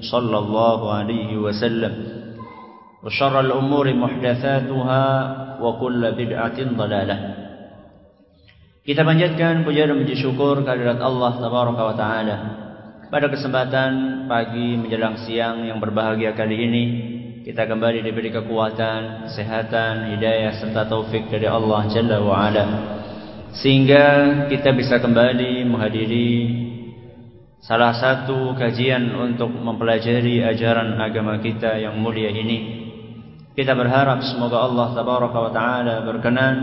صلى الله عليه وسلم وشر الأمور محدثاتها وكل بدعة ضلالة Kita panjatkan puja dan puji syukur kehadirat Allah Tabaraka wa Ta'ala Pada kesempatan pagi menjelang siang yang berbahagia kali ini Kita kembali diberi kekuatan, kesehatan, hidayah serta taufik dari Allah Jalla wa Ala Sehingga kita bisa kembali menghadiri Salah satu kajian untuk mempelajari ajaran agama kita yang mulia ini Kita berharap semoga Allah Tabaraka wa Ta'ala berkenan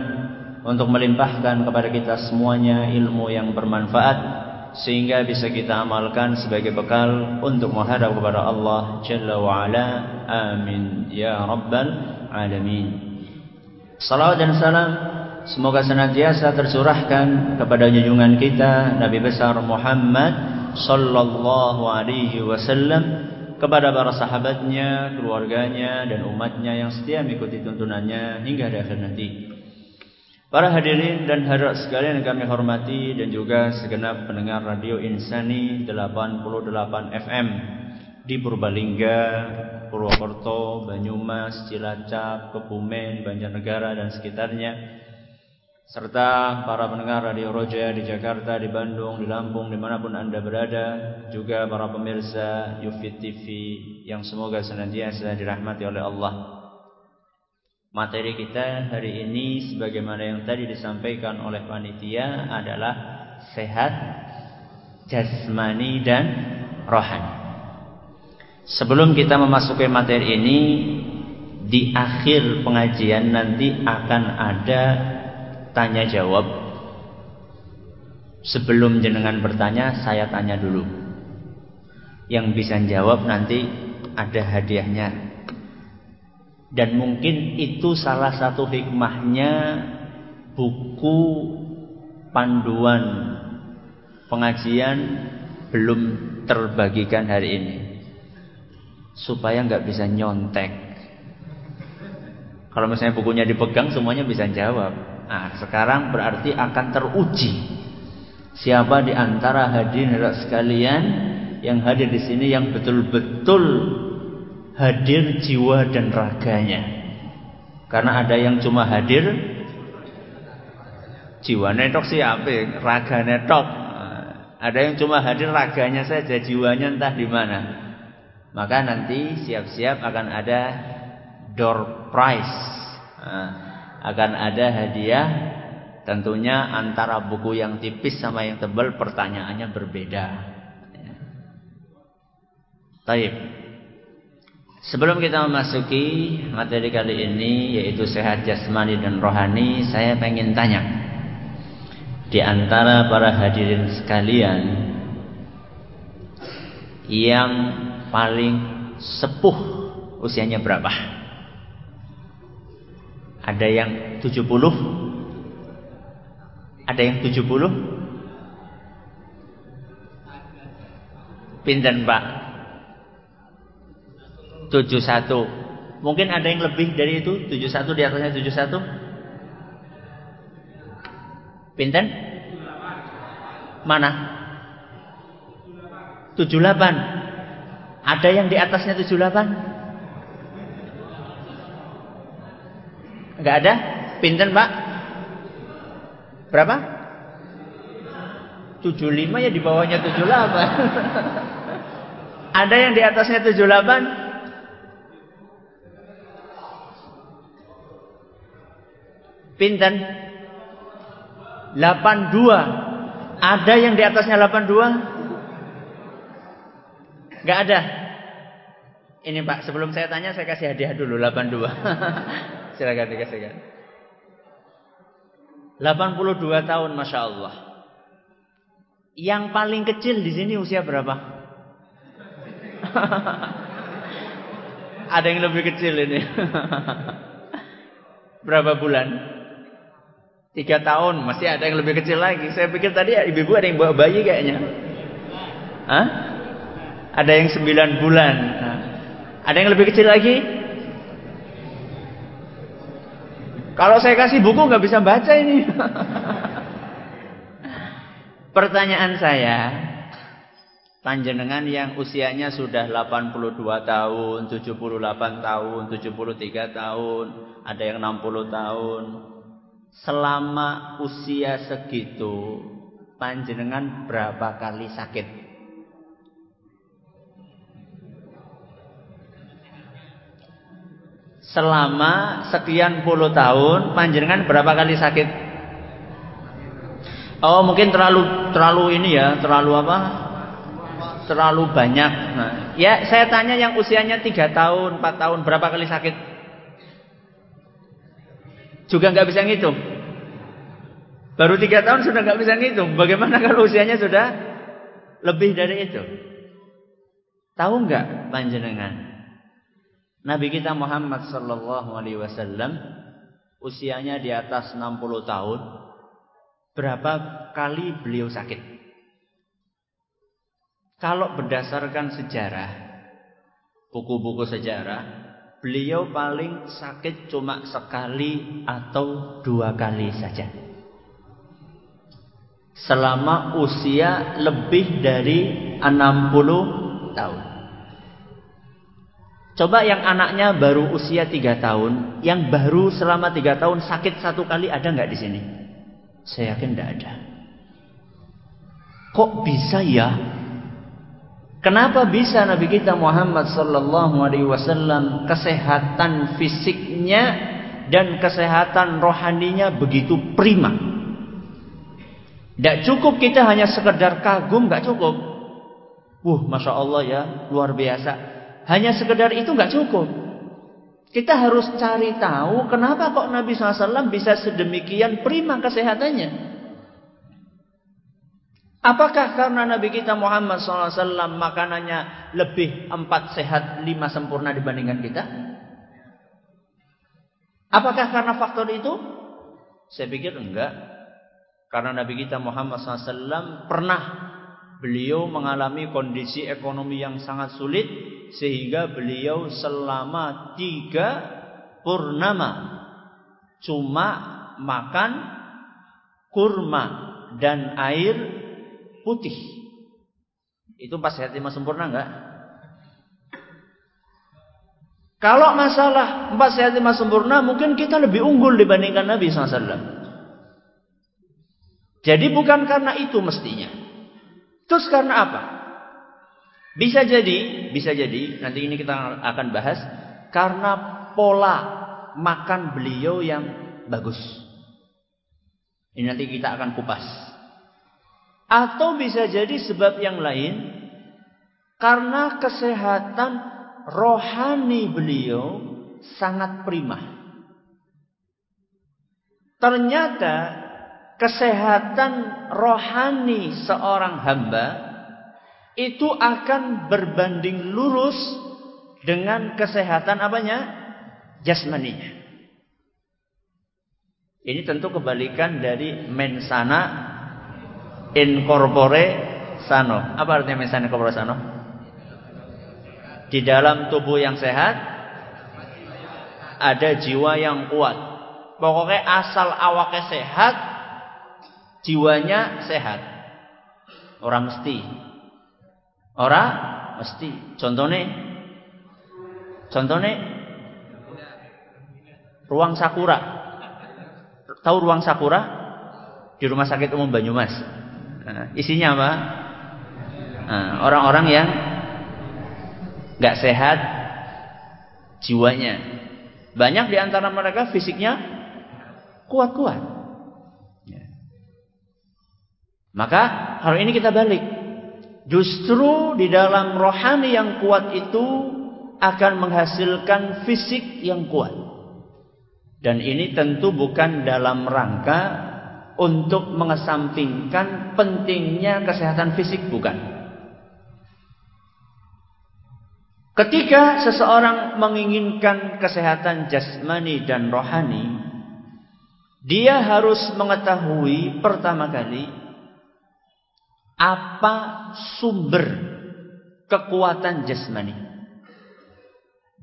Untuk melimpahkan kepada kita semuanya ilmu yang bermanfaat Sehingga bisa kita amalkan sebagai bekal Untuk menghadap kepada Allah Jalla wa Ala. Amin. Ya Rabbal Alamin. Salawat dan salam Semoga senantiasa tersurahkan kepada junjungan kita Nabi besar Muhammad sallallahu alaihi wasallam kepada para sahabatnya, keluarganya dan umatnya yang setia mengikuti tuntunannya hingga di akhir nanti. Para hadirin dan hadirat sekalian yang kami hormati dan juga segenap pendengar radio Insani 88 FM di Purbalingga, Purwokerto, Banyumas, Cilacap, Kebumen, Banjarnegara dan sekitarnya serta para pendengar Radio Roja di Jakarta, di Bandung, di Lampung, di mana pun Anda berada, juga para pemirsa Yufit TV yang semoga senantiasa dirahmati oleh Allah. Materi kita hari ini sebagaimana yang tadi disampaikan oleh panitia adalah sehat jasmani dan rohani. Sebelum kita memasuki materi ini, di akhir pengajian nanti akan ada tanya jawab. Sebelum jenengan bertanya saya tanya dulu. Yang bisa jawab nanti ada hadiahnya. Dan mungkin itu salah satu hikmahnya buku panduan. Pengajian belum terbagikan hari ini. Supaya nggak bisa nyontek. Kalau misalnya bukunya dipegang semuanya bisa jawab Nah, sekarang berarti akan teruji siapa di antara hadirin sekalian yang hadir di sini yang betul-betul hadir jiwa dan raganya. Karena ada yang cuma hadir jiwa netok siapa, raga netok. Ada yang cuma hadir raganya saja, jiwanya entah di mana. Maka nanti siap-siap akan ada door prize. Nah, akan ada hadiah tentunya antara buku yang tipis sama yang tebal pertanyaannya berbeda. Taib. Sebelum kita memasuki materi kali ini yaitu sehat jasmani dan rohani, saya pengen tanya di antara para hadirin sekalian yang paling sepuh usianya berapa? Ada yang 70 Ada yang 70 Pinten pak 71 Mungkin ada yang lebih dari itu 71 di atasnya 71 Pinten? Mana? 78. Ada yang di atasnya 78? Enggak ada? Pinten, Pak? Berapa? 75 ya di bawahnya 78. ada yang di atasnya 78? Pinten? 82. Ada yang di atasnya 82? Enggak ada. Ini Pak, sebelum saya tanya saya kasih hadiah dulu 82. Silakan dikasihkan. 82 tahun Masya Allah. Yang paling kecil di sini usia berapa? Ada yang lebih kecil ini. Berapa bulan? Tiga tahun, masih ada yang lebih kecil lagi. Saya pikir tadi ibu-ibu ada yang bawa bayi kayaknya. Hah? Ada yang sembilan bulan. Nah. Ada yang lebih kecil lagi? Kalau saya kasih buku nggak bisa baca ini. Pertanyaan saya, panjenengan yang usianya sudah 82 tahun, 78 tahun, 73 tahun, ada yang 60 tahun, selama usia segitu panjenengan berapa kali sakit? Selama sekian puluh tahun panjenengan berapa kali sakit? Oh mungkin terlalu terlalu ini ya terlalu apa? Terlalu banyak. Nah, ya saya tanya yang usianya tiga tahun, empat tahun berapa kali sakit? Juga nggak bisa ngitung. Baru tiga tahun sudah nggak bisa ngitung. Bagaimana kalau usianya sudah lebih dari itu? Tahu nggak panjenengan? Nabi kita Muhammad Sallallahu Alaihi Wasallam usianya di atas 60 tahun. Berapa kali beliau sakit? Kalau berdasarkan sejarah, buku-buku sejarah, beliau paling sakit cuma sekali atau dua kali saja. Selama usia lebih dari 60 tahun. Coba yang anaknya baru usia 3 tahun, yang baru selama 3 tahun sakit satu kali ada nggak di sini? Saya yakin tidak ada. Kok bisa ya Kenapa bisa Nabi kita Muhammad sallallahu alaihi wasallam kesehatan fisiknya dan kesehatan rohaninya begitu prima? Tidak cukup kita hanya sekedar kagum, nggak cukup. Wuh, masya Allah ya, luar biasa. Hanya sekedar itu nggak cukup. Kita harus cari tahu kenapa kok Nabi SAW bisa sedemikian prima kesehatannya. Apakah karena Nabi kita Muhammad SAW makanannya lebih empat sehat lima sempurna dibandingkan kita? Apakah karena faktor itu? Saya pikir enggak. Karena Nabi kita Muhammad SAW pernah beliau mengalami kondisi ekonomi yang sangat sulit sehingga beliau selama tiga purnama cuma makan kurma dan air putih. Itu pas sehat lima sempurna enggak? Kalau masalah empat sehat lima sempurna mungkin kita lebih unggul dibandingkan Nabi SAW. Jadi bukan karena itu mestinya. Terus karena apa? Bisa jadi, bisa jadi nanti ini kita akan bahas karena pola makan beliau yang bagus. Ini nanti kita akan kupas. Atau bisa jadi sebab yang lain karena kesehatan rohani beliau sangat prima. Ternyata kesehatan rohani seorang hamba itu akan berbanding lurus dengan kesehatan apanya? Jasmaninya. Ini tentu kebalikan dari mensana incorpore sano. Apa artinya misalnya incorpore sano? Di dalam tubuh yang sehat ada jiwa yang kuat. Pokoknya asal awaknya sehat, jiwanya sehat. Orang mesti. Orang mesti. Contohnya contohnya ruang sakura. Tahu ruang sakura? Di rumah sakit umum Banyumas. Nah, isinya apa? Nah, orang-orang yang nggak sehat jiwanya. Banyak di antara mereka fisiknya kuat-kuat. Ya. Maka hari ini kita balik. Justru di dalam rohani yang kuat itu akan menghasilkan fisik yang kuat. Dan ini tentu bukan dalam rangka untuk mengesampingkan pentingnya kesehatan fisik, bukan. Ketika seseorang menginginkan kesehatan jasmani dan rohani, dia harus mengetahui pertama kali apa sumber kekuatan jasmani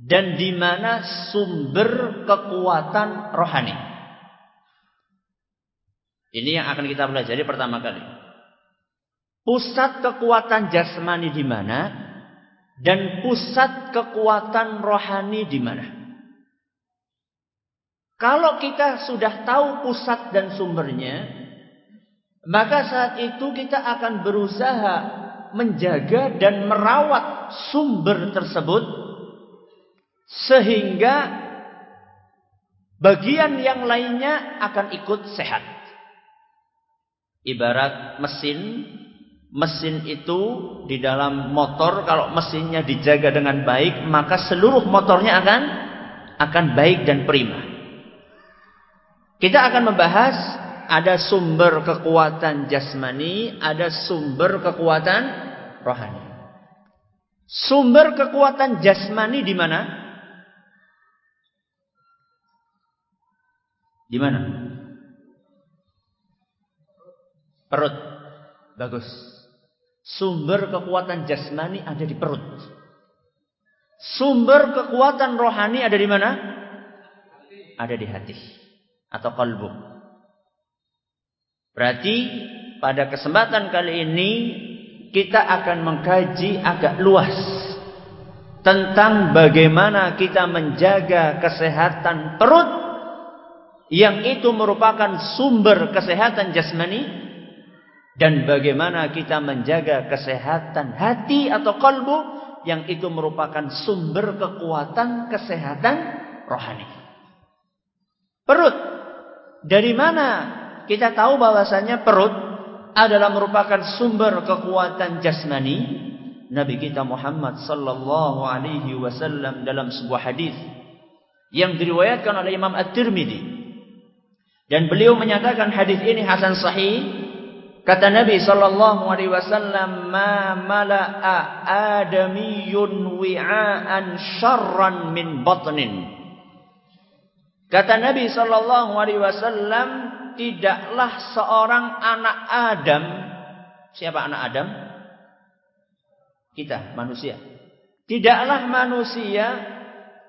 dan di mana sumber kekuatan rohani. Ini yang akan kita pelajari pertama kali. Pusat kekuatan jasmani di mana? dan pusat kekuatan rohani di mana. Kalau kita sudah tahu pusat dan sumbernya, maka saat itu kita akan berusaha menjaga dan merawat sumber tersebut sehingga bagian yang lainnya akan ikut sehat. Ibarat mesin mesin itu di dalam motor kalau mesinnya dijaga dengan baik maka seluruh motornya akan akan baik dan prima. Kita akan membahas ada sumber kekuatan jasmani, ada sumber kekuatan rohani. Sumber kekuatan jasmani di mana? Di mana? Perut. Bagus. Sumber kekuatan jasmani ada di perut. Sumber kekuatan rohani ada di mana? Ada di hati atau kalbu. Berarti pada kesempatan kali ini kita akan mengkaji agak luas tentang bagaimana kita menjaga kesehatan perut yang itu merupakan sumber kesehatan jasmani dan bagaimana kita menjaga kesehatan hati atau kalbu yang itu merupakan sumber kekuatan kesehatan rohani. Perut. Dari mana kita tahu bahwasanya perut adalah merupakan sumber kekuatan jasmani? Nabi kita Muhammad sallallahu alaihi wasallam dalam sebuah hadis yang diriwayatkan oleh Imam At-Tirmidzi dan beliau menyatakan hadis ini hasan sahih Kata Nabi sallallahu alaihi wasallam, "Ma mala'a adamiyun wi'an syarran min batnin." Kata Nabi sallallahu alaihi wasallam, tidaklah seorang anak Adam, siapa anak Adam? Kita, manusia. Tidaklah manusia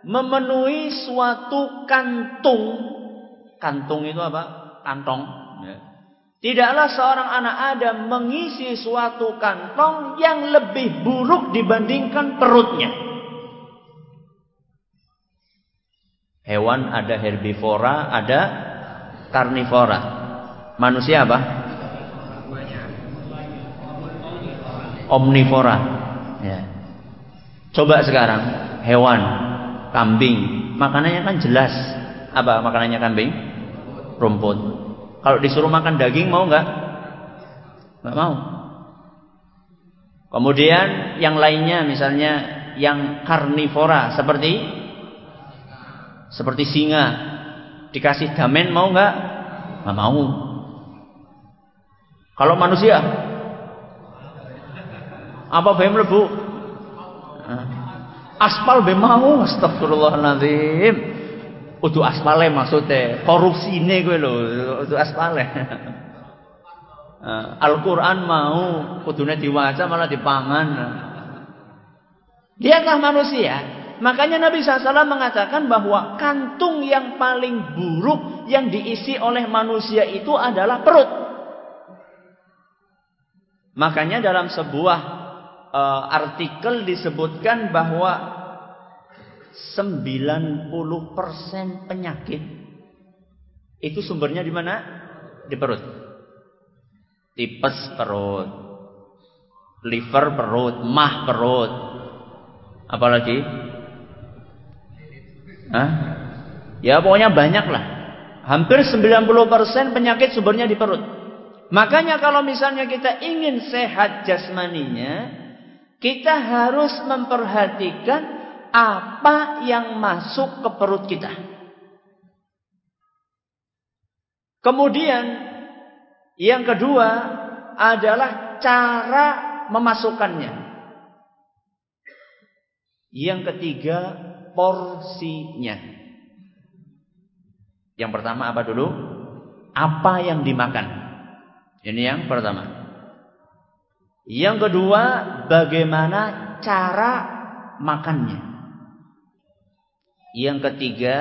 memenuhi suatu kantung. Kantung itu apa? Kantong. Ya Tidaklah seorang anak Adam mengisi suatu kantong yang lebih buruk dibandingkan perutnya. Hewan ada herbivora, ada karnivora. Manusia apa? Omnivora. Ya. Coba sekarang hewan, kambing, makanannya kan jelas. Apa makanannya kambing? Rumput. Kalau disuruh makan daging mau nggak? Nggak mau. Kemudian yang lainnya misalnya yang karnivora seperti seperti singa dikasih damen mau nggak? Nggak mau. Kalau manusia apa bae mlebu? Aspal be mau, astagfirullahaladzim. Udu aspale maksudnya korupsine gue lo udu aspale. Al-Quran mau kudune diwaca malah dipangan. Diakah manusia? Makanya Nabi SAW mengatakan bahwa kantung yang paling buruk yang diisi oleh manusia itu adalah perut. Makanya dalam sebuah uh, artikel disebutkan bahwa 90% penyakit itu sumbernya di mana? Di perut. Tipes perut. Liver perut, mah perut. Apalagi? Hah? Ya pokoknya banyak lah. Hampir 90% penyakit sumbernya di perut. Makanya kalau misalnya kita ingin sehat jasmaninya, kita harus memperhatikan apa yang masuk ke perut kita. Kemudian yang kedua adalah cara memasukkannya. Yang ketiga porsinya. Yang pertama apa dulu? Apa yang dimakan? Ini yang pertama. Yang kedua, bagaimana cara makannya. Yang ketiga,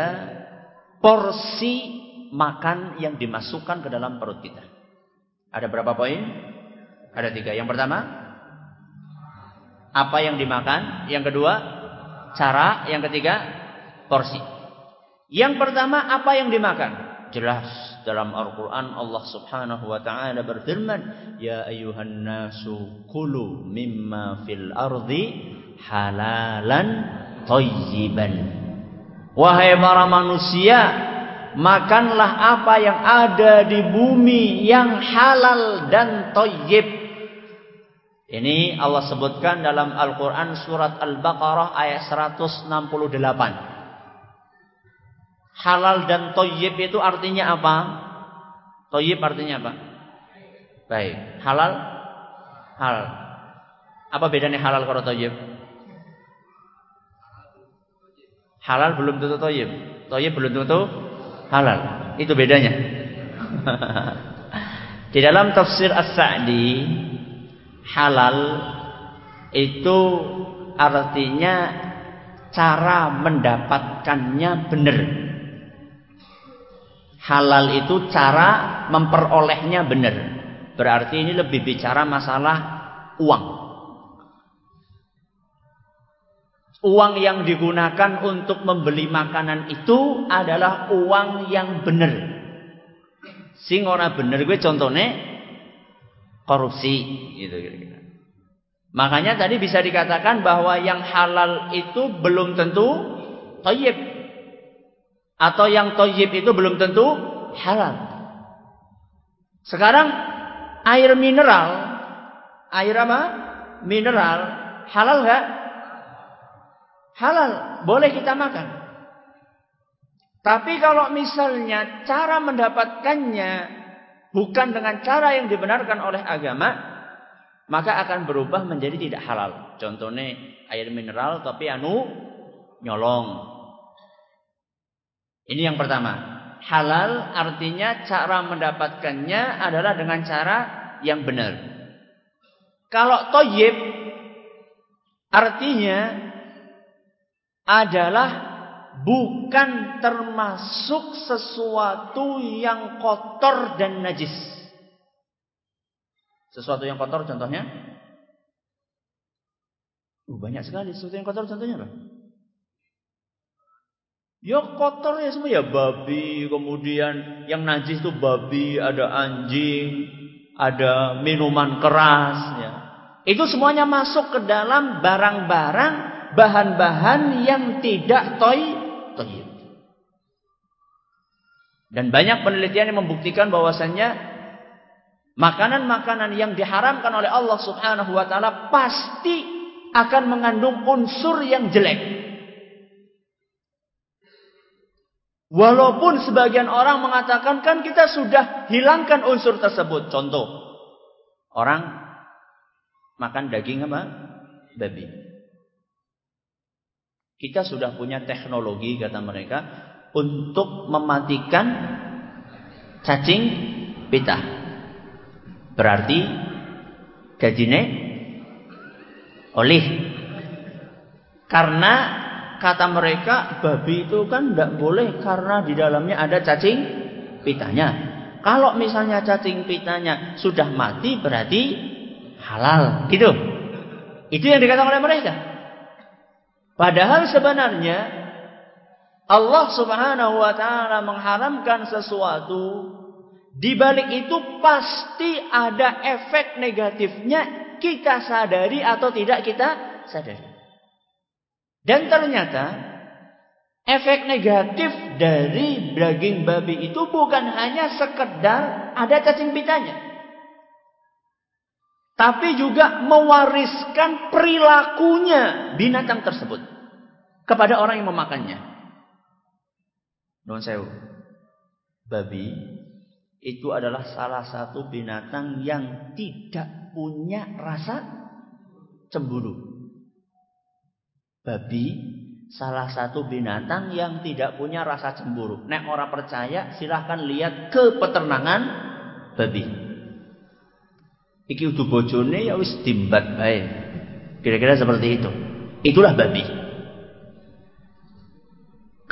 porsi makan yang dimasukkan ke dalam perut kita. Ada berapa poin? Ada tiga. Yang pertama, apa yang dimakan. Yang kedua, cara. Yang ketiga, porsi. Yang pertama, apa yang dimakan. Jelas dalam Al-Quran Allah subhanahu wa ta'ala berfirman Ya ayuhan nasu kulu mimma fil ardi halalan tayyiban Wahai para manusia Makanlah apa yang ada di bumi yang halal dan tayyib Ini Allah sebutkan dalam Al-Quran surat Al-Baqarah ayat 168 Halal dan toyib itu artinya apa? Toyib artinya apa? Baik. Halal? Halal. Apa bedanya halal kalau toyib? Halal belum tentu toyib. Toyib belum tentu halal. Itu bedanya. Di dalam tafsir As-Sa'di halal itu artinya cara mendapatkannya benar. Halal itu cara memperolehnya benar. Berarti ini lebih bicara masalah uang. Uang yang digunakan untuk membeli makanan itu adalah uang yang benar. Sing ora bener gue contohnya korupsi gitu kira-kira. Makanya tadi bisa dikatakan bahwa yang halal itu belum tentu thayyib. Atau yang toyib itu belum tentu halal. Sekarang air mineral, air apa? Mineral, halal gak? Halal, boleh kita makan. Tapi kalau misalnya cara mendapatkannya bukan dengan cara yang dibenarkan oleh agama, maka akan berubah menjadi tidak halal. Contohnya air mineral tapi anu nyolong ini yang pertama. Halal artinya cara mendapatkannya adalah dengan cara yang benar. Kalau toyib artinya adalah bukan termasuk sesuatu yang kotor dan najis. Sesuatu yang kotor contohnya? Uh, banyak sekali sesuatu yang kotor contohnya apa? Ya kotor ya semua ya babi, kemudian yang najis itu babi, ada anjing, ada minuman keras ya. Itu semuanya masuk ke dalam barang-barang bahan-bahan yang tidak toy Dan banyak penelitian yang membuktikan bahwasannya makanan-makanan yang diharamkan oleh Allah Subhanahu wa taala pasti akan mengandung unsur yang jelek. Walaupun sebagian orang mengatakan kan kita sudah hilangkan unsur tersebut. Contoh, orang makan daging apa? Babi. Kita sudah punya teknologi kata mereka untuk mematikan cacing pita. Berarti gajinya oleh karena kata mereka babi itu kan tidak boleh karena di dalamnya ada cacing pitanya. Kalau misalnya cacing pitanya sudah mati berarti halal. Gitu. Itu yang dikatakan oleh mereka. Padahal sebenarnya Allah Subhanahu wa taala mengharamkan sesuatu di balik itu pasti ada efek negatifnya kita sadari atau tidak kita sadari. Dan ternyata efek negatif dari daging babi itu bukan hanya sekedar ada cacing pitanya. Tapi juga mewariskan perilakunya binatang tersebut kepada orang yang memakannya. Non sewu. Babi itu adalah salah satu binatang yang tidak punya rasa cemburu. Babi salah satu binatang yang tidak punya rasa cemburu. Nek orang percaya silahkan lihat ke peternakan babi. Iki udah bojone ya wis timbat bae. Kira-kira seperti itu. Itulah babi.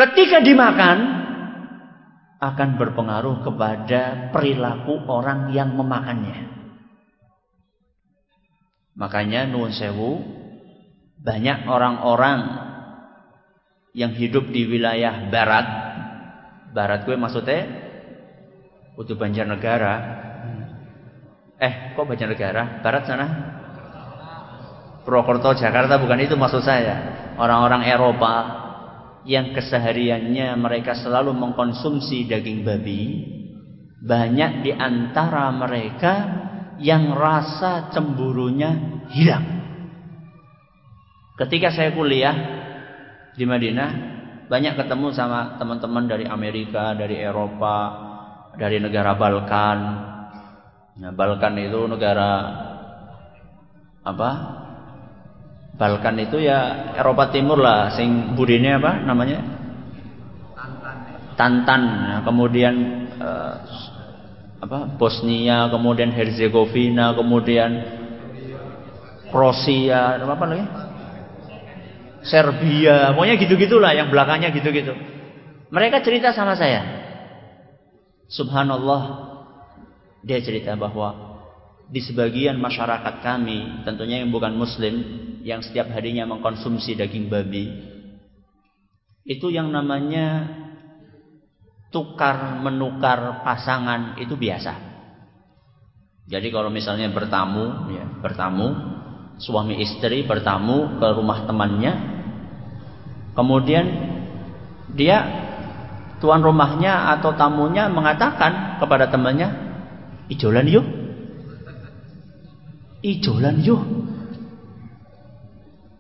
Ketika dimakan akan berpengaruh kepada perilaku orang yang memakannya. Makanya nuwun sewu banyak orang-orang yang hidup di wilayah barat. Barat gue maksudnya Utuh Banjarnegara Eh, kok Banjarnegara? Barat sana? Purwokerto, Jakarta bukan itu maksud saya. Orang-orang Eropa yang kesehariannya mereka selalu mengkonsumsi daging babi, banyak di antara mereka yang rasa cemburunya hilang. Ketika saya kuliah di Madinah, banyak ketemu sama teman-teman dari Amerika, dari Eropa, dari negara Balkan, Nah, Balkan itu negara apa? Balkan itu ya Eropa Timur lah, sing budine apa namanya? Tantan. Nah, kemudian uh, apa? Bosnia, kemudian Herzegovina, kemudian Kroasia, apa lagi? Serbia, pokoknya gitu-gitulah yang belakangnya gitu-gitu. Mereka cerita sama saya. Subhanallah, dia cerita bahwa di sebagian masyarakat kami, tentunya yang bukan muslim, yang setiap harinya mengkonsumsi daging babi, itu yang namanya tukar menukar pasangan itu biasa. Jadi kalau misalnya bertamu, ya, bertamu, suami istri bertamu ke rumah temannya, kemudian dia tuan rumahnya atau tamunya mengatakan kepada temannya, Ijolan yuk. Ijolan yuk.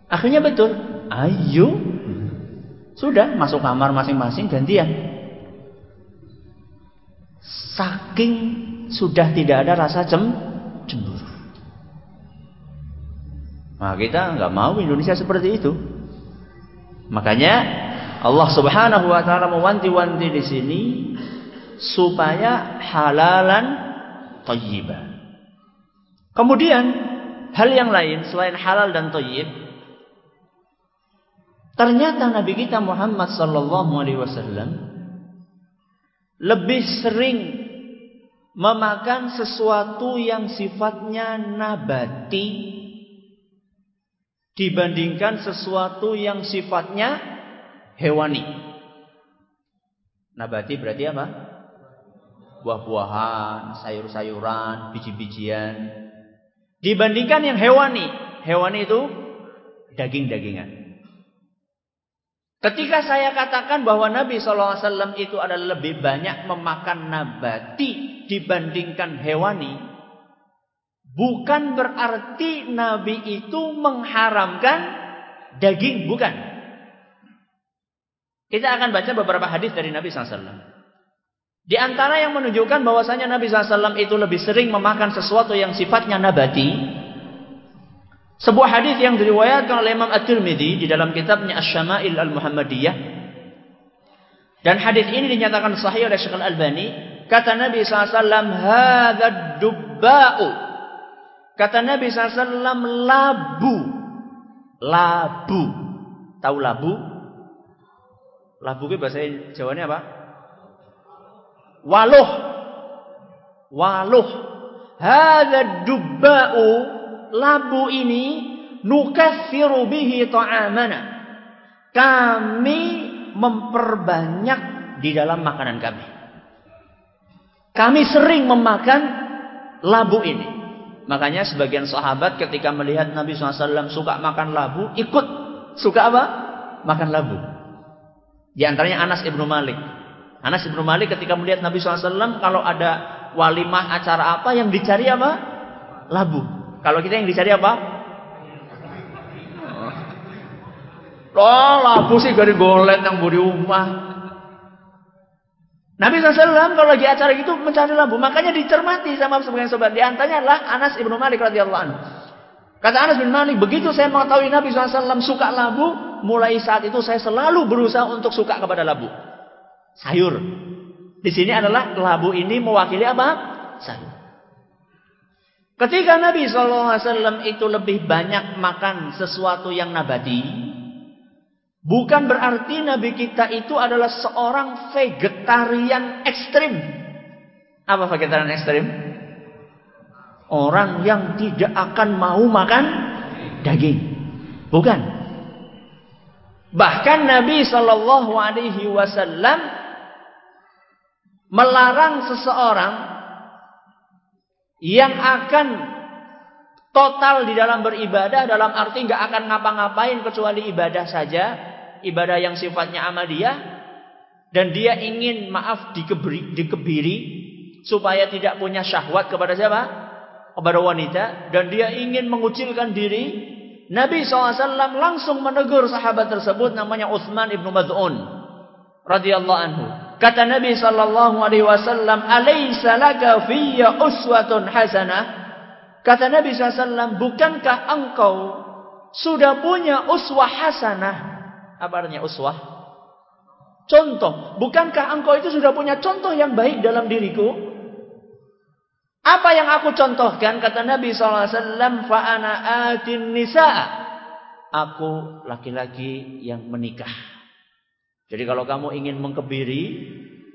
Akhirnya betul. Ayo. Sudah masuk kamar masing-masing gantian. Saking sudah tidak ada rasa cem cemburu. Nah, kita nggak mau Indonesia seperti itu. Makanya Allah Subhanahu wa taala mewanti-wanti di sini supaya halalan thayyibah. Kemudian hal yang lain selain halal dan thayyib ternyata Nabi kita Muhammad sallallahu alaihi wasallam lebih sering memakan sesuatu yang sifatnya nabati dibandingkan sesuatu yang sifatnya hewani. Nabati berarti apa? buah-buahan, sayur-sayuran, biji-bijian. Dibandingkan yang hewani. Hewani itu daging-dagingan. Ketika saya katakan bahwa Nabi SAW itu adalah lebih banyak memakan nabati dibandingkan hewani. Bukan berarti Nabi itu mengharamkan daging. Bukan. Kita akan baca beberapa hadis dari Nabi SAW. Di antara yang menunjukkan bahwasanya Nabi SAW itu lebih sering memakan sesuatu yang sifatnya nabati. Sebuah hadis yang diriwayatkan oleh Imam At-Tirmidzi di dalam kitabnya Asy-Syama'il Al-Muhammadiyah. Dan hadis ini dinyatakan sahih oleh Syekh Al-Albani. Kata Nabi SAW, "Hadza dubba'u." Kata Nabi SAW, labu. Labu. Tahu labu? Labu itu bahasa Jawanya apa? Waluh waluh hadza dubba'u labu ini nukathiru bihi ta'amana. Kami memperbanyak di dalam makanan kami. Kami sering memakan labu ini. Makanya sebagian sahabat ketika melihat Nabi SAW suka makan labu, ikut suka apa? Makan labu. Di antaranya Anas ibnu Malik. Anas ibnu Malik ketika melihat Nabi SAW, kalau ada walimah acara apa yang dicari apa? Labu. Kalau kita yang dicari apa? Oh, labu sih gak golet yang di rumah. Nabi SAW kalau lagi acara itu mencari labu. Makanya dicermati sama sebagian sobat. Di antaranya adalah Anas ibnu Malik radhiyallahu anhu. Kata Anas bin Malik, begitu saya mengetahui Nabi SAW suka labu, mulai saat itu saya selalu berusaha untuk suka kepada labu. Sayur. Di sini adalah labu ini mewakili apa? Sayur. Ketika Nabi SAW itu lebih banyak makan sesuatu yang nabati, Bukan berarti Nabi kita itu adalah seorang vegetarian ekstrim. Apa vegetarian ekstrim? Orang yang tidak akan mau makan daging. Bukan. Bahkan Nabi Shallallahu Alaihi Wasallam melarang seseorang yang akan total di dalam beribadah dalam arti nggak akan ngapa-ngapain kecuali ibadah saja ibadah yang sifatnya amaliyah dan dia ingin maaf dikebiri, dikebiri supaya tidak punya syahwat kepada siapa? Kepada wanita dan dia ingin mengucilkan diri. Nabi SAW langsung menegur sahabat tersebut namanya Uthman ibnu Mad'un radhiyallahu anhu. Kata Nabi sallallahu alaihi wasallam, "Alaysa laka fiyya uswatun hasanah?" Kata Nabi SAW, bukankah engkau sudah punya uswah hasanah apa artinya uswah? Contoh. Bukankah engkau itu sudah punya contoh yang baik dalam diriku? Apa yang aku contohkan? Kata Nabi SAW. Fa'ana atin nisa'a. Aku laki-laki yang menikah. Jadi kalau kamu ingin mengkebiri,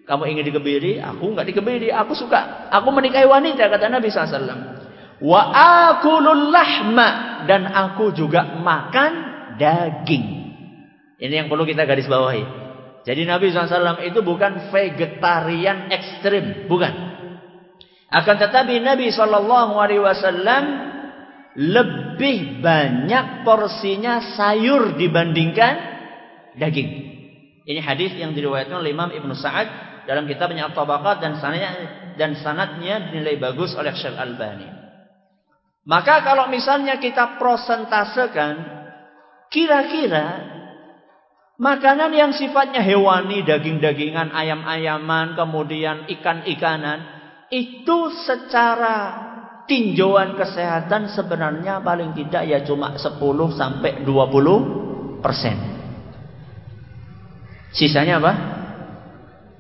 kamu ingin dikebiri, aku nggak dikebiri, aku suka, aku menikahi wanita kata Nabi SAW. Wa akulul lahma dan aku juga makan daging. Ini yang perlu kita garis bawahi. Jadi Nabi SAW itu bukan vegetarian ekstrim, bukan. Akan tetapi Nabi SAW lebih banyak porsinya sayur dibandingkan daging. Ini hadis yang diriwayatkan oleh Imam Ibnu Sa'ad dalam kitabnya At-Tabaqat dan sanadnya dan sanadnya dinilai bagus oleh Syekh Albani. Maka kalau misalnya kita prosentasekan kira-kira Makanan yang sifatnya hewani, daging-dagingan, ayam-ayaman, kemudian ikan-ikanan, itu secara tinjauan kesehatan sebenarnya paling tidak ya cuma 10 sampai 20 persen. Sisanya apa?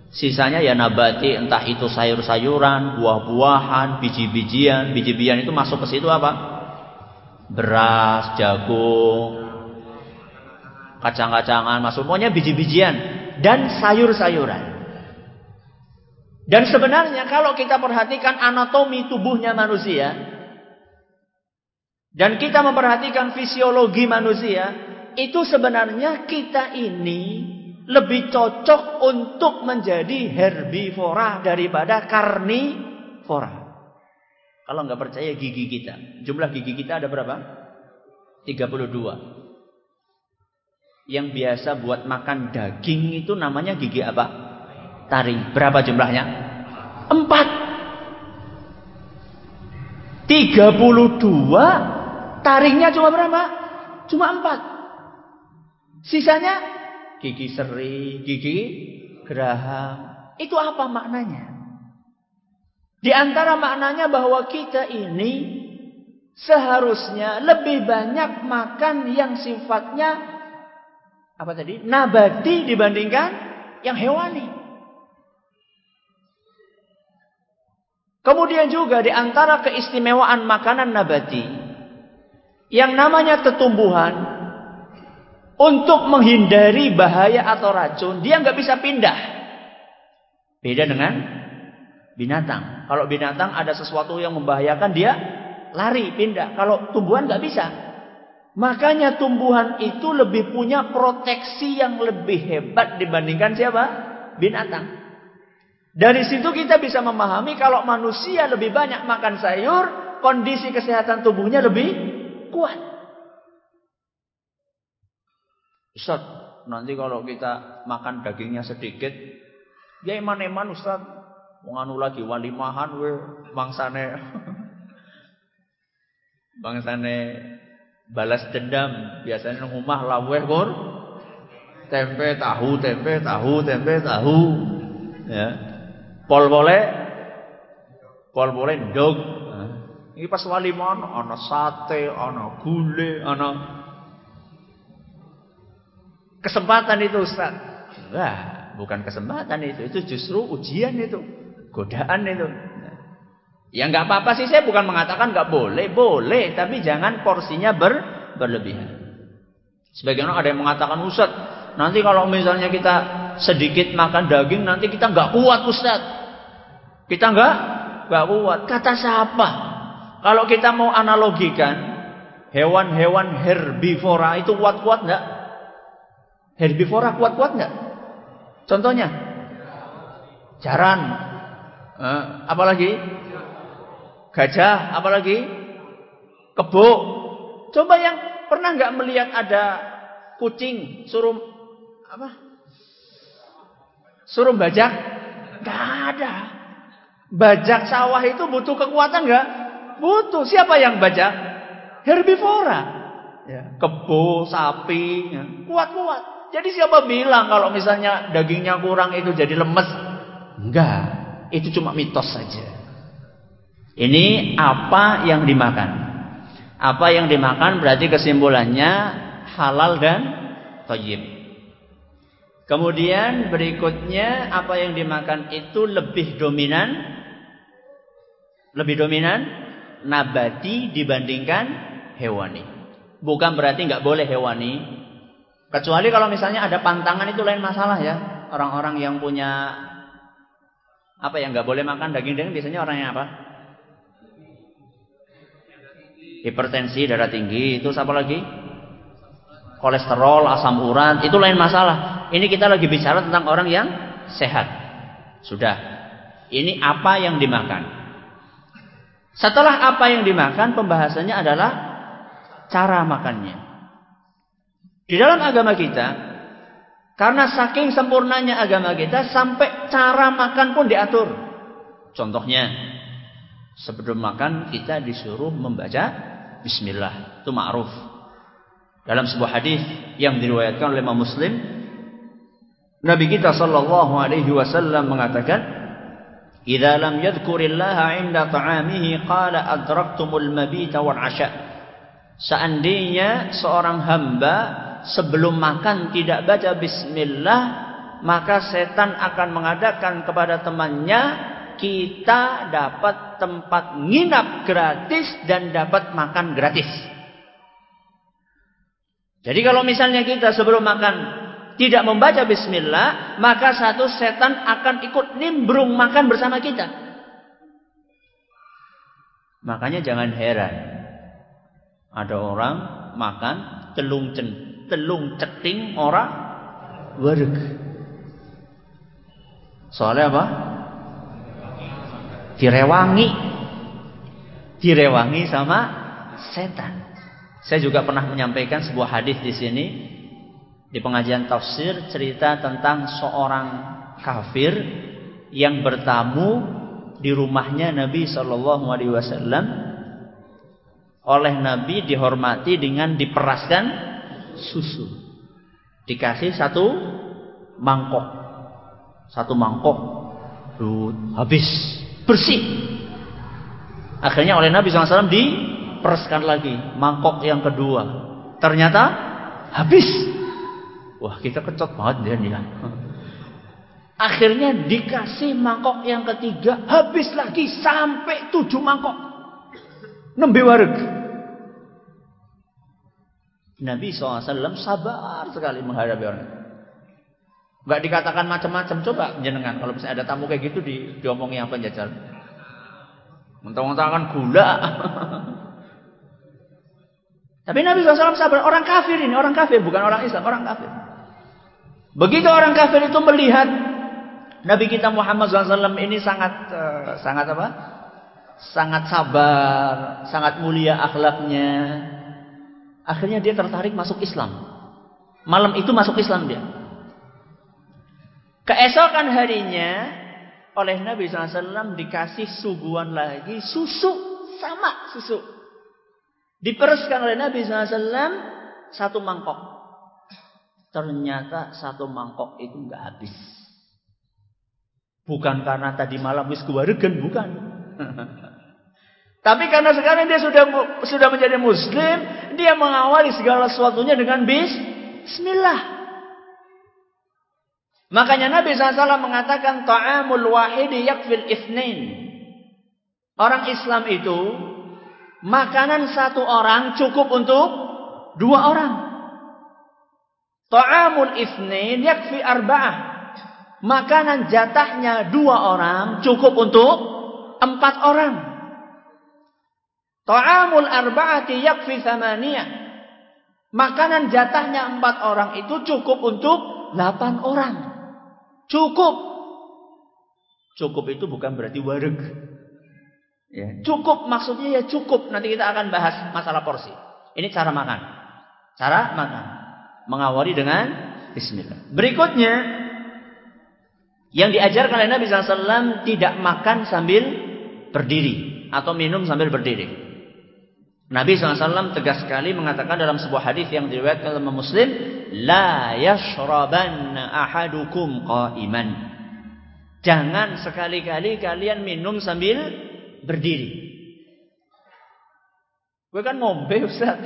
Sisanya ya nabati, entah itu sayur-sayuran, buah-buahan, biji-bijian. Biji-bijian itu masuk ke situ apa? Beras, jagung, kacang-kacangan, masuk semuanya biji-bijian dan sayur-sayuran. Dan sebenarnya kalau kita perhatikan anatomi tubuhnya manusia dan kita memperhatikan fisiologi manusia, itu sebenarnya kita ini lebih cocok untuk menjadi herbivora daripada karnivora. Kalau nggak percaya gigi kita, jumlah gigi kita ada berapa? 32 yang biasa buat makan daging itu namanya gigi apa? Taring. Berapa jumlahnya? Empat. Tiga puluh dua. Taringnya cuma berapa? Cuma empat. Sisanya gigi seri, gigi geraham. Itu apa maknanya? Di antara maknanya bahwa kita ini seharusnya lebih banyak makan yang sifatnya apa tadi? Nabati dibandingkan yang hewani. Kemudian juga di antara keistimewaan makanan nabati yang namanya tetumbuhan untuk menghindari bahaya atau racun, dia nggak bisa pindah. Beda dengan binatang. Kalau binatang ada sesuatu yang membahayakan dia lari, pindah. Kalau tumbuhan nggak bisa. Makanya tumbuhan itu lebih punya proteksi yang lebih hebat dibandingkan siapa? Binatang. Dari situ kita bisa memahami kalau manusia lebih banyak makan sayur, kondisi kesehatan tubuhnya lebih kuat. Ustaz, nanti kalau kita makan dagingnya sedikit, ya iman-iman Ustaz, nganu lagi walimahan we bangsane. Bangsane balas dendam. Biasanya rumah laweh kur tempe tahu tempe tahu tempe tahu. Ya. Pol boleh. Pol boleh dog ini pas walimahan ana sate ana gule ana kesempatan itu Ustaz wah bukan kesempatan itu itu justru ujian itu Godaan itu. Ya nggak apa-apa sih saya bukan mengatakan nggak boleh, boleh, tapi jangan porsinya ber, berlebihan. Sebagian orang ada yang mengatakan Ustaz, nanti kalau misalnya kita sedikit makan daging nanti kita nggak kuat Ustaz. Kita nggak nggak kuat. Kata siapa? Kalau kita mau analogikan hewan-hewan herbivora itu kuat-kuat nggak? Herbivora kuat-kuat nggak? Contohnya jaran, Eh, apalagi? Gajah, apalagi? Kebo. Coba yang pernah nggak melihat ada kucing suruh apa? Suruh bajak? Gak ada. Bajak sawah itu butuh kekuatan nggak? Butuh. Siapa yang bajak? Herbivora. Ya. Kebo, sapi, ya. Jadi siapa bilang kalau misalnya dagingnya kurang itu jadi lemes? Enggak itu cuma mitos saja. Ini apa yang dimakan. Apa yang dimakan berarti kesimpulannya halal dan thayyib. Kemudian berikutnya apa yang dimakan itu lebih dominan lebih dominan nabati dibandingkan hewani. Bukan berarti nggak boleh hewani. Kecuali kalau misalnya ada pantangan itu lain masalah ya. Orang-orang yang punya apa yang nggak boleh makan daging-daging biasanya orang yang apa? Hipertensi, darah tinggi, itu apa lagi? Kolesterol, asam urat, itu lain masalah. Ini kita lagi bicara tentang orang yang sehat. Sudah. Ini apa yang dimakan. Setelah apa yang dimakan, pembahasannya adalah cara makannya. Di dalam agama kita, karena saking sempurnanya agama kita sampai cara makan pun diatur. Contohnya, sebelum makan kita disuruh membaca bismillah. Itu ma'ruf. Dalam sebuah hadis yang diriwayatkan oleh Imam Muslim, Nabi kita sallallahu alaihi wasallam mengatakan, "Idza lam yadhkurillaha 'inda ta'amihi qala adraktumul mabita wal 'asha." Seandainya seorang hamba sebelum makan tidak baca bismillah, maka setan akan mengadakan kepada temannya kita dapat tempat nginap gratis dan dapat makan gratis. Jadi kalau misalnya kita sebelum makan tidak membaca bismillah, maka satu setan akan ikut nimbrung makan bersama kita. Makanya jangan heran. Ada orang makan telung cen telung ceting ora wareg. Soalnya apa? Direwangi. Direwangi sama setan. Saya juga pernah menyampaikan sebuah hadis di sini di pengajian tafsir cerita tentang seorang kafir yang bertamu di rumahnya Nabi Shallallahu Alaihi Wasallam oleh Nabi dihormati dengan diperaskan susu. Dikasih satu mangkok. Satu mangkok. Habis. Bersih. Akhirnya oleh Nabi SAW dipereskan lagi. Mangkok yang kedua. Ternyata habis. Wah kita kecot banget dia nih kan. Akhirnya dikasih mangkok yang ketiga. Habis lagi sampai tujuh mangkok. Nembe wareg. Nabi SAW sabar sekali menghadapi orang itu. Gak dikatakan macam-macam. Coba jenengan kalau misalnya ada tamu kayak gitu di diomongi apa jajal. Mentang-mentang kan gula. Tapi Nabi SAW sabar. Orang kafir ini, orang kafir. Bukan orang Islam, orang kafir. Begitu orang kafir itu melihat Nabi kita Muhammad SAW ini sangat uh, sangat apa? Sangat sabar, sangat mulia akhlaknya. Akhirnya dia tertarik masuk Islam. Malam itu masuk Islam dia. Keesokan harinya oleh Nabi SAW dikasih suguhan lagi susu sama susu. Diperuskan oleh Nabi SAW satu mangkok. Ternyata satu mangkok itu nggak habis. Bukan karena tadi malam wis kewaregen, bukan. Tapi karena sekarang dia sudah sudah menjadi muslim, dia mengawali segala sesuatunya dengan bis, bismillah. Makanya Nabi SAW mengatakan ta'amul wahidi yakfil ifnain. Orang Islam itu makanan satu orang cukup untuk dua orang. Ta'amul ifnain yakfi arba'ah. Makanan jatahnya dua orang cukup untuk empat orang. Ta'amul arba'ati yakfi thamaniyah. Makanan jatahnya empat orang itu cukup untuk delapan orang. Cukup. Cukup itu bukan berarti wareg. Ya, cukup maksudnya ya cukup. Nanti kita akan bahas masalah porsi. Ini cara makan. Cara makan. Mengawali dengan bismillah. Berikutnya yang diajarkan oleh Nabi SAW tidak makan sambil berdiri atau minum sambil berdiri. Nabi SAW tegas sekali mengatakan dalam sebuah hadis yang diriwayatkan oleh Muslim, la yashrabanna ahadukum qa'iman. Jangan sekali-kali kalian minum sambil berdiri. Gue kan ngombe Ustaz.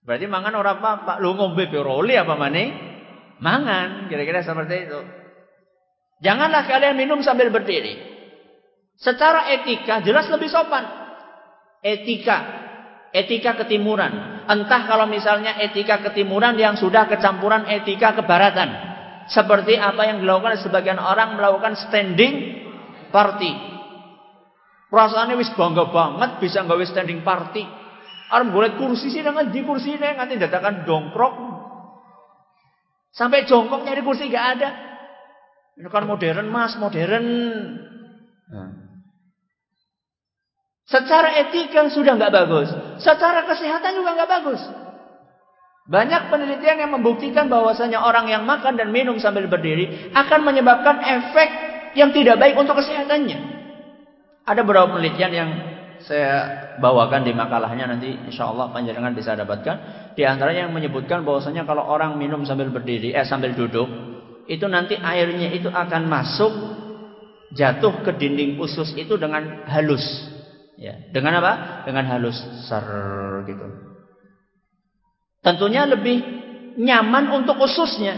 Berarti mangan orang apa? Lu ngombe piroli apa mana? Mangan, kira-kira seperti itu. Janganlah kalian minum sambil berdiri. Secara etika jelas lebih sopan etika, etika ketimuran. Entah kalau misalnya etika ketimuran yang sudah kecampuran etika kebaratan. Seperti apa yang dilakukan sebagian orang melakukan standing party. Perasaannya wis bangga banget bisa nggawe standing party. Orang boleh kursi sih dengan di kursi ini nanti dadakan dongkrok. Sampai jongkok nyari kursi gak ada. Ini kan modern mas, modern. Nah. Secara etika sudah nggak bagus. Secara kesehatan juga nggak bagus. Banyak penelitian yang membuktikan bahwasanya orang yang makan dan minum sambil berdiri akan menyebabkan efek yang tidak baik untuk kesehatannya. Ada beberapa penelitian yang saya bawakan di makalahnya nanti insya Allah panjangan bisa dapatkan. Di antaranya yang menyebutkan bahwasanya kalau orang minum sambil berdiri, eh sambil duduk, itu nanti airnya itu akan masuk jatuh ke dinding usus itu dengan halus. Ya, dengan apa? Dengan halus ser gitu. Tentunya lebih nyaman untuk ususnya.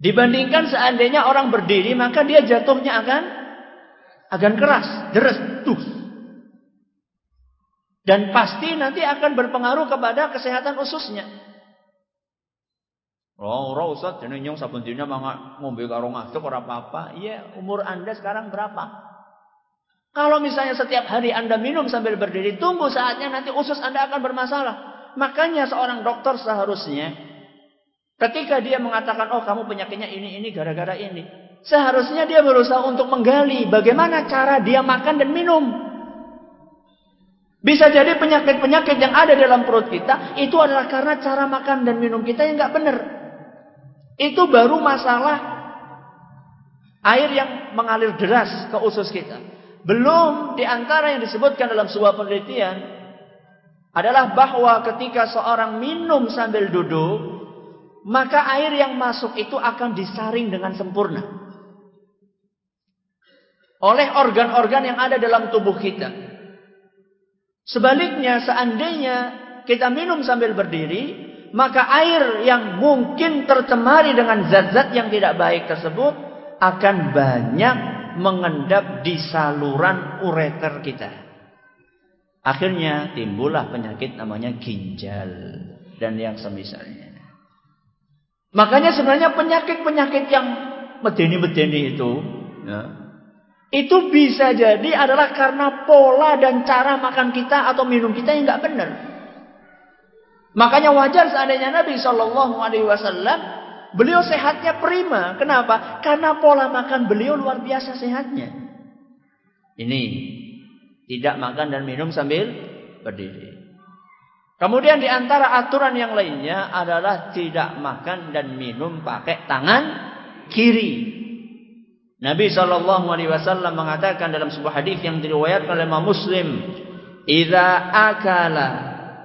Dibandingkan seandainya orang berdiri, maka dia jatuhnya akan akan keras, deres, tuh. Dan pasti nanti akan berpengaruh kepada kesehatan ususnya. Oh, ora Ustaz, jeneng nyong sabun dina mangga ngombe karo ngaduk ora apa-apa. Iya, umur Anda sekarang berapa? Kalau misalnya setiap hari Anda minum sambil berdiri, tunggu saatnya nanti usus Anda akan bermasalah. Makanya seorang dokter seharusnya ketika dia mengatakan, "Oh, kamu penyakitnya ini ini gara-gara ini." Seharusnya dia berusaha untuk menggali bagaimana cara dia makan dan minum. Bisa jadi penyakit-penyakit yang ada dalam perut kita itu adalah karena cara makan dan minum kita yang nggak benar. Itu baru masalah air yang mengalir deras ke usus kita. Belum di antara yang disebutkan dalam sebuah penelitian adalah bahwa ketika seorang minum sambil duduk, maka air yang masuk itu akan disaring dengan sempurna oleh organ-organ yang ada dalam tubuh kita. Sebaliknya, seandainya kita minum sambil berdiri, maka air yang mungkin tercemari dengan zat-zat yang tidak baik tersebut akan banyak mengendap di saluran ureter kita. Akhirnya timbullah penyakit namanya ginjal dan yang semisalnya. Makanya sebenarnya penyakit-penyakit yang medeni-medeni itu ya, itu bisa jadi adalah karena pola dan cara makan kita atau minum kita yang nggak benar. Makanya wajar seandainya Nabi Shallallahu Alaihi Wasallam beliau sehatnya prima. Kenapa? Karena pola makan beliau luar biasa sehatnya. Ini tidak makan dan minum sambil berdiri. Kemudian di antara aturan yang lainnya adalah tidak makan dan minum pakai tangan kiri. Nabi Shallallahu Alaihi Wasallam mengatakan dalam sebuah hadis yang diriwayatkan oleh Imam Muslim, "Idza akala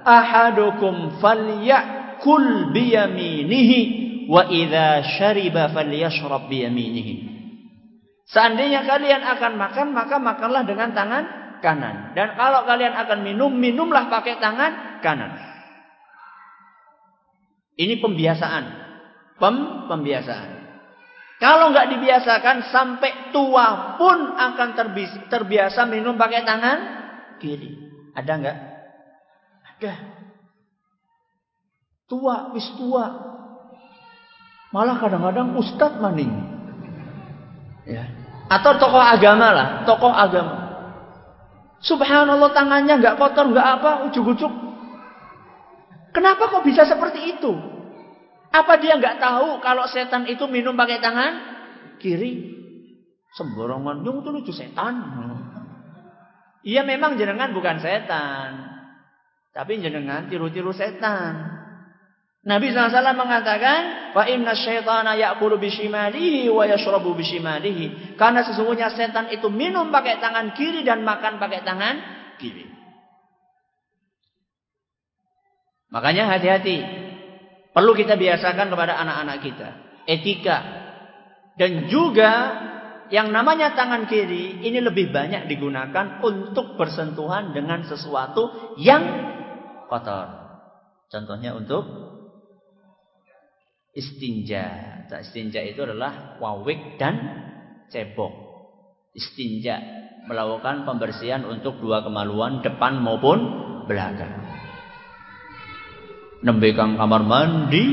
ahadukum falyakul biyaminihi wa idza syariba falyashrab biyaminihi." Seandainya kalian akan makan, maka makanlah dengan tangan kanan. Dan kalau kalian akan minum, minumlah pakai tangan kanan. Ini pembiasaan. Pem pembiasaan. Kalau nggak dibiasakan sampai tua pun akan terbiasa minum pakai tangan kiri. Ada nggak? Ada. Tua, wis tua. Malah kadang-kadang ustadz maning. Ya. Atau tokoh agama lah, tokoh agama. Subhanallah tangannya nggak kotor, nggak apa, ujuk-ujuk. Kenapa kok bisa seperti itu? Apa dia nggak tahu kalau setan itu minum pakai tangan kiri? Semborongan dong itu lucu setan. Iya memang jenengan bukan setan. Tapi jenengan tiru-tiru setan. Nabi SAW mengatakan, Fa inna syaitana ya'kulu bishimalihi wa yashrabu bishimalihi. Karena sesungguhnya setan itu minum pakai tangan kiri dan makan pakai tangan kiri. Makanya hati-hati. Perlu kita biasakan kepada anak-anak kita. Etika. Dan juga yang namanya tangan kiri ini lebih banyak digunakan untuk bersentuhan dengan sesuatu yang kotor. Contohnya untuk istinja. Nah, istinja itu adalah wawik dan cebok. Istinja melakukan pembersihan untuk dua kemaluan depan maupun belakang nembe kang kamar mandi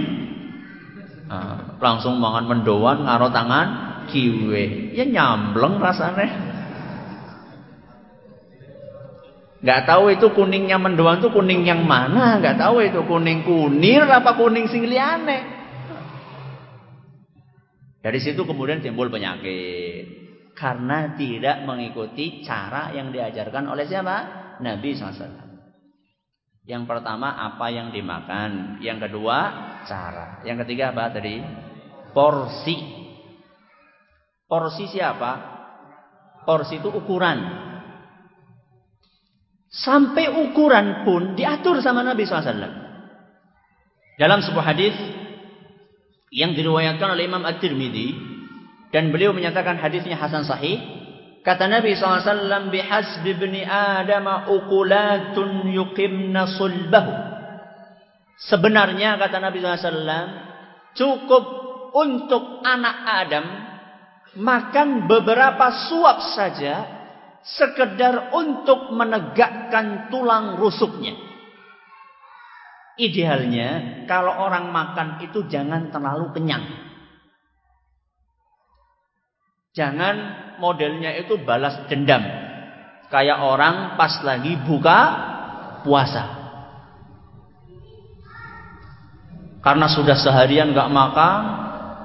nah, langsung mangan mendoan ngaro tangan kiwe ya nyambleng rasanya nggak tahu itu kuningnya mendoan itu kuning yang mana nggak tahu itu kuning kunir apa kuning sing liane dari situ kemudian timbul penyakit karena tidak mengikuti cara yang diajarkan oleh siapa Nabi SAW yang pertama apa yang dimakan, yang kedua cara, yang ketiga apa tadi? Porsi. Porsi siapa? Porsi itu ukuran. Sampai ukuran pun diatur sama Nabi SAW. Dalam sebuah hadis yang diriwayatkan oleh Imam At-Tirmidzi dan beliau menyatakan hadisnya hasan sahih Kata Nabi SAW, bihasbi ibni Adam ukulatun yuqimna sulbahu. Sebenarnya kata Nabi SAW, cukup untuk anak Adam makan beberapa suap saja sekedar untuk menegakkan tulang rusuknya. Idealnya kalau orang makan itu jangan terlalu kenyang. Jangan modelnya itu balas dendam. Kayak orang pas lagi buka puasa. Karena sudah seharian nggak makan,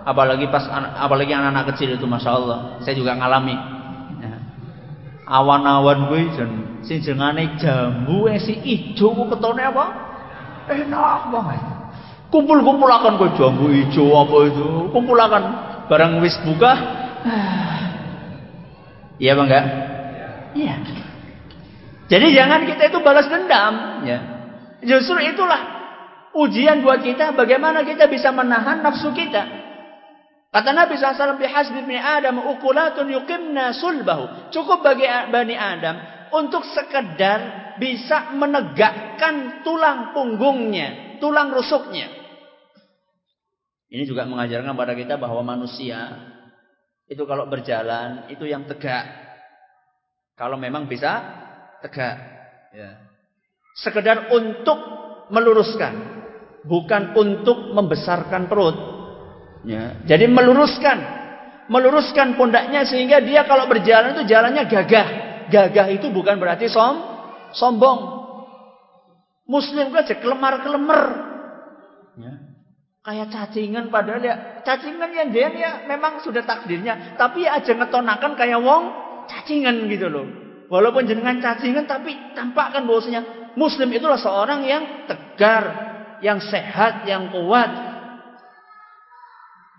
apalagi pas apalagi anak-anak kecil itu masya Allah. Saya juga ngalami. Ya. Awan-awan gue jen, sing jengane jambu si ijo ketone apa? Enak banget. Kumpul-kumpul akan gue jambu ijo apa itu? Kumpul akan barang wis buka Iya apa enggak? Iya. Jadi jangan kita itu balas dendam, ya. Justru itulah ujian buat kita bagaimana kita bisa menahan nafsu kita. Kata Nabi SAW bihasbi bin Adam ukulatun yuqimna sulbahu. Cukup bagi Bani Adam untuk sekedar bisa menegakkan tulang punggungnya, tulang rusuknya. Ini juga mengajarkan kepada kita bahwa manusia itu kalau berjalan itu yang tegak. Kalau memang bisa tegak. Ya. Sekedar untuk meluruskan, bukan untuk membesarkan perut. Ya. Jadi meluruskan, meluruskan pundaknya sehingga dia kalau berjalan itu jalannya gagah. Gagah itu bukan berarti som, sombong. Muslim aja kelemar-kelemar. Ya. Kayak cacingan padahal ya cacingan yang dia ya memang sudah takdirnya, tapi ya aja ngetonakan kayak wong cacingan gitu loh. Walaupun jenengan cacingan tapi tampakkan bahwasanya muslim itulah seorang yang tegar, yang sehat, yang kuat.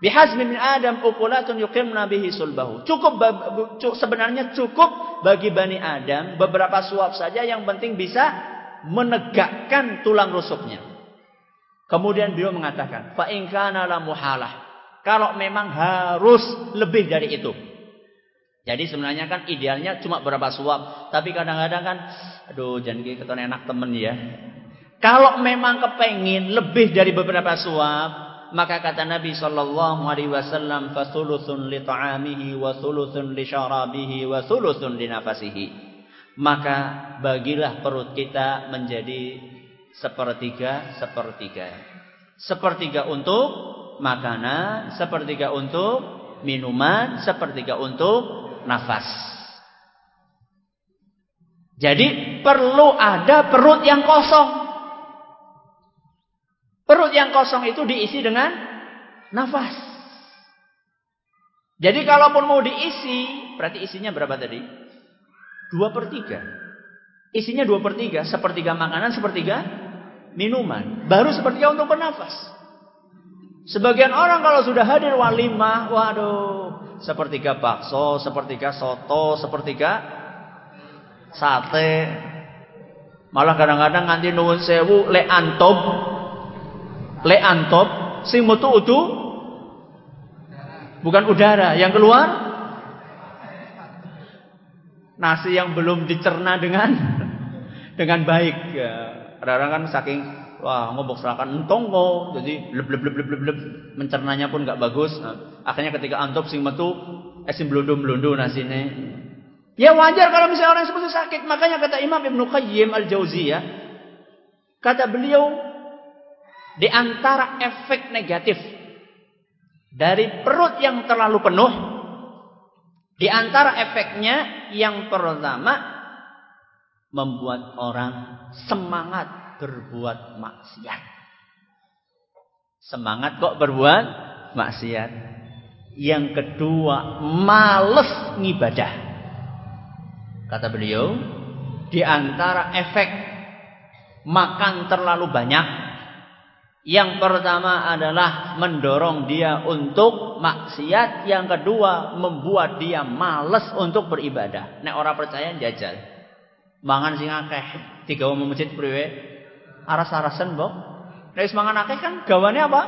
Bihazmi min Adam ukulatun yuqimna bihi sulbahu. Cukup sebenarnya cukup bagi Bani Adam beberapa suap saja yang penting bisa menegakkan tulang rusuknya. Kemudian beliau mengatakan, fa in kana la muhalah. Kalau memang harus lebih dari itu. Jadi sebenarnya kan idealnya cuma berapa suap, tapi kadang-kadang kan aduh jangan gitu enak temen ya. Kalau memang kepengin lebih dari beberapa suap, maka kata Nabi sallallahu alaihi wasallam fasulusun li ta'amihi wa sulusun li syarabihi wa sulusun li nafasihi. Maka bagilah perut kita menjadi sepertiga sepertiga. Sepertiga untuk makanan, sepertiga untuk minuman, sepertiga untuk nafas. Jadi perlu ada perut yang kosong. Perut yang kosong itu diisi dengan nafas. Jadi kalaupun mau diisi, berarti isinya berapa tadi? Dua per tiga. Isinya dua per tiga. Sepertiga makanan, sepertiga minuman. Baru sepertiga untuk bernafas. Sebagian orang kalau sudah hadir walimah, waduh, sepertiga bakso, sepertiga soto, sepertiga sate. Malah kadang-kadang nanti nuwun sewu le antop le antop sing metu utu bukan udara yang keluar? Nasi yang belum dicerna dengan dengan baik. Ya kadang-kadang kan saking wah ngobok serakan entong kok jadi leb leb leb leb leb, leb. mencernanya pun nggak bagus. Nah, akhirnya ketika antop sing metu eh sing blundu blundu nasine. Ya wajar kalau misalnya orang seperti sakit. Makanya kata Imam Ibnu Qayyim al Jauziyah kata beliau di antara efek negatif dari perut yang terlalu penuh, di antara efeknya yang pertama membuat orang semangat berbuat maksiat. Semangat kok berbuat maksiat. Yang kedua, males ngibadah. Kata beliau, di antara efek makan terlalu banyak yang pertama adalah mendorong dia untuk maksiat. Yang kedua membuat dia males untuk beribadah. Nek orang percaya jajal. Mangan sing akeh. Tiga umum masjid priwe. Aras-arasan mbok. Nek mangan akeh kan gawane apa?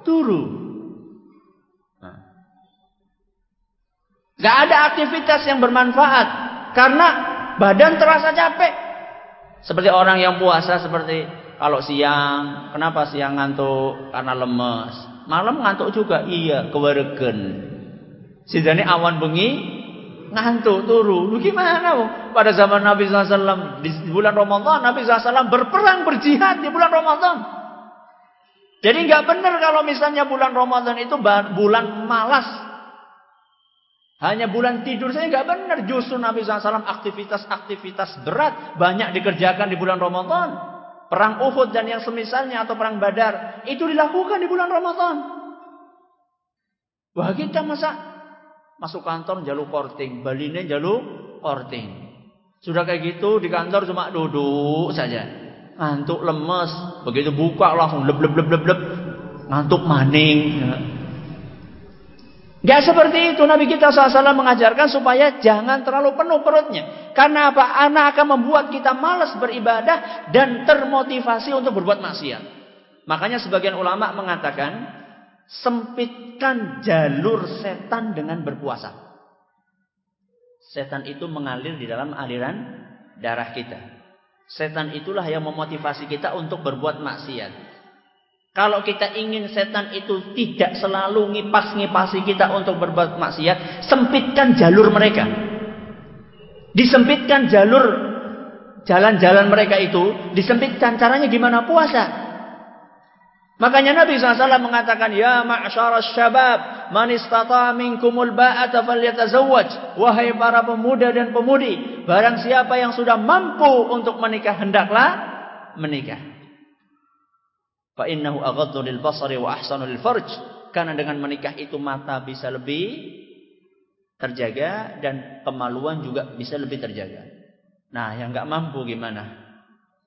Turu. Nah. Gak ada aktivitas yang bermanfaat. Karena badan terasa capek. Seperti orang yang puasa seperti kalau siang, kenapa siang ngantuk? Karena lemes. Malam ngantuk juga, iya, kewaregen. Sidane awan bengi ngantuk turu. Lu gimana? Pada zaman Nabi SAW di bulan Ramadan, Nabi SAW berperang berjihad di bulan Ramadan. Jadi nggak benar kalau misalnya bulan Ramadan itu bulan malas. Hanya bulan tidur saya nggak benar. Justru Nabi SAW aktivitas-aktivitas berat banyak dikerjakan di bulan Ramadan. Perang Uhud dan yang semisalnya atau perang Badar itu dilakukan di bulan Ramadan. Wah kita masa masuk kantor jalur korting, baline jalur korting. Sudah kayak gitu di kantor cuma duduk saja. Ngantuk lemes, begitu buka langsung leb leb leb leb leb. Ngantuk maning. Gak seperti itu Nabi kita SAW mengajarkan supaya jangan terlalu penuh perutnya. Karena apa? Anak akan membuat kita malas beribadah dan termotivasi untuk berbuat maksiat. Makanya sebagian ulama mengatakan sempitkan jalur setan dengan berpuasa. Setan itu mengalir di dalam aliran darah kita. Setan itulah yang memotivasi kita untuk berbuat maksiat. Kalau kita ingin setan itu tidak selalu ngipas-ngipasi kita untuk berbuat maksiat, sempitkan jalur mereka. Disempitkan jalur jalan-jalan mereka itu, disempitkan caranya gimana puasa. Makanya Nabi SAW mengatakan, Ya ma'asyara syabab, man istata minkumul ba'ata falyatazawwaj. Wahai para pemuda dan pemudi, barang siapa yang sudah mampu untuk menikah hendaklah menikah. Fa innahu aghaddu lil basari wa ahsanu lil farj. Karena dengan menikah itu mata bisa lebih terjaga dan kemaluan juga bisa lebih terjaga. Nah, yang nggak mampu gimana?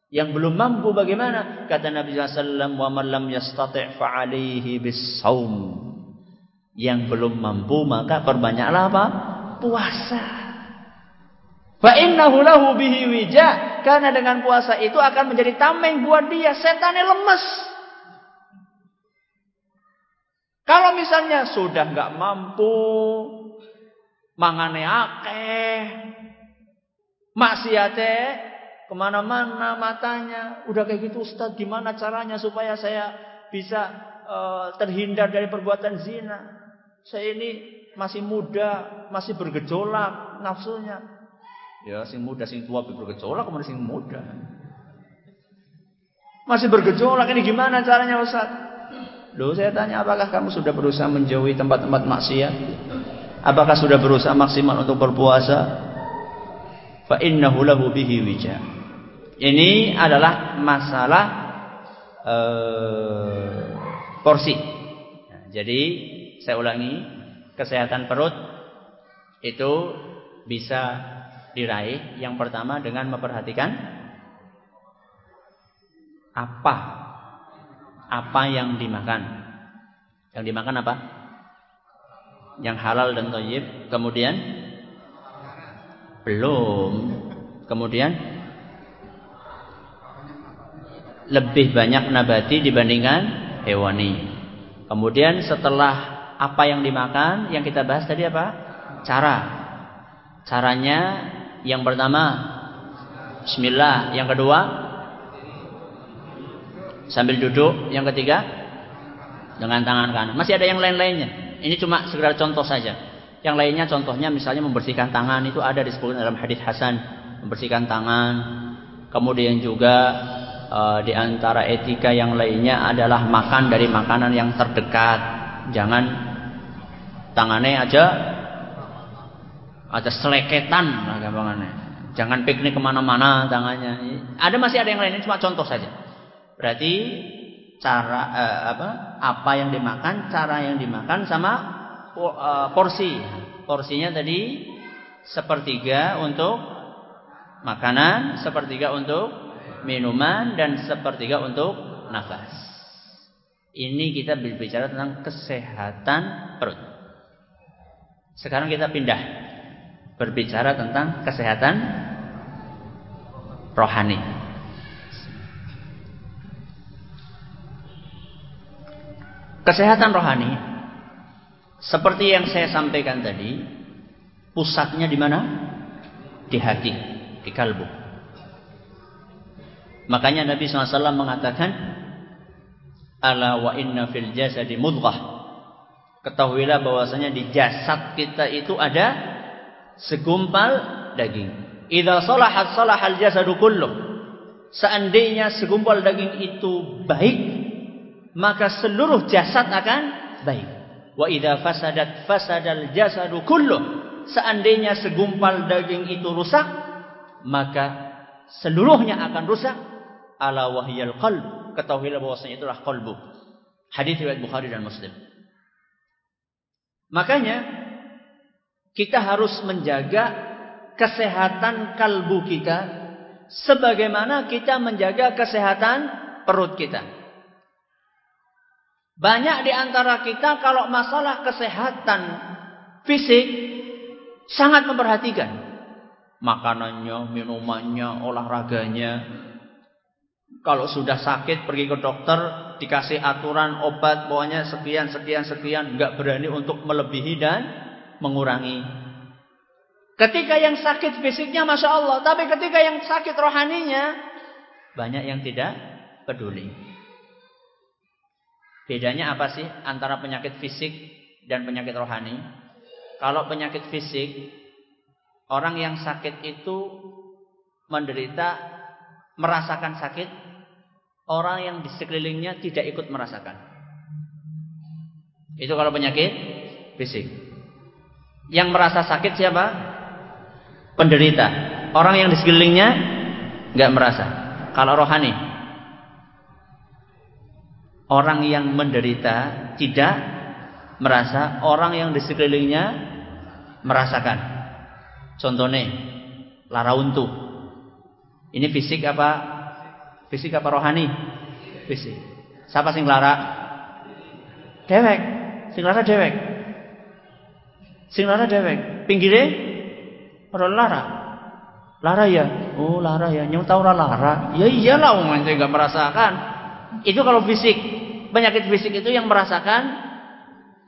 Yang belum mampu bagaimana? Kata Nabi SAW, "Wa man lam yastati' fa alaihi bis-saum." Yang belum mampu maka perbanyaklah apa? Puasa. Fa innahu lahu bihi wija. Karena dengan puasa itu akan menjadi tameng buat dia. Setannya lemes. Kalau misalnya sudah nggak mampu, mangane akeh, maksiate ke mana-mana matanya, udah kayak gitu Ustaz, gimana caranya supaya saya bisa uh, terhindar dari perbuatan zina? Saya ini masih muda, masih bergejolak nafsunya. Ya, sing muda, sing tua bergejolak, kemudian sing muda. Masih bergejolak ini gimana caranya Ustaz? Loh saya tanya apakah kamu sudah berusaha menjauhi tempat-tempat maksiat? Apakah sudah berusaha maksimal untuk berpuasa? Fa innahu lahu bihi wija. Ini adalah masalah uh, porsi. Nah, jadi saya ulangi, kesehatan perut itu bisa diraih yang pertama dengan memperhatikan apa apa yang dimakan. Yang dimakan apa? Yang halal dan thayyib. Kemudian belum. Kemudian lebih banyak nabati dibandingkan hewani. Kemudian setelah apa yang dimakan, yang kita bahas tadi apa? Cara. Caranya yang pertama Bismillah, yang kedua sambil duduk. Yang ketiga dengan tangan kanan. Masih ada yang lain-lainnya. Ini cuma sekedar contoh saja. Yang lainnya contohnya misalnya membersihkan tangan itu ada disebutkan dalam hadis Hasan, membersihkan tangan. Kemudian juga e, di antara etika yang lainnya adalah makan dari makanan yang terdekat. Jangan tangannya aja ada seleketan lah Jangan piknik ke mana-mana tangannya. Ada masih ada yang lainnya cuma contoh saja. Berarti cara eh, apa apa yang dimakan, cara yang dimakan sama eh, porsi. Porsinya tadi sepertiga untuk makanan, sepertiga untuk minuman dan sepertiga untuk nafas. Ini kita berbicara tentang kesehatan perut. Sekarang kita pindah berbicara tentang kesehatan rohani. Kesehatan rohani seperti yang saya sampaikan tadi, pusatnya di mana? Di hati, di kalbu. Makanya Nabi SAW mengatakan, Ala wa inna fil jasadi mudghah. Ketahuilah bahwasanya di jasad kita itu ada segumpal daging. Idza salahat salahal jasadu kulluh. Seandainya segumpal daging itu baik, maka seluruh jasad akan baik. Wa idza fasadat fasadal jasadu kullu. Seandainya segumpal daging itu rusak, maka seluruhnya akan rusak. Ala wahyal qalb. Ketahuilah bahwasanya itulah qalbu. Hadis riwayat Bukhari dan Muslim. Makanya kita harus menjaga kesehatan kalbu kita sebagaimana kita menjaga kesehatan perut kita. Banyak di antara kita kalau masalah kesehatan fisik sangat memperhatikan makanannya, minumannya, olahraganya. Kalau sudah sakit pergi ke dokter, dikasih aturan obat, pokoknya sekian, sekian, sekian, nggak berani untuk melebihi dan mengurangi. Ketika yang sakit fisiknya, masya Allah, tapi ketika yang sakit rohaninya, banyak yang tidak peduli. Bedanya apa sih antara penyakit fisik dan penyakit rohani? Kalau penyakit fisik, orang yang sakit itu menderita merasakan sakit, orang yang di sekelilingnya tidak ikut merasakan. Itu kalau penyakit fisik. Yang merasa sakit siapa? Penderita. Orang yang di sekelilingnya nggak merasa. Kalau rohani, Orang yang menderita tidak merasa, orang yang di sekelilingnya merasakan. Contohnya, lara untu. Ini fisik apa? Fisik apa rohani? Fisik. Siapa sing lara? Dewek. Sing lara dewek. Sing lara dewek. Pinggirnya orang lara. Lara ya? Oh, lara ya. Nyong tahu lara. Ya iyalah wong enggak merasakan. Itu kalau fisik. Penyakit fisik itu yang merasakan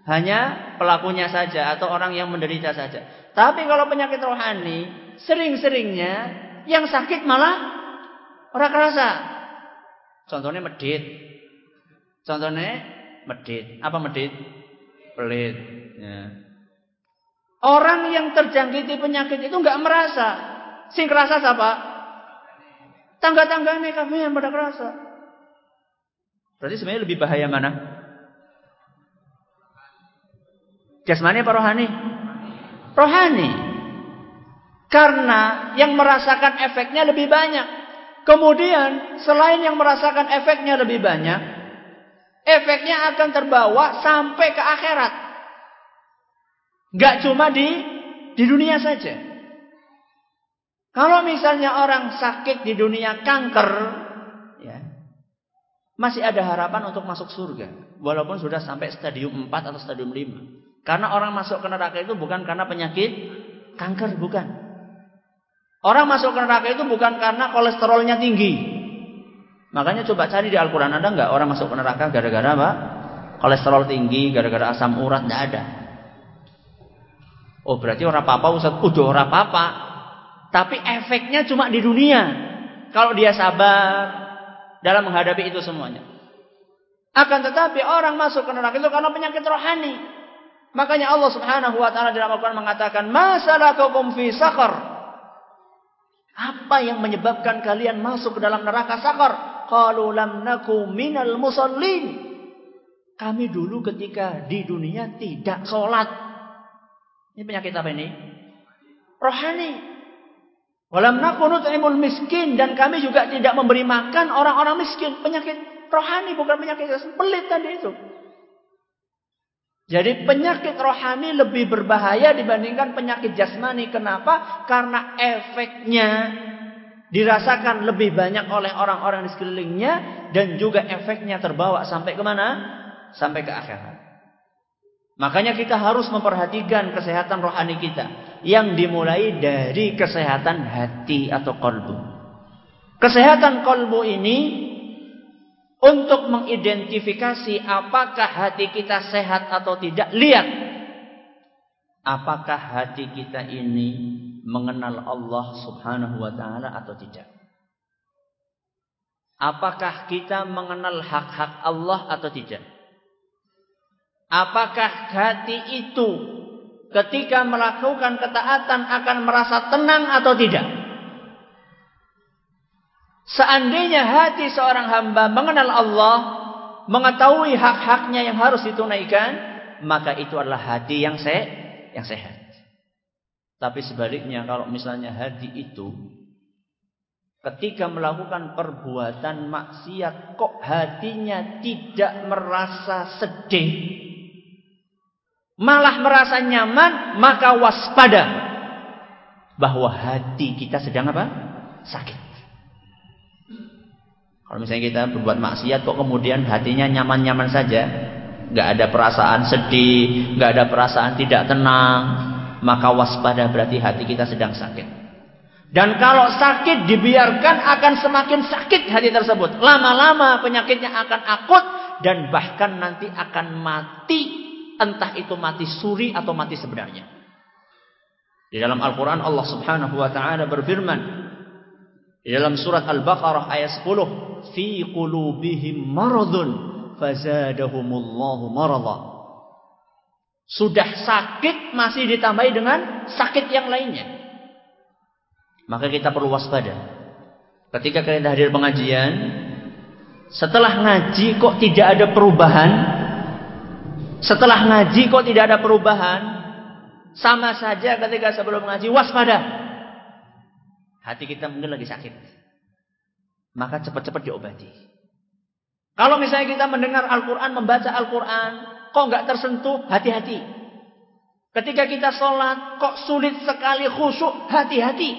hanya pelakunya saja atau orang yang menderita saja. Tapi kalau penyakit rohani, sering-seringnya yang sakit malah orang kerasa. Contohnya medit. Contohnya medit. Apa medit? Pelit. Ya. Orang yang terjangkiti penyakit itu nggak merasa. Sing kerasa siapa? Tangga-tangganya kami yang pada kerasa. Berarti sebenarnya lebih bahaya mana? Jasmani apa rohani? Rohani. Karena yang merasakan efeknya lebih banyak. Kemudian selain yang merasakan efeknya lebih banyak, efeknya akan terbawa sampai ke akhirat. Gak cuma di di dunia saja. Kalau misalnya orang sakit di dunia kanker, masih ada harapan untuk masuk surga. Walaupun sudah sampai stadium 4 atau stadium 5. Karena orang masuk ke neraka itu bukan karena penyakit kanker, bukan. Orang masuk ke neraka itu bukan karena kolesterolnya tinggi. Makanya coba cari di Al-Quran ada nggak orang masuk ke neraka gara-gara apa? Kolesterol tinggi, gara-gara asam urat, nggak ada. Oh berarti orang apa-apa Ustaz. Udah orang apa-apa. Tapi efeknya cuma di dunia. Kalau dia sabar dalam menghadapi itu semuanya. Akan tetapi orang masuk ke neraka itu karena penyakit rohani. Makanya Allah Subhanahu wa taala dalam Al-Qur'an mengatakan, "Masalakakum fi sakar?" Apa yang menyebabkan kalian masuk ke dalam neraka sakar? Qalu lam naku minal musallin. Kami dulu ketika di dunia tidak sholat. Ini penyakit apa ini? Rohani. Walam nakunu tu'imul miskin dan kami juga tidak memberi makan orang-orang miskin. Penyakit rohani bukan penyakit pelit tadi itu. Jadi penyakit rohani lebih berbahaya dibandingkan penyakit jasmani. Kenapa? Karena efeknya dirasakan lebih banyak oleh orang-orang di sekelilingnya dan juga efeknya terbawa sampai ke mana? Sampai ke akhirat. Makanya kita harus memperhatikan kesehatan rohani kita. Yang dimulai dari kesehatan hati atau kolbu. Kesehatan kolbu ini untuk mengidentifikasi apakah hati kita sehat atau tidak. Lihat. Apakah hati kita ini mengenal Allah subhanahu wa ta'ala atau tidak. Apakah kita mengenal hak-hak Allah atau tidak. Apakah hati itu ketika melakukan ketaatan akan merasa tenang atau tidak? Seandainya hati seorang hamba mengenal Allah, mengetahui hak-haknya yang harus ditunaikan, maka itu adalah hati yang se yang sehat. Tapi sebaliknya kalau misalnya hati itu ketika melakukan perbuatan maksiat kok hatinya tidak merasa sedih malah merasa nyaman, maka waspada bahwa hati kita sedang apa? Sakit. Kalau misalnya kita berbuat maksiat kok kemudian hatinya nyaman-nyaman saja, nggak ada perasaan sedih, nggak ada perasaan tidak tenang, maka waspada berarti hati kita sedang sakit. Dan kalau sakit dibiarkan akan semakin sakit hati tersebut. Lama-lama penyakitnya akan akut dan bahkan nanti akan mati entah itu mati suri atau mati sebenarnya. Di dalam Al-Quran Allah subhanahu wa ta'ala berfirman. Di dalam surat Al-Baqarah ayat 10. Fi qulubihim maradun fazadahumullahu maradha. Sudah sakit masih ditambahi dengan sakit yang lainnya. Maka kita perlu waspada. Ketika kalian hadir pengajian, setelah ngaji kok tidak ada perubahan, setelah ngaji kok tidak ada perubahan? Sama saja ketika sebelum ngaji waspada. Hati kita mungkin lagi sakit. Maka cepat-cepat diobati. Kalau misalnya kita mendengar Al-Quran, membaca Al-Quran, kok nggak tersentuh, hati-hati. Ketika kita sholat, kok sulit sekali khusyuk, hati-hati.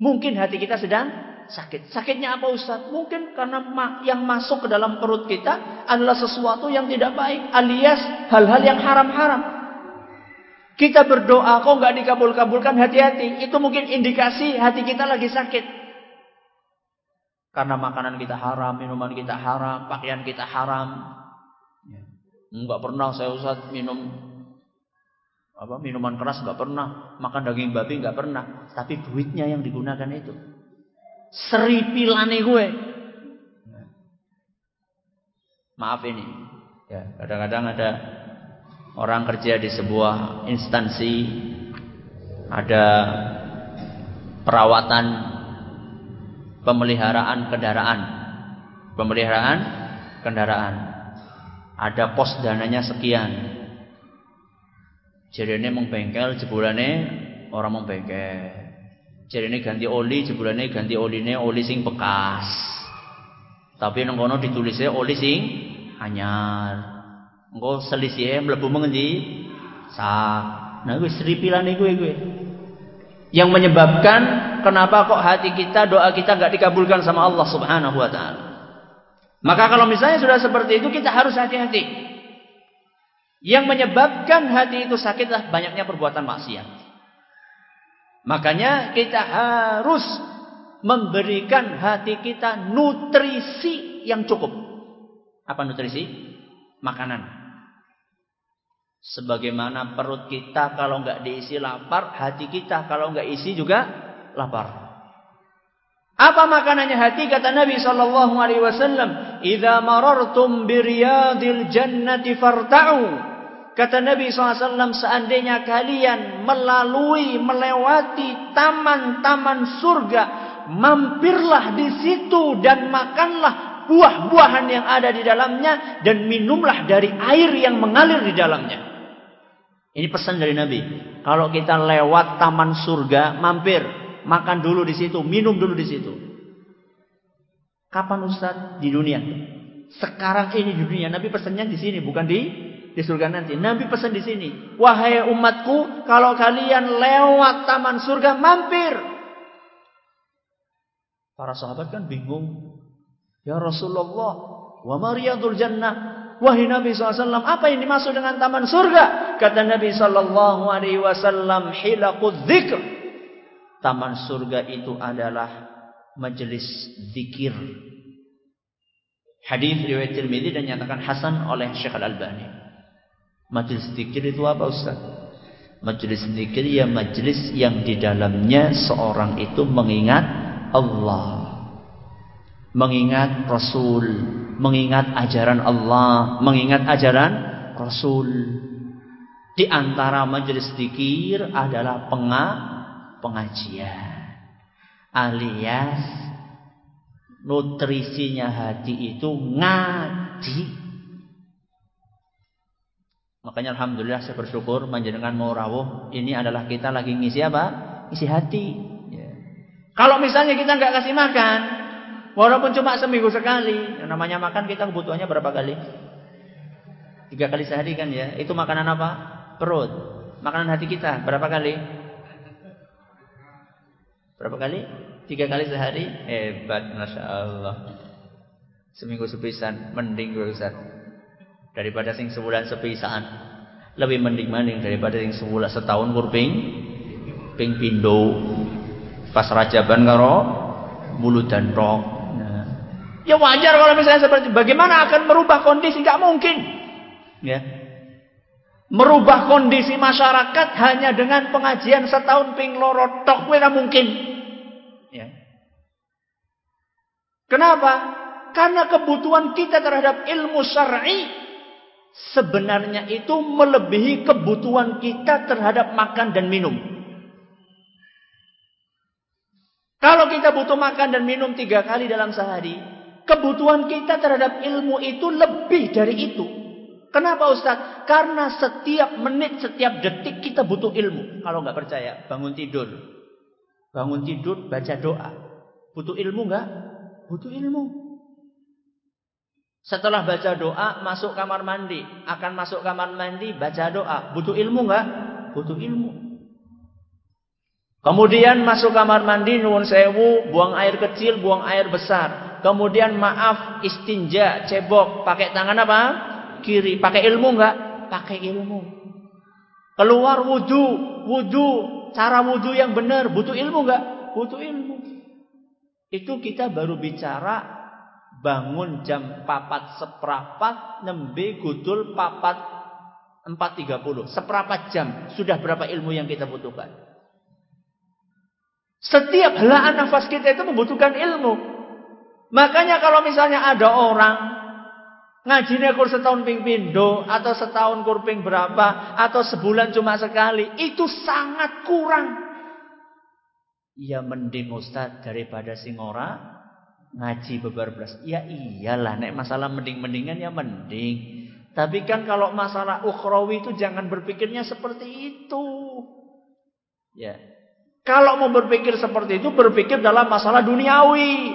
Mungkin hati kita sedang sakit. Sakitnya apa Ustaz? Mungkin karena yang masuk ke dalam perut kita adalah sesuatu yang tidak baik. Alias hal-hal yang haram-haram. Kita berdoa kok nggak dikabul-kabulkan hati-hati. Itu mungkin indikasi hati kita lagi sakit. Karena makanan kita haram, minuman kita haram, pakaian kita haram. Ya. Enggak pernah saya usah minum apa minuman keras enggak pernah, makan daging babi enggak pernah, tapi duitnya yang digunakan itu. Seripilane gue. Ya. Maaf ini. Ya, kadang-kadang ada orang kerja di sebuah instansi ada perawatan pemeliharaan kendaraan. Pemeliharaan kendaraan. Ada pos dananya sekian. Jadi ini bengkel jebulannya orang mau ini ganti oli jebulannya ganti oli ini oli sing bekas. Tapi nang kono ditulisnya oli sing anyar. Engko selisihnya mlebu mengendi? Sak. Nah gue seripilan gue gue. Yang menyebabkan kenapa kok hati kita, doa kita nggak dikabulkan sama Allah Subhanahu wa taala. Maka kalau misalnya sudah seperti itu kita harus hati-hati. Yang menyebabkan hati itu sakitlah banyaknya perbuatan maksiat. Makanya kita harus memberikan hati kita nutrisi yang cukup. Apa nutrisi? Makanan. Sebagaimana perut kita kalau nggak diisi lapar, hati kita kalau nggak isi juga lapar. Apa makanannya hati? Kata Nabi Shallallahu Alaihi Wasallam, "Idza marartum biriyadil jannati farta'u." Kata Nabi SAW, seandainya kalian melalui, melewati taman-taman surga, mampirlah di situ dan makanlah buah-buahan yang ada di dalamnya dan minumlah dari air yang mengalir di dalamnya. Ini pesan dari Nabi. Kalau kita lewat taman surga, mampir, makan dulu di situ, minum dulu di situ. Kapan Ustaz di dunia? Sekarang ini di dunia. Nabi pesannya di sini, bukan di di surga nanti. Nabi pesan di sini. Wahai umatku, kalau kalian lewat taman surga, mampir. Para sahabat kan bingung. Ya Rasulullah, wa mariyadul jannah. Wahai Nabi SAW, apa yang dimaksud dengan taman surga? Kata Nabi Alaihi Wasallam, hilakut dzikr. Taman surga itu adalah majelis zikir. Hadis riwayat Tirmidzi dan nyatakan hasan oleh Syekh Al Albani. Majelis zikir itu apa Ustaz? Majelis zikir ya majelis yang di dalamnya seorang itu mengingat Allah mengingat Rasul, mengingat ajaran Allah, mengingat ajaran Rasul. Di antara majelis zikir adalah penga, pengajian. Alias nutrisinya hati itu ngaji. Makanya alhamdulillah saya bersyukur menjenengan mau rawuh ini adalah kita lagi ngisi apa? Isi hati. Ya. Kalau misalnya kita nggak kasih makan, Walaupun cuma seminggu sekali. Namanya makan kita kebutuhannya berapa kali? Tiga kali sehari kan ya. Itu makanan apa? Perut. Makanan hati kita berapa kali? Berapa kali? Tiga kali sehari. Hebat, masya Allah. Seminggu sepisan, mending gue Ustaz. Daripada sing sebulan sepisan. Lebih mending mending daripada sing sebulan setahun kurping. Ping pindo. Pas rajaban karo mulut dan rok. Ya wajar kalau misalnya seperti. Bagaimana akan merubah kondisi? Gak mungkin. Ya. Merubah kondisi masyarakat hanya dengan pengajian setahun ping loro tok mungkin. Ya. Kenapa? Karena kebutuhan kita terhadap ilmu syar'i sebenarnya itu melebihi kebutuhan kita terhadap makan dan minum. Kalau kita butuh makan dan minum tiga kali dalam sehari, Kebutuhan kita terhadap ilmu itu lebih dari itu. Kenapa Ustaz? Karena setiap menit, setiap detik kita butuh ilmu. Kalau nggak percaya, bangun tidur. Bangun tidur, baca doa. Butuh ilmu nggak? Butuh ilmu. Setelah baca doa, masuk kamar mandi. Akan masuk kamar mandi, baca doa. Butuh ilmu enggak? Butuh ilmu. Kemudian masuk kamar mandi, nuwun sewu, buang air kecil, buang air besar. Kemudian maaf, istinja, cebok. Pakai tangan apa? Kiri. Pakai ilmu enggak? Pakai ilmu. Keluar wudhu, wudhu. Cara wudhu yang benar. Butuh ilmu enggak? Butuh ilmu. Itu kita baru bicara bangun jam papat seperapat nembe gudul papat empat tiga puluh. Seperapat jam sudah berapa ilmu yang kita butuhkan? Setiap helaan nafas kita itu membutuhkan ilmu. Makanya kalau misalnya ada orang ngajinya kur setahun ping pindo atau setahun kur ping berapa atau sebulan cuma sekali itu sangat kurang. Ya mending ustaz daripada singora ngaji beberapa Ya iyalah, nek masalah mending-mendingan ya mending. Tapi kan kalau masalah ukhrawi itu jangan berpikirnya seperti itu. Ya. Kalau mau berpikir seperti itu, berpikir dalam masalah duniawi.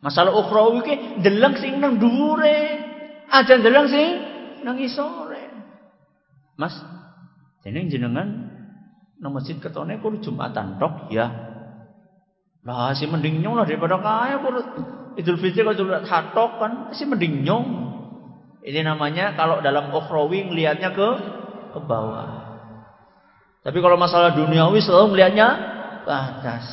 Masalah ukhrawi ke deleng sing nang dhuwure. Aja deleng sing nang isore. Mas, jeneng jenengan nang masjid ketone kur Jumatan tok ya. Lah si mending nyong lah daripada kaya kurut. Idul Fitri kalau sudah hatok kan si mending nyong. Ini namanya kalau dalam ukhrawi ngelihatnya ke ke bawah. Tapi kalau masalah duniawi selalu melihatnya ke atas.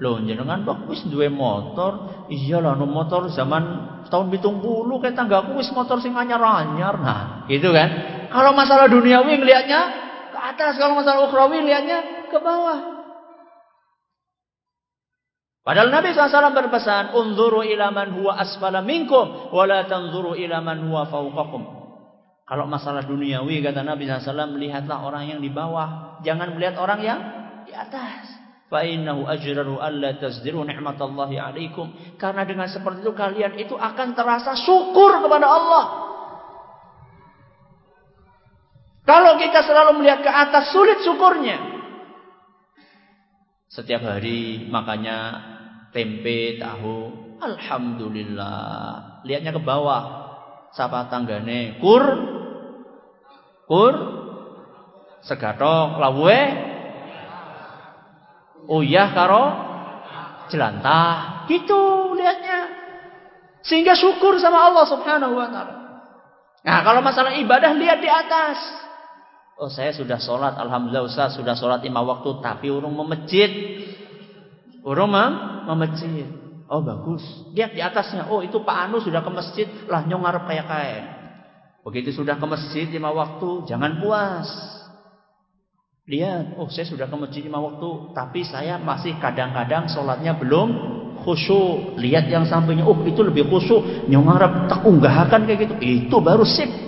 Loh jenengan kok wis duwe motor? Iyalah no motor zaman tahun bitung puluh kayak tanggaku wis motor sing anyar-anyar. Nah, gitu kan. Kalau masalah duniawi ngelihatnya ke atas, kalau masalah ukhrawi ngelihatnya ke bawah. Padahal Nabi SAW berpesan, "Unzuru ila man huwa asfala minkum wa la tanzuru ila man huwa fawqakum." Kalau masalah duniawi kata Nabi SAW, melihatlah orang yang di bawah, jangan melihat orang yang di atas. Fa innahu ajraru alla tazdiru ni'matallahi 'alaikum. Karena dengan seperti itu kalian itu akan terasa syukur kepada Allah. Kalau kita selalu melihat ke atas sulit syukurnya. Setiap hari makanya tempe, tahu. Alhamdulillah. Lihatnya ke bawah. Sapa tanggane, kur kur segatok lawe uyah karo jelantah. Gitu lihatnya. Sehingga syukur sama Allah Subhanahu wa taala. Nah, kalau masalah ibadah lihat di atas. Oh, saya sudah sholat. Alhamdulillah Ustaz sudah sholat lima waktu. Tapi urung memejit. Urung masjid. Oh bagus. Lihat di atasnya. Oh itu Pak Anu sudah ke masjid. Lah nyong kayak kayak. Begitu sudah ke masjid lima waktu. Jangan puas. Lihat. Oh saya sudah ke masjid lima waktu. Tapi saya masih kadang-kadang sholatnya belum khusyuk. Lihat yang sampingnya. Oh itu lebih khusyuk. Nyong tak unggahakan kayak gitu. Itu baru sip.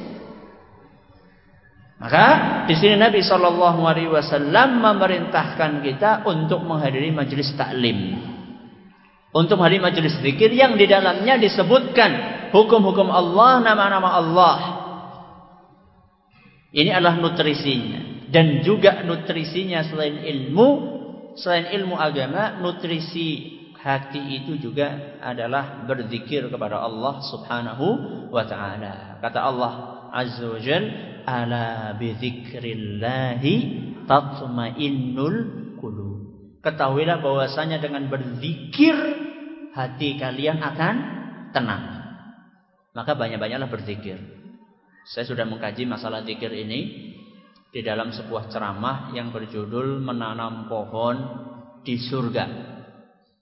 Maka di sini Nabi Shallallahu Alaihi Wasallam memerintahkan kita untuk menghadiri majelis taklim, untuk menghadiri majelis zikir yang di dalamnya disebutkan hukum-hukum Allah, nama-nama Allah. Ini adalah nutrisinya dan juga nutrisinya selain ilmu, selain ilmu agama, nutrisi hati itu juga adalah berzikir kepada Allah Subhanahu wa taala. Kata Allah Azza wa Jalla ala bidzikrillahi tatmainnul qulub. Ketahuilah bahwasanya dengan berzikir hati kalian akan tenang. Maka banyak-banyaklah berzikir. Saya sudah mengkaji masalah zikir ini di dalam sebuah ceramah yang berjudul menanam pohon di surga.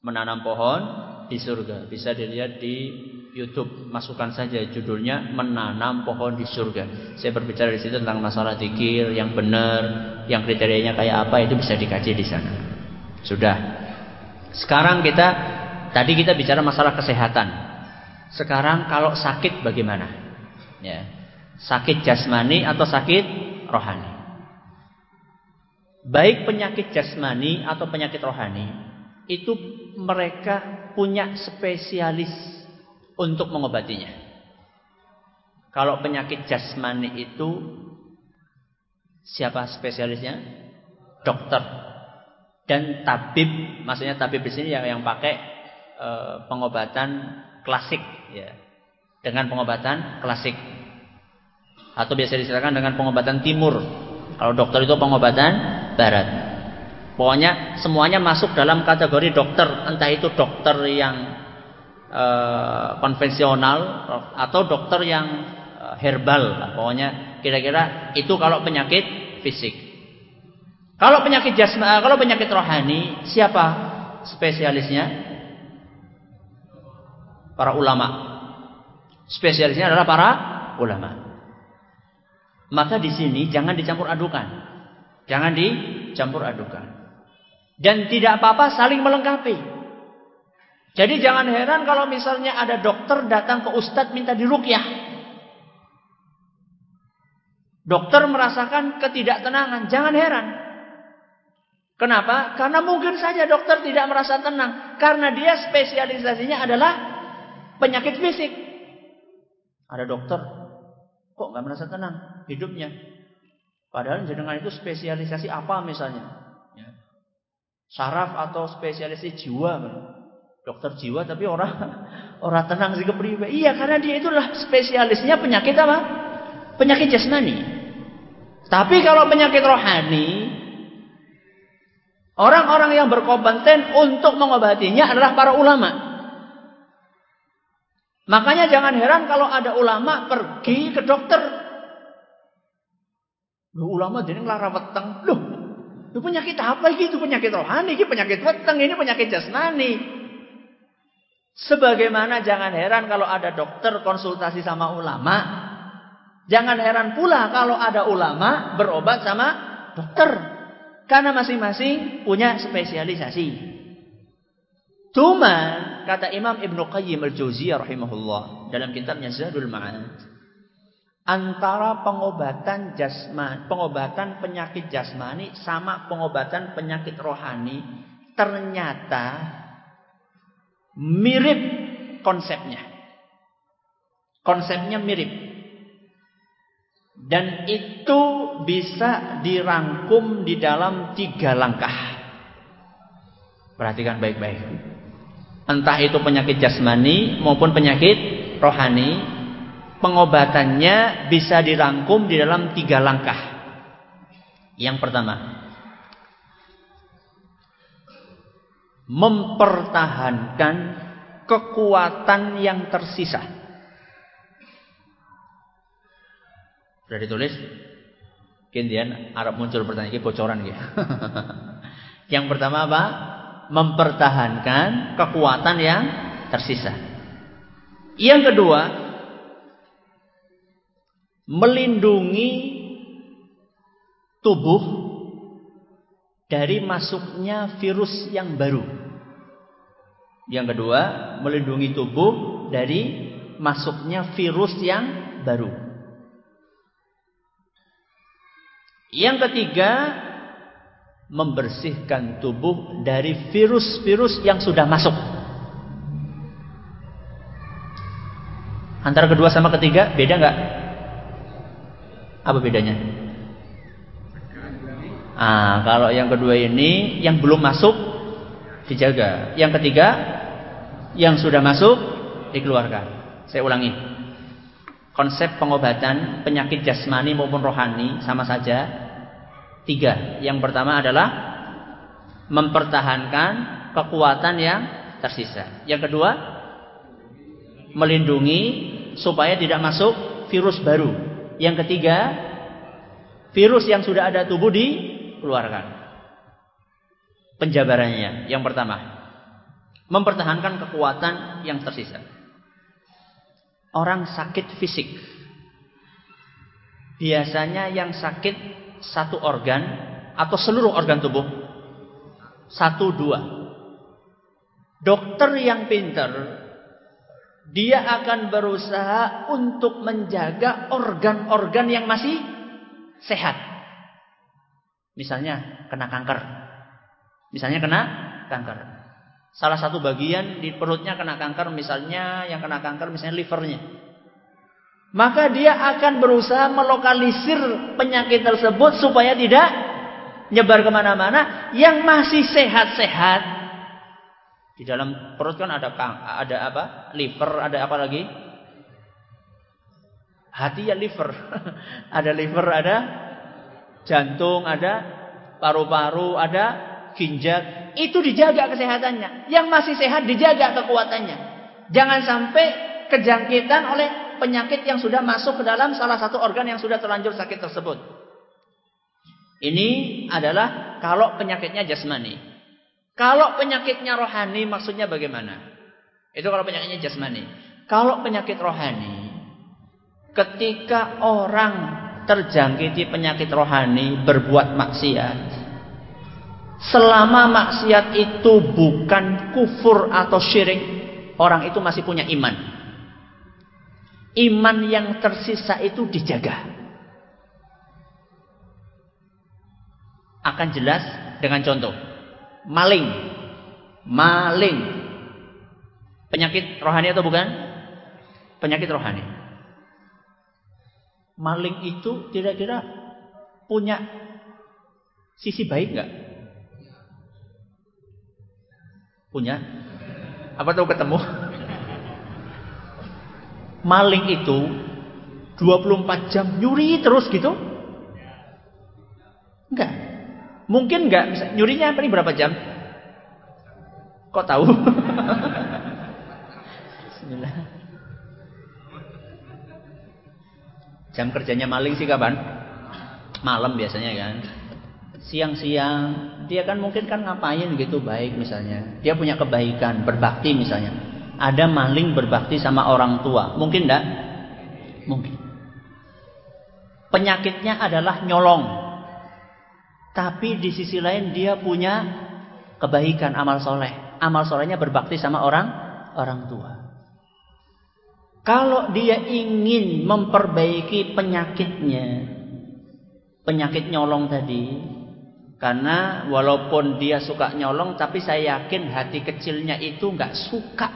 Menanam pohon di surga. Bisa dilihat di YouTube masukkan saja judulnya menanam pohon di surga. Saya berbicara di situ tentang masalah zikir yang benar, yang kriterianya kayak apa itu bisa dikaji di sana. Sudah. Sekarang kita tadi kita bicara masalah kesehatan. Sekarang kalau sakit bagaimana? Ya. Sakit jasmani atau sakit rohani? Baik penyakit jasmani atau penyakit rohani itu mereka punya spesialis untuk mengobatinya. Kalau penyakit jasmani itu siapa spesialisnya? Dokter dan tabib, maksudnya tabib di sini yang yang pakai e, pengobatan klasik ya. dengan pengobatan klasik atau biasa disebutkan dengan pengobatan timur. Kalau dokter itu pengobatan barat. Pokoknya semuanya masuk dalam kategori dokter, entah itu dokter yang e, konvensional atau dokter yang e, herbal. Pokoknya kira-kira itu kalau penyakit fisik. Kalau penyakit jasmani, kalau penyakit rohani, siapa spesialisnya? Para ulama. Spesialisnya adalah para ulama. Maka di sini jangan dicampur adukan. Jangan dicampur adukan. Dan tidak apa-apa saling melengkapi. Jadi jangan heran kalau misalnya ada dokter datang ke ustadz minta dirukyah. Dokter merasakan ketidaktenangan. Jangan heran. Kenapa? Karena mungkin saja dokter tidak merasa tenang. Karena dia spesialisasinya adalah penyakit fisik. Ada dokter kok nggak merasa tenang hidupnya. Padahal jenengan itu spesialisasi apa misalnya? Ya. Saraf atau spesialisasi jiwa, dokter jiwa tapi orang orang tenang sih kepriwe. Iya karena dia itulah spesialisnya penyakit apa? Penyakit jasmani. Tapi kalau penyakit rohani, orang-orang yang berkompeten untuk mengobatinya adalah para ulama. Makanya jangan heran kalau ada ulama pergi ke dokter. Loh, ulama jadi ngelara weteng. Loh, itu penyakit apa ini? Itu penyakit rohani, ini penyakit weteng, ini penyakit jasmani. Sebagaimana jangan heran kalau ada dokter konsultasi sama ulama. Jangan heran pula kalau ada ulama berobat sama dokter. Karena masing-masing punya spesialisasi. Cuma kata Imam Ibnu Qayyim al-Jauziyah rahimahullah dalam kitabnya Zadul Ma'ad antara pengobatan jasman, pengobatan penyakit jasmani sama pengobatan penyakit rohani ternyata mirip konsepnya. Konsepnya mirip. Dan itu bisa dirangkum di dalam tiga langkah. Perhatikan baik-baik. Entah itu penyakit jasmani maupun penyakit rohani, pengobatannya bisa dirangkum di dalam tiga langkah. Yang pertama, mempertahankan kekuatan yang tersisa. Sudah ditulis? Kemudian Arab muncul pertanyaan bocoran gitu. yang pertama apa? mempertahankan kekuatan yang tersisa. Yang kedua, melindungi tubuh dari masuknya virus yang baru. Yang kedua, melindungi tubuh dari masuknya virus yang baru. Yang ketiga, membersihkan tubuh dari virus-virus yang sudah masuk. Antara kedua sama ketiga beda nggak? Apa bedanya? Ah, kalau yang kedua ini yang belum masuk dijaga. Yang ketiga yang sudah masuk dikeluarkan. Saya ulangi. Konsep pengobatan penyakit jasmani maupun rohani sama saja Tiga. Yang pertama adalah mempertahankan kekuatan yang tersisa. Yang kedua, melindungi supaya tidak masuk virus baru. Yang ketiga, virus yang sudah ada tubuh dikeluarkan. Penjabarannya yang pertama, mempertahankan kekuatan yang tersisa. Orang sakit fisik. Biasanya yang sakit satu organ atau seluruh organ tubuh? Satu dua. Dokter yang pintar dia akan berusaha untuk menjaga organ-organ yang masih sehat. Misalnya kena kanker. Misalnya kena kanker. Salah satu bagian di perutnya kena kanker, misalnya yang kena kanker misalnya livernya. Maka dia akan berusaha melokalisir penyakit tersebut supaya tidak nyebar ke mana-mana. Yang masih sehat-sehat di dalam perut kan ada ada apa? Liver, ada apa lagi? Hati ya liver. ada liver, ada jantung, ada paru-paru, ada ginjal. Itu dijaga kesehatannya. Yang masih sehat dijaga kekuatannya. Jangan sampai kejangkitan oleh penyakit yang sudah masuk ke dalam salah satu organ yang sudah terlanjur sakit tersebut. Ini adalah kalau penyakitnya jasmani. Kalau penyakitnya rohani maksudnya bagaimana? Itu kalau penyakitnya jasmani. Kalau penyakit rohani, ketika orang terjangkiti penyakit rohani berbuat maksiat, selama maksiat itu bukan kufur atau syirik, orang itu masih punya iman. Iman yang tersisa itu dijaga. Akan jelas dengan contoh. Maling. Maling. Penyakit rohani atau bukan? Penyakit rohani. Maling itu kira-kira punya sisi baik nggak? Punya? Apa tahu ketemu? Maling itu 24 jam nyuri terus gitu? Enggak. Mungkin enggak bisa nyurinya apa berapa jam? Kok tahu? Bismillah. Jam kerjanya maling sih kapan? Malam biasanya kan. Siang-siang dia kan mungkin kan ngapain gitu baik misalnya. Dia punya kebaikan, berbakti misalnya. Ada maling berbakti sama orang tua. Mungkin enggak? Mungkin. Penyakitnya adalah nyolong. Tapi di sisi lain dia punya kebaikan amal soleh. Amal solehnya berbakti sama orang orang tua. Kalau dia ingin memperbaiki penyakitnya, penyakit nyolong tadi, karena walaupun dia suka nyolong, tapi saya yakin hati kecilnya itu nggak suka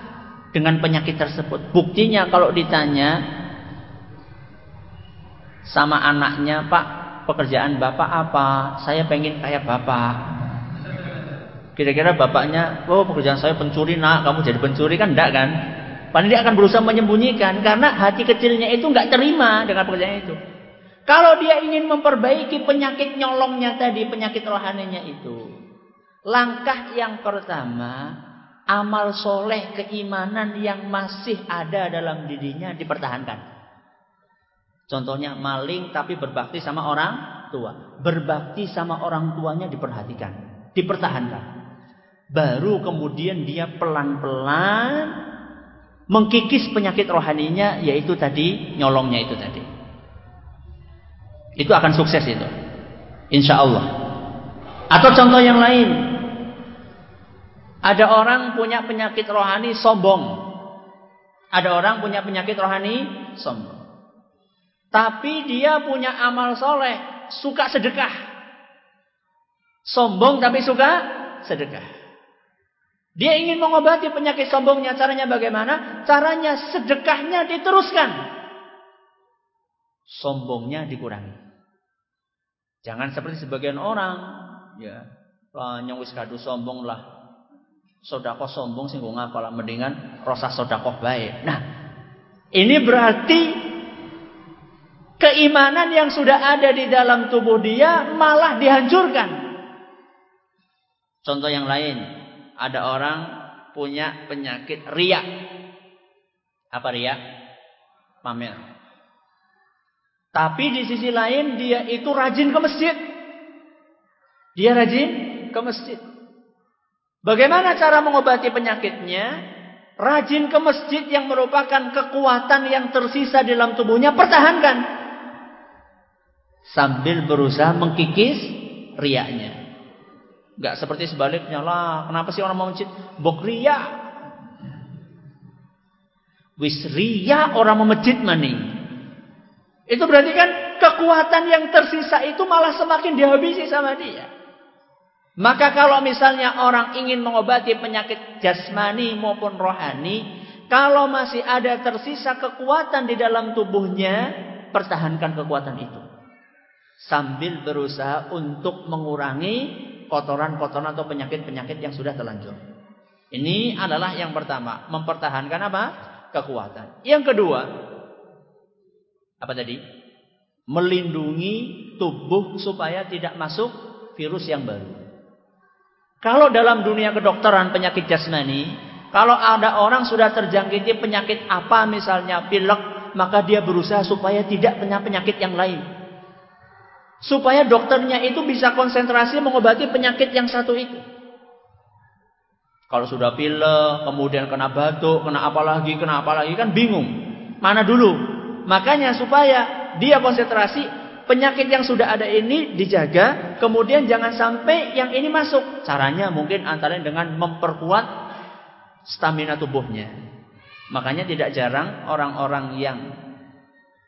dengan penyakit tersebut. Buktinya kalau ditanya sama anaknya, Pak, pekerjaan bapak apa? Saya pengen kayak bapak. Kira-kira bapaknya, oh pekerjaan saya pencuri nak, kamu jadi pencuri kan enggak kan? Padahal dia akan berusaha menyembunyikan karena hati kecilnya itu nggak terima dengan pekerjaan itu. Kalau dia ingin memperbaiki penyakit nyolongnya tadi, penyakit rohaninya itu, langkah yang pertama, amal soleh keimanan yang masih ada dalam dirinya dipertahankan. Contohnya maling tapi berbakti sama orang tua, berbakti sama orang tuanya diperhatikan, dipertahankan. Baru kemudian dia pelan-pelan mengkikis penyakit rohaninya yaitu tadi nyolongnya itu tadi. Itu akan sukses itu. Insya Allah. Atau contoh yang lain. Ada orang punya penyakit rohani sombong. Ada orang punya penyakit rohani sombong. Tapi dia punya amal soleh. Suka sedekah. Sombong tapi suka sedekah. Dia ingin mengobati penyakit sombongnya. Caranya bagaimana? Caranya sedekahnya diteruskan. Sombongnya dikurangi. Jangan seperti sebagian orang. Ya. Nyong wis kadu sombong lah. Sodako sombong sih gue ngapalah. Mendingan rasa sodako baik. Nah. Ini berarti keimanan yang sudah ada di dalam tubuh dia malah dihancurkan. Contoh yang lain, ada orang punya penyakit riak. Apa riak? Pamer. Tapi di sisi lain dia itu rajin ke masjid. Dia rajin ke masjid. Bagaimana cara mengobati penyakitnya? Rajin ke masjid yang merupakan kekuatan yang tersisa dalam tubuhnya pertahankan. Sambil berusaha mengkikis riaknya. Gak seperti sebaliknya lah. Kenapa sih orang mau masjid? Bok ria. Wis ria orang mau masjid maning. Itu berarti kan kekuatan yang tersisa itu malah semakin dihabisi sama dia. Maka kalau misalnya orang ingin mengobati penyakit jasmani maupun rohani, kalau masih ada tersisa kekuatan di dalam tubuhnya, pertahankan kekuatan itu. Sambil berusaha untuk mengurangi kotoran-kotoran atau penyakit-penyakit yang sudah terlanjur. Ini adalah yang pertama, mempertahankan apa? Kekuatan. Yang kedua, Apa tadi? Melindungi tubuh supaya tidak masuk virus yang baru. Kalau dalam dunia kedokteran penyakit jasmani, kalau ada orang sudah terjangkiti penyakit apa misalnya pilek, maka dia berusaha supaya tidak punya penyakit yang lain. Supaya dokternya itu bisa konsentrasi mengobati penyakit yang satu itu. Kalau sudah pilek, kemudian kena batuk, kena apa lagi, kena apa lagi, kan bingung. Mana dulu? Makanya supaya dia konsentrasi, penyakit yang sudah ada ini dijaga, kemudian jangan sampai yang ini masuk. Caranya mungkin antara dengan memperkuat stamina tubuhnya. Makanya tidak jarang orang-orang yang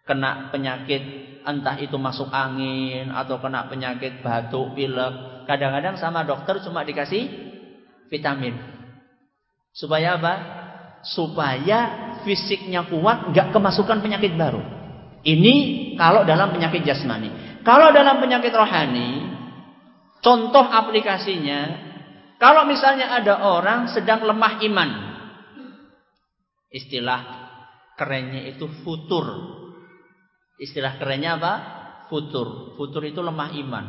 kena penyakit entah itu masuk angin atau kena penyakit batuk, pilek, kadang-kadang sama dokter cuma dikasih vitamin. Supaya apa? Supaya fisiknya kuat, nggak kemasukan penyakit baru. Ini kalau dalam penyakit jasmani. Kalau dalam penyakit rohani, contoh aplikasinya, kalau misalnya ada orang sedang lemah iman. Istilah kerennya itu futur. Istilah kerennya apa? Futur. Futur itu lemah iman.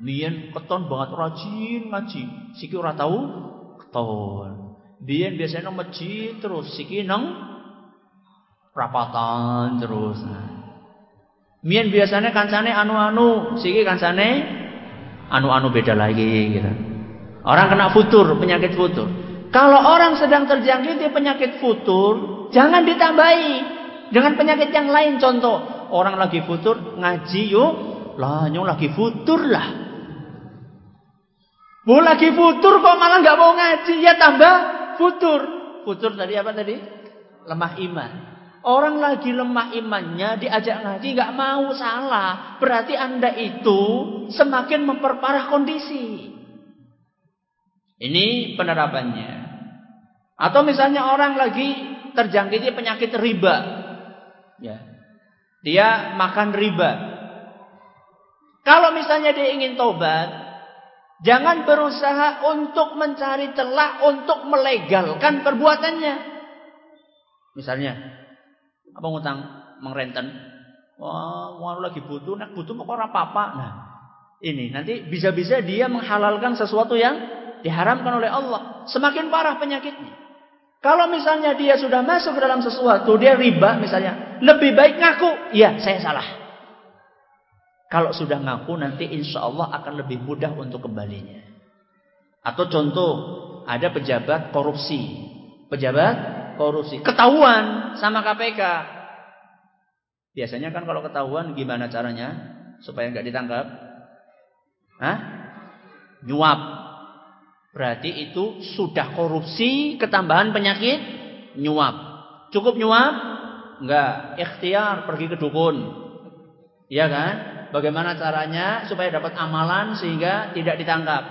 Biyen keton banget rajin ngaji. Siki ora tahu keton. Biyen biasanya masjid terus siki nang rapatan terus. Mien biasanya kancane anu-anu, siki kancane anu-anu beda lagi gitu. Orang kena futur, penyakit futur. Kalau orang sedang terjangkit penyakit futur, jangan ditambahi dengan penyakit yang lain. Contoh, orang lagi futur ngaji yuk, lah nyong lagi futur lah. Bu lagi futur kok malah nggak mau ngaji, ya tambah futur. Futur tadi apa tadi? Lemah iman. Orang lagi lemah imannya diajak ngaji nggak mau salah. Berarti anda itu semakin memperparah kondisi. Ini penerapannya. Atau misalnya orang lagi terjangkiti penyakit riba. Ya. Dia makan riba. Kalau misalnya dia ingin tobat, jangan berusaha untuk mencari celah untuk melegalkan perbuatannya. Misalnya, apa ngutang mengrenten? Wah, wah lagi butuh, nak butuh kok ora apa-apa. Nah, ini nanti bisa-bisa dia menghalalkan sesuatu yang diharamkan oleh Allah. Semakin parah penyakitnya. Kalau misalnya dia sudah masuk ke dalam sesuatu, dia riba misalnya, lebih baik ngaku, iya saya salah. Kalau sudah ngaku nanti insya Allah akan lebih mudah untuk kembalinya. Atau contoh, ada pejabat korupsi. Pejabat korupsi. Ketahuan sama KPK. Biasanya kan kalau ketahuan gimana caranya supaya nggak ditangkap? Hah? Nyuap. Berarti itu sudah korupsi ketambahan penyakit nyuap. Cukup nyuap? Enggak, ikhtiar pergi ke dukun. Iya kan? Bagaimana caranya supaya dapat amalan sehingga tidak ditangkap?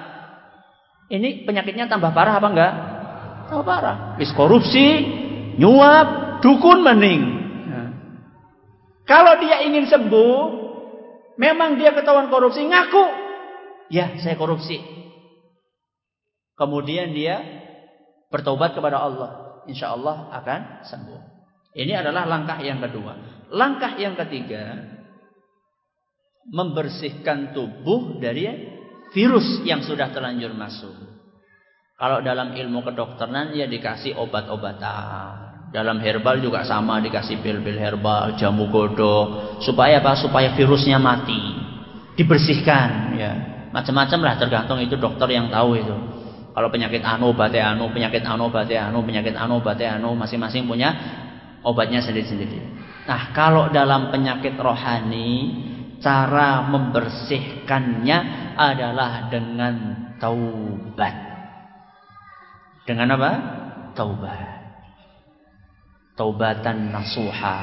Ini penyakitnya tambah parah apa enggak? Oh, parah. Wis korupsi, nyuap, dukun mending. Nah. Kalau dia ingin sembuh, memang dia ketahuan korupsi, ngaku. Ya, saya korupsi. Kemudian dia bertobat kepada Allah. Insya Allah akan sembuh. Ini adalah langkah yang kedua. Langkah yang ketiga, membersihkan tubuh dari virus yang sudah terlanjur masuk. Kalau dalam ilmu kedokteran ya dikasih obat-obatan. Dalam herbal juga sama dikasih pil-pil herbal, jamu godok supaya apa? Supaya virusnya mati. Dibersihkan ya. Macam-macam lah tergantung itu dokter yang tahu itu. Kalau penyakit anu obatnya anu, penyakit anu obatnya anu, penyakit anu obatnya anu, masing-masing punya obatnya sendiri-sendiri. Nah, kalau dalam penyakit rohani cara membersihkannya adalah dengan taubat. Dengan apa? Taubat. Taubatan nasuha.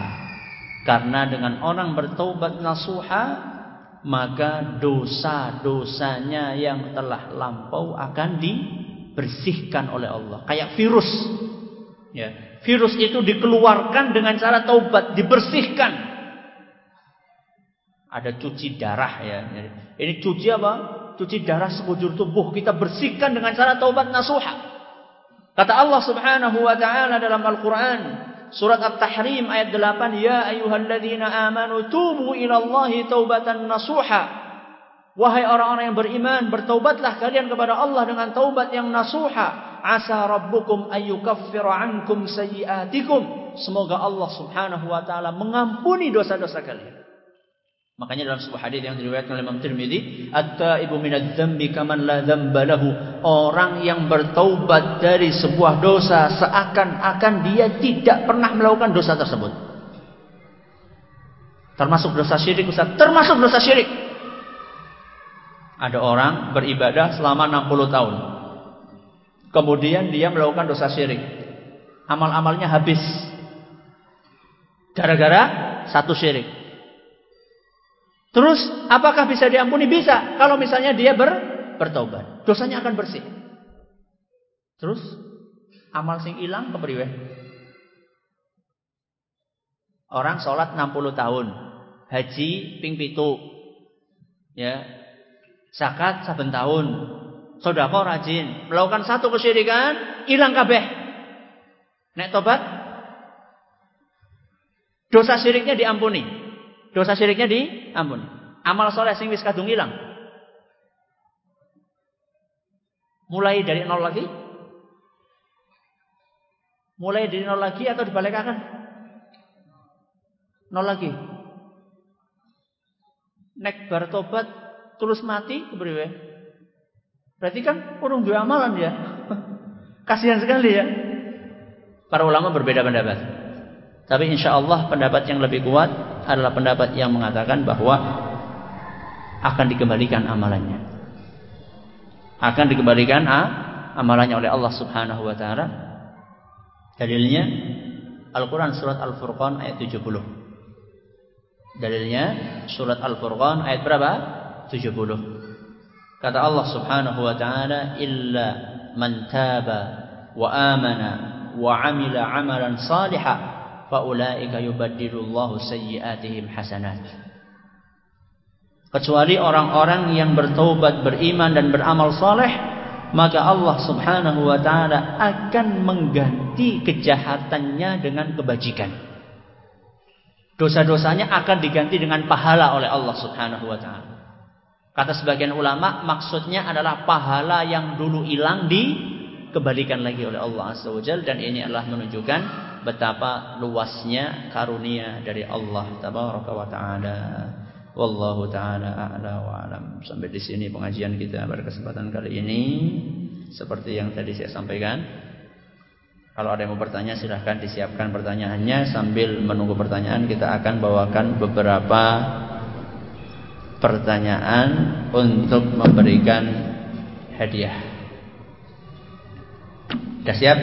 Karena dengan orang bertaubat nasuha, maka dosa-dosanya yang telah lampau akan dibersihkan oleh Allah. Kayak virus. Ya, virus itu dikeluarkan dengan cara taubat, dibersihkan. Ada cuci darah ya. Ini cuci apa? Cuci darah sekujur tubuh kita bersihkan dengan cara taubat nasuha. Kata Allah Subhanahu wa taala dalam Al-Qur'an, Surat At-Tahrim ayat 8, "Ya ayyuhalladzina amanu tubu ilallahi taubatan nasuha." Wahai orang-orang yang beriman, bertaubatlah kalian kepada Allah dengan taubat yang nasuha. Asa rabbukum ayyukaffira ankum sayyiatikum. Semoga Allah Subhanahu wa taala mengampuni dosa-dosa kalian. Makanya dalam sebuah hadis yang diriwayatkan oleh Imam Tirmidzi, "At-taibu minadz dzambi kaman la dzamba lahu." Orang yang bertaubat dari sebuah dosa seakan-akan dia tidak pernah melakukan dosa tersebut. Termasuk dosa syirik Ustaz, termasuk dosa syirik. Ada orang beribadah selama 60 tahun. Kemudian dia melakukan dosa syirik. Amal-amalnya habis. Gara-gara satu syirik. Terus apakah bisa diampuni? Bisa. Kalau misalnya dia ber, bertobat. Dosanya akan bersih. Terus amal sing hilang kepriwe? Orang sholat 60 tahun. Haji ping pitu. Ya, Zakat saben tahun. Sodako rajin. Melakukan satu kesyirikan. Hilang kabeh. Nek tobat. Dosa syiriknya diampuni. Dosa syiriknya diampuni. Amal soleh sing wis kadung hilang. Mulai dari nol lagi. Mulai dari nol lagi atau dibalikkan? Nol lagi. Nek bar tobat terus mati kepriwe? Berarti kan urung dua amalan ya. Kasihan sekali ya. Para ulama berbeda pendapat. Tapi insya Allah pendapat yang lebih kuat adalah pendapat yang mengatakan bahwa akan dikembalikan amalannya. Akan dikembalikan ah, amalannya oleh Allah Subhanahu wa taala. Dalilnya Al-Qur'an surat Al-Furqan ayat 70. Dalilnya surat Al-Furqan ayat berapa? 70. Kata Allah Subhanahu wa taala, "Illa man taba wa amana wa amila amalan salihan fa ulaika yubaddilullahu sayyi'atihim hasanat." Kecuali orang-orang yang bertaubat, beriman dan beramal saleh, maka Allah Subhanahu wa taala akan mengganti kejahatannya dengan kebajikan. Dosa-dosanya akan diganti dengan pahala oleh Allah Subhanahu wa taala. Kata sebagian ulama maksudnya adalah pahala yang dulu hilang dikembalikan lagi oleh Allah Azza wa dan ini adalah menunjukkan betapa luasnya karunia dari Allah tabaraka wa taala. Wallahu taala a'la wa alam. Sampai di sini pengajian kita pada kesempatan kali ini seperti yang tadi saya sampaikan. Kalau ada yang mau bertanya silahkan disiapkan pertanyaannya sambil menunggu pertanyaan kita akan bawakan beberapa pertanyaan untuk memberikan hadiah. Sudah siap?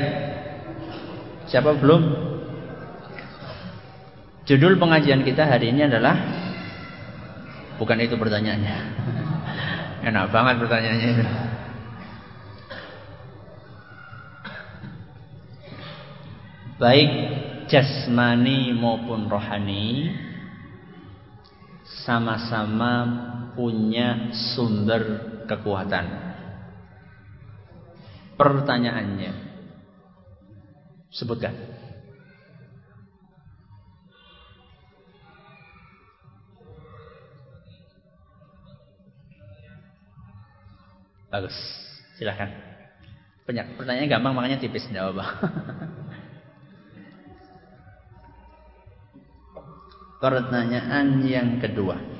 Siapa belum? Judul pengajian kita hari ini adalah bukan itu pertanyaannya. Enak banget pertanyaannya itu. Baik jasmani maupun rohani sama-sama punya sumber kekuatan. Pertanyaannya, sebutkan. Bagus, silahkan. Pertanyaannya gampang, makanya tipis, tidak. Pertanyaan yang kedua.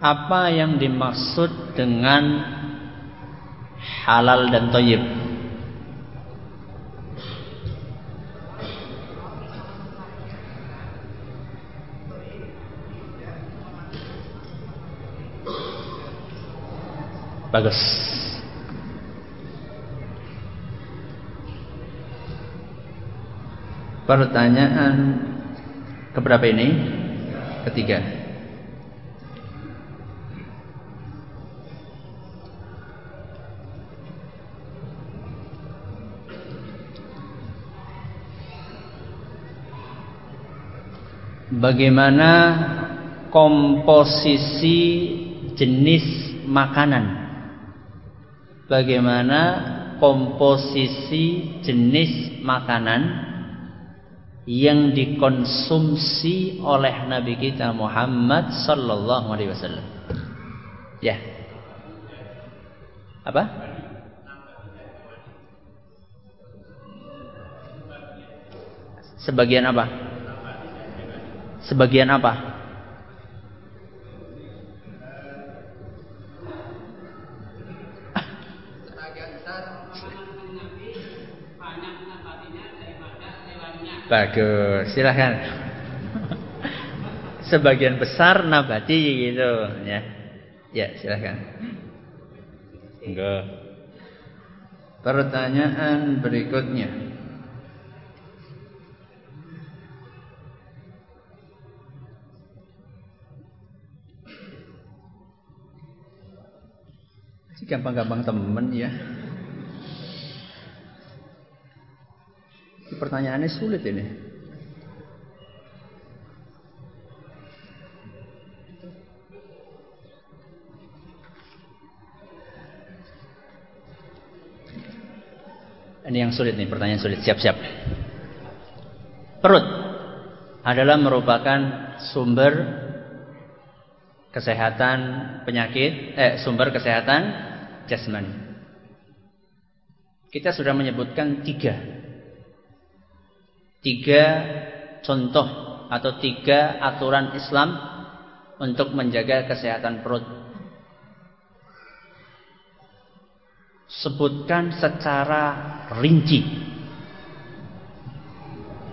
Apa yang dimaksud dengan halal dan toyib? Bagus. Pertanyaan keberapa ini? Ketiga. Bagaimana komposisi jenis makanan. Bagaimana komposisi jenis makanan yang dikonsumsi oleh Nabi kita Muhammad sallallahu alaihi wasallam. Ya. Apa? Sebagian apa? Sebagian apa? Bagus, silahkan. Sebagian besar nabati gitu ya. Ya, silahkan. Enggak. Pertanyaan berikutnya. Gampang-gampang temen ya. Pertanyaannya sulit ini. Ini yang sulit nih, pertanyaan sulit. Siap-siap. Perut adalah merupakan sumber kesehatan penyakit, eh sumber kesehatan jasmani. Kita sudah menyebutkan tiga tiga contoh atau tiga aturan Islam untuk menjaga kesehatan perut. Sebutkan secara rinci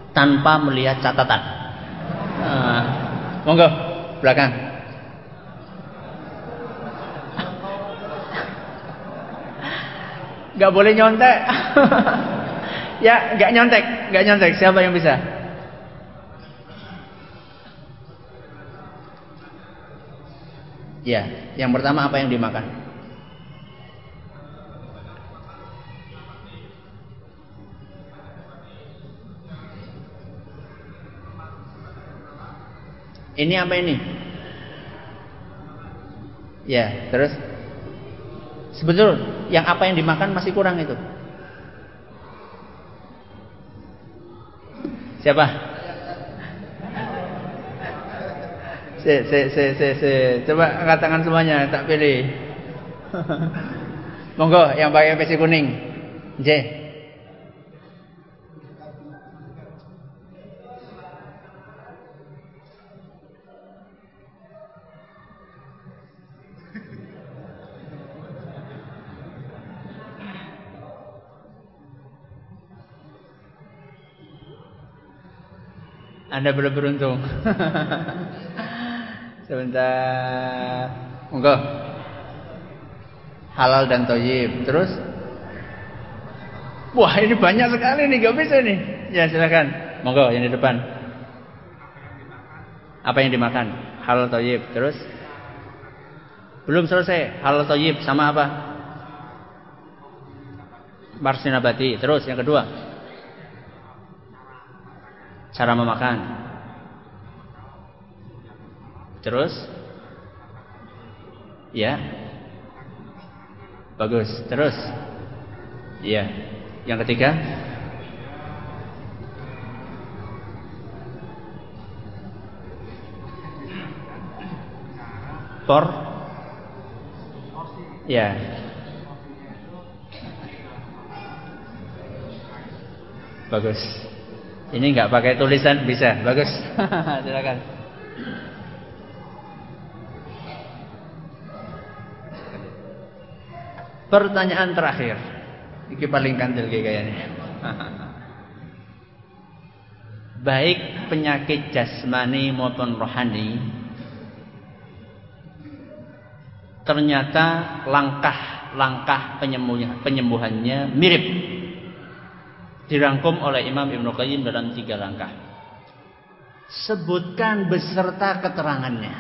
tanpa melihat catatan. Nah, monggo belakang. Gak boleh nyontek. Ya, nggak nyontek, nggak nyontek. Siapa yang bisa? Ya, yang pertama apa yang dimakan? Ini apa ini? Ya, terus sebetul yang apa yang dimakan masih kurang itu. Siapa? Si, si, si, si, si. Coba angkat tangan semuanya, tak pilih. Monggo yang pakai peci kuning. J. Anda belum beruntung. Sebentar. Monggo. Halal dan toyib. Terus? Wah ini banyak sekali nih, gak bisa nih. Ya silakan. Monggo yang di depan. Apa yang dimakan? Halal toyib. Terus? Belum selesai. Halal toyib sama apa? Marsinabati. Terus yang kedua? Cara memakan. Terus? Ya. Bagus. Terus? Ya. Yang ketiga? Por? Ya. Bagus. Ini nggak pakai tulisan bisa, bagus. Silakan. Pertanyaan terakhir. Ini paling kandil kayaknya. Baik penyakit jasmani maupun rohani ternyata langkah-langkah penyembuhannya mirip dirangkum oleh Imam Ibnu Qayyim dalam tiga langkah. Sebutkan beserta keterangannya.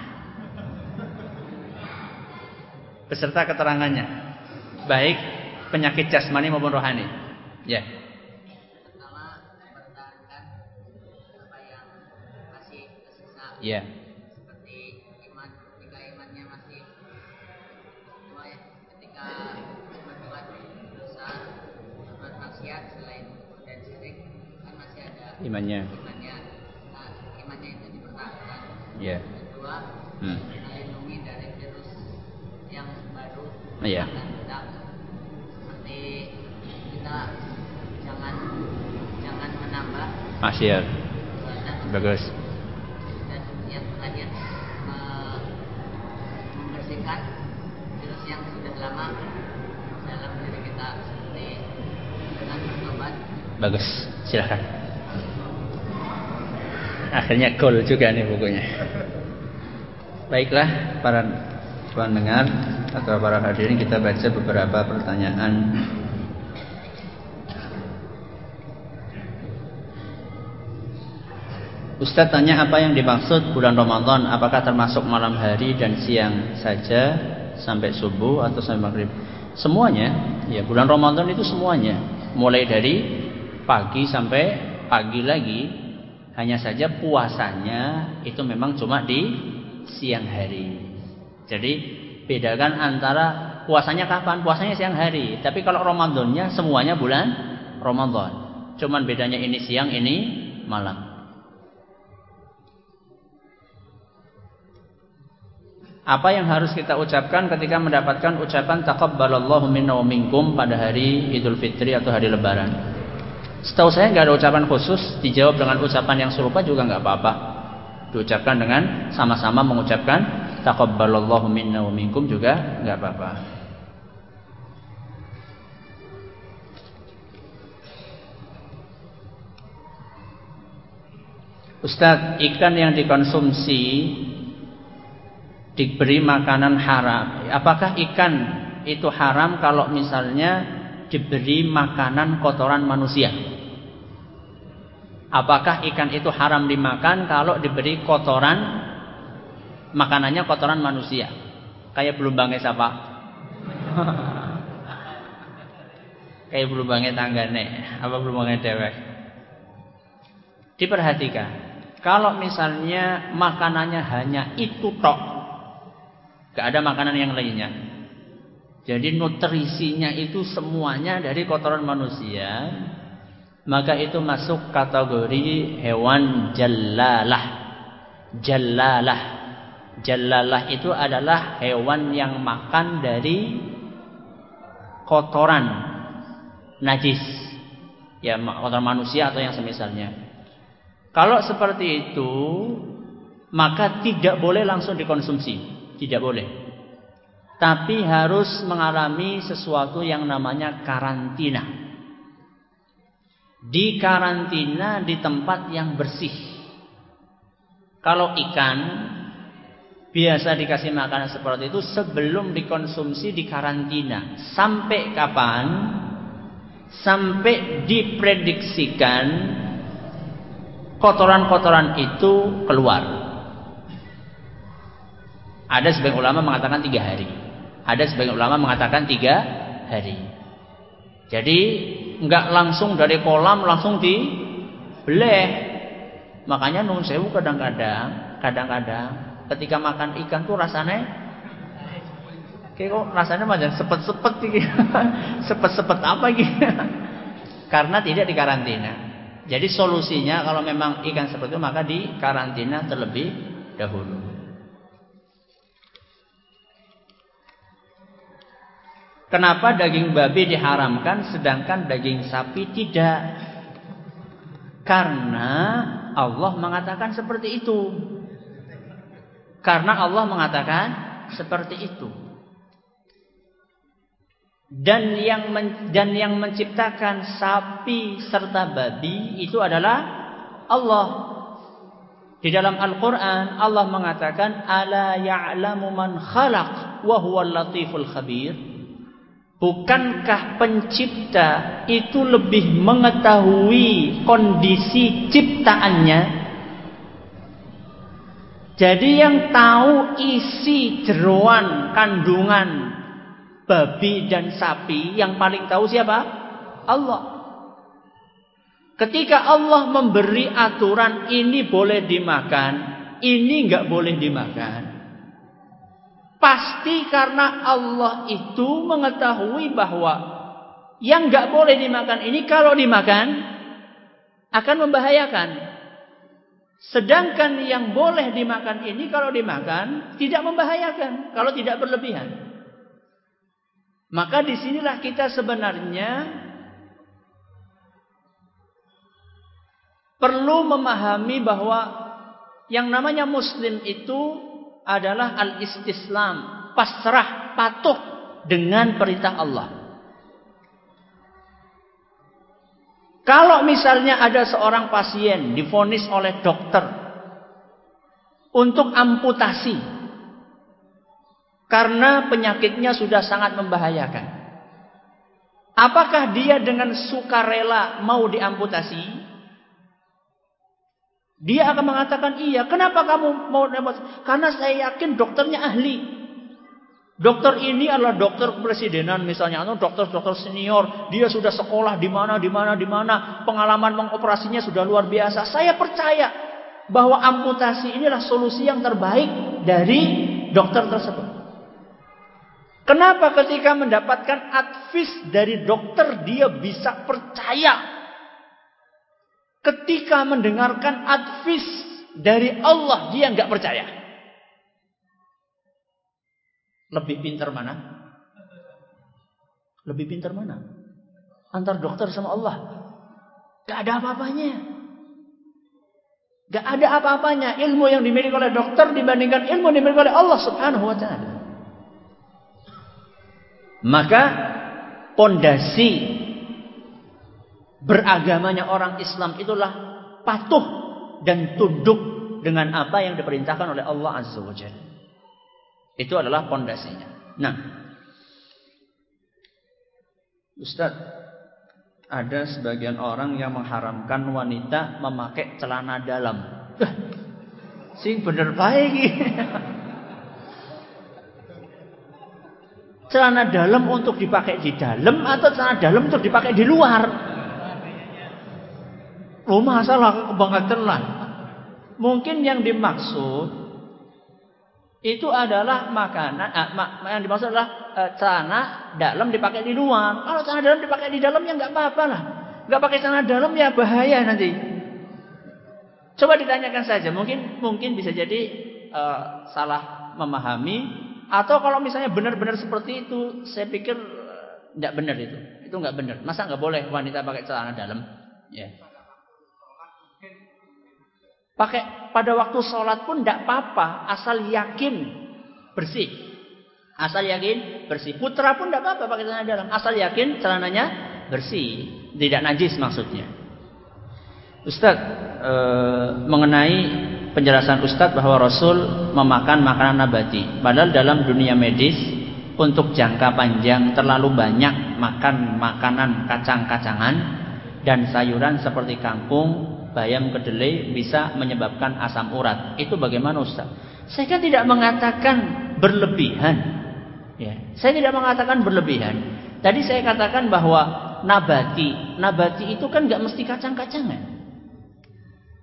Beserta keterangannya. Baik penyakit jasmani maupun rohani. Ya. Ya. Seperti Imannya. Imannya, nah, imannya itu dipertahankan. Ya. Kedua, Hmm. melindungi dari virus yang baru Iya. akan datang. Seperti kita jangan jangan menambah Maksiat. perbuatan Bagus. dan yang terakhir me- membersihkan virus yang sudah lama dalam diri kita seperti dengan bertobat Bagus. Silahkan. Akhirnya gol juga nih bukunya. Baiklah para pendengar atau para hadirin kita baca beberapa pertanyaan. Ustadz tanya apa yang dimaksud bulan Ramadan? Apakah termasuk malam hari dan siang saja Sampai subuh atau sampai maghrib? Semuanya. Ya Bulan Ramadan itu semuanya. Mulai dari pagi sampai pagi lagi Hanya saja puasanya Itu memang cuma di siang hari Jadi bedakan antara Puasanya kapan? Puasanya siang hari Tapi kalau Ramadannya semuanya bulan Ramadan Cuman bedanya ini siang ini malam Apa yang harus kita ucapkan ketika mendapatkan ucapan taqabbalallahu minna wa minkum pada hari Idul Fitri atau hari Lebaran? Setahu saya nggak ada ucapan khusus, dijawab dengan ucapan yang serupa juga nggak apa-apa. Diucapkan dengan sama-sama mengucapkan taqabbalallahu minna wa minkum juga nggak apa-apa. Ustadz, ikan yang dikonsumsi diberi makanan haram. Apakah ikan itu haram kalau misalnya diberi makanan kotoran manusia? Apakah ikan itu haram dimakan kalau diberi kotoran makanannya kotoran manusia? Kayak belum banget siapa? Kayak belum banget tanggane, apa belum banget dewek? Diperhatikan. Kalau misalnya makanannya hanya itu tok, Gak ada makanan yang lainnya. Jadi nutrisinya itu semuanya dari kotoran manusia. Maka itu masuk kategori hewan jallalah. Jallalah. Jallalah itu adalah hewan yang makan dari kotoran najis. Ya kotoran manusia atau yang semisalnya. Kalau seperti itu, maka tidak boleh langsung dikonsumsi. Tidak boleh. Tapi harus mengalami sesuatu yang namanya karantina. Di karantina di tempat yang bersih. Kalau ikan biasa dikasih makanan seperti itu sebelum dikonsumsi di karantina. Sampai kapan? Sampai diprediksikan kotoran-kotoran itu keluar. Ada sebagian ulama mengatakan tiga hari. Ada sebagian ulama mengatakan tiga hari. Jadi nggak langsung dari kolam langsung di beleh. Makanya nun sewu kadang-kadang, kadang-kadang ketika makan ikan tuh rasanya kayak kok rasanya macam sepet-sepet gitu. sepet-sepet apa gitu. Karena tidak dikarantina. Jadi solusinya kalau memang ikan seperti itu maka dikarantina terlebih dahulu. Kenapa daging babi diharamkan sedangkan daging sapi tidak? Karena Allah mengatakan seperti itu. Karena Allah mengatakan seperti itu. Dan yang men, dan yang menciptakan sapi serta babi itu adalah Allah. Di dalam Al-Qur'an Allah mengatakan ala ya'lamu man khalaq wa huwal latiful khabir. Bukankah pencipta itu lebih mengetahui kondisi ciptaannya? Jadi yang tahu isi jeroan kandungan babi dan sapi yang paling tahu siapa? Allah. Ketika Allah memberi aturan ini boleh dimakan, ini nggak boleh dimakan. Pasti karena Allah itu mengetahui bahwa yang nggak boleh dimakan ini kalau dimakan akan membahayakan. Sedangkan yang boleh dimakan ini kalau dimakan tidak membahayakan kalau tidak berlebihan. Maka di sinilah kita sebenarnya perlu memahami bahwa yang namanya Muslim itu adalah al-istislam, pasrah, patuh dengan perintah Allah. Kalau misalnya ada seorang pasien difonis oleh dokter untuk amputasi karena penyakitnya sudah sangat membahayakan. Apakah dia dengan sukarela mau diamputasi? Dia akan mengatakan iya. Kenapa kamu mau diamputasi? Karena saya yakin dokternya ahli. Dokter ini adalah dokter presidenan misalnya, atau dokter-dokter senior, dia sudah sekolah di mana, di mana, di mana, pengalaman mengoperasinya sudah luar biasa. Saya percaya bahwa amputasi inilah solusi yang terbaik dari dokter tersebut. Kenapa ketika mendapatkan advis dari dokter dia bisa percaya? Ketika mendengarkan advis dari Allah dia nggak percaya. Lebih pintar mana? Lebih pintar mana? Antar dokter sama Allah. Gak ada apa-apanya. Gak ada apa-apanya ilmu yang dimiliki oleh dokter dibandingkan ilmu yang dimiliki oleh Allah subhanahu wa ta'ala. Maka pondasi beragamanya orang Islam itulah patuh dan tunduk dengan apa yang diperintahkan oleh Allah Azza wa Jalla. Itu adalah pondasinya. Nah, Ustaz, ada sebagian orang yang mengharamkan wanita memakai celana dalam. sing bener baik celana dalam untuk dipakai di dalam atau celana dalam untuk dipakai di luar? Oh masalah kebanggaan Mungkin yang dimaksud itu adalah makanan eh, mak, yang dimaksud adalah eh, celana dalam dipakai di luar. Kalau celana dalam dipakai di dalam ya nggak apa-apa lah. Nggak pakai celana dalam ya bahaya nanti. Coba ditanyakan saja, mungkin mungkin bisa jadi eh, salah memahami atau kalau misalnya benar-benar seperti itu, saya pikir nggak benar itu. Itu nggak benar. Masa nggak boleh wanita pakai celana dalam? Ya. Pakai pada waktu sholat pun tidak apa-apa, asal yakin bersih. Asal yakin bersih. Putra pun tidak apa-apa pakai celana dalam, asal yakin celananya bersih, tidak najis maksudnya. Ustadz e, mengenai penjelasan Ustadz bahwa Rasul memakan makanan nabati, padahal dalam dunia medis untuk jangka panjang terlalu banyak makan makanan kacang-kacangan dan sayuran seperti kangkung, bayam kedelai bisa menyebabkan asam urat. Itu bagaimana Ustaz? Saya kan tidak mengatakan berlebihan. Ya, saya tidak mengatakan berlebihan. Tadi saya katakan bahwa nabati, nabati itu kan nggak mesti kacang-kacangan.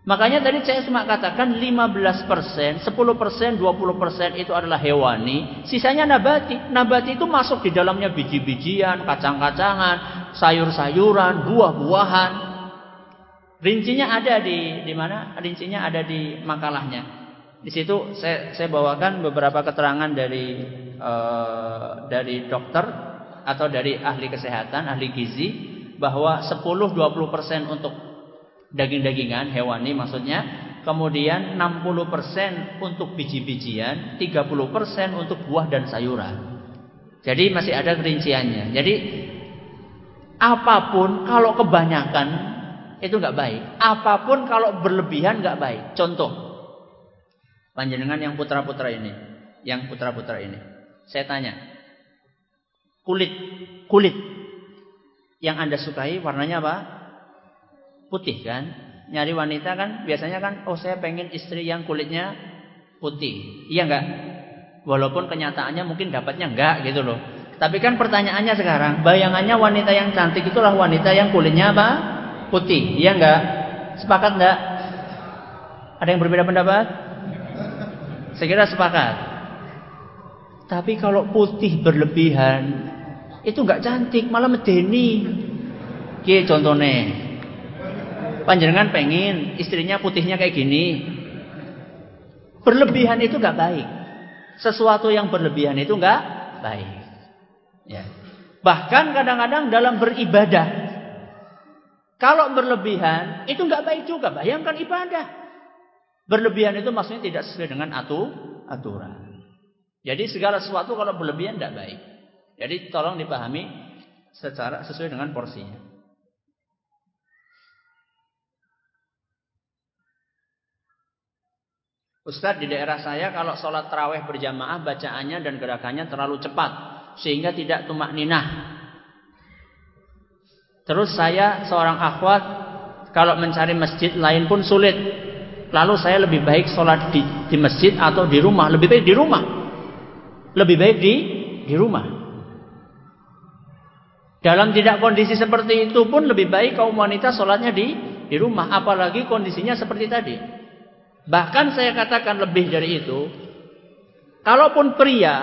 Makanya tadi saya cuma katakan 15%, 10%, 20% itu adalah hewani, sisanya nabati. Nabati itu masuk di dalamnya biji-bijian, kacang-kacangan, sayur-sayuran, buah-buahan. Rincinya ada di di mana? Rincinya ada di makalahnya. Di situ saya saya bawakan beberapa keterangan dari uh, dari dokter atau dari ahli kesehatan, ahli gizi bahwa 10-20% untuk daging-dagingan hewani maksudnya, kemudian 60% untuk biji-bijian, 30% untuk buah dan sayuran. Jadi masih ada rinciannya. Jadi apa pun kalau kebanyakan itu nggak baik. Apa pun kalau berlebihan nggak baik. Contoh, panjenengan yang putra-putra ini, yang putra-putra ini, saya tanya, kulit, kulit yang anda sukai warnanya apa? Putih kan? Nyari wanita kan biasanya kan, oh saya pengen istri yang kulitnya putih, iya nggak? Walaupun kenyataannya mungkin dapatnya enggak gitu loh. Tapi kan pertanyaannya sekarang, bayangannya wanita yang cantik itulah wanita yang kulitnya apa? Putih, iya enggak? Sepakat enggak? Ada yang berbeda pendapat? Saya kira sepakat. Tapi kalau putih berlebihan itu enggak cantik, malah medeni. Ki contohnya. Panjenengan pengen istrinya putihnya kayak gini. Berlebihan itu gak baik. Sesuatu yang berlebihan itu gak baik. Ya. Bahkan kadang-kadang dalam beribadah. Kalau berlebihan itu gak baik juga. Bayangkan ibadah. Berlebihan itu maksudnya tidak sesuai dengan atu, aturan. Jadi segala sesuatu kalau berlebihan tidak baik. Jadi tolong dipahami secara sesuai dengan porsinya. Ustadz di daerah saya kalau sholat terawih berjamaah bacaannya dan gerakannya terlalu cepat sehingga tidak tumak ninah. Terus saya seorang akhwat kalau mencari masjid lain pun sulit. Lalu saya lebih baik sholat di, di masjid atau di rumah. Lebih baik di rumah. Lebih baik di di rumah. Dalam tidak kondisi seperti itu pun lebih baik kaum wanita sholatnya di di rumah. Apalagi kondisinya seperti tadi. Bahkan saya katakan lebih dari itu. Kalaupun pria,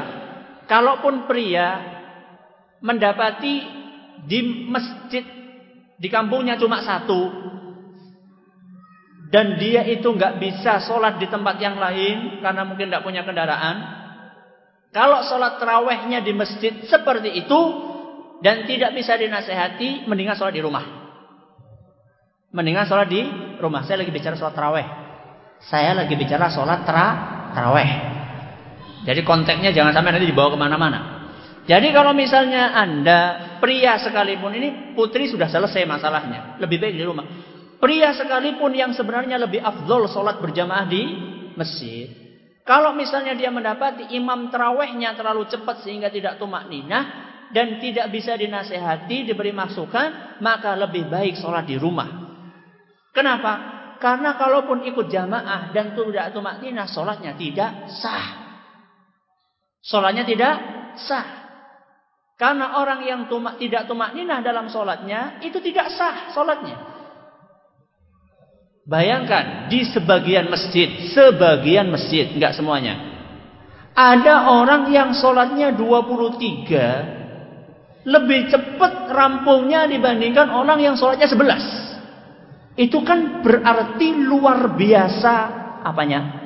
kalaupun pria mendapati di masjid di kampungnya cuma satu dan dia itu nggak bisa sholat di tempat yang lain karena mungkin tidak punya kendaraan. Kalau sholat terawihnya di masjid seperti itu dan tidak bisa dinasehati, mendingan sholat di rumah. Mendingan sholat di rumah. Saya lagi bicara sholat terawih. Saya lagi bicara sholat tra, terawih. Jadi konteksnya jangan sampai nanti dibawa ke mana-mana. Jadi kalau misalnya anda pria sekalipun ini putri sudah selesai masalahnya, lebih baik di rumah. Pria sekalipun yang sebenarnya lebih afdol sholat berjamaah di masjid. Kalau misalnya dia mendapati imam terawihnya terlalu cepat sehingga tidak tumak ninah dan tidak bisa dinasehati, diberi masukan, maka lebih baik sholat di rumah. Kenapa? Karena kalaupun ikut jamaah dan tidak tumak ninah, sholatnya tidak sah. Sholatnya tidak sah. Karena orang yang tumak, tidak tumak ninah dalam sholatnya, itu tidak sah sholatnya. Bayangkan di sebagian masjid, sebagian masjid, enggak semuanya. Ada orang yang sholatnya 23 lebih cepat rampungnya dibandingkan orang yang sholatnya 11. Itu kan berarti luar biasa apanya?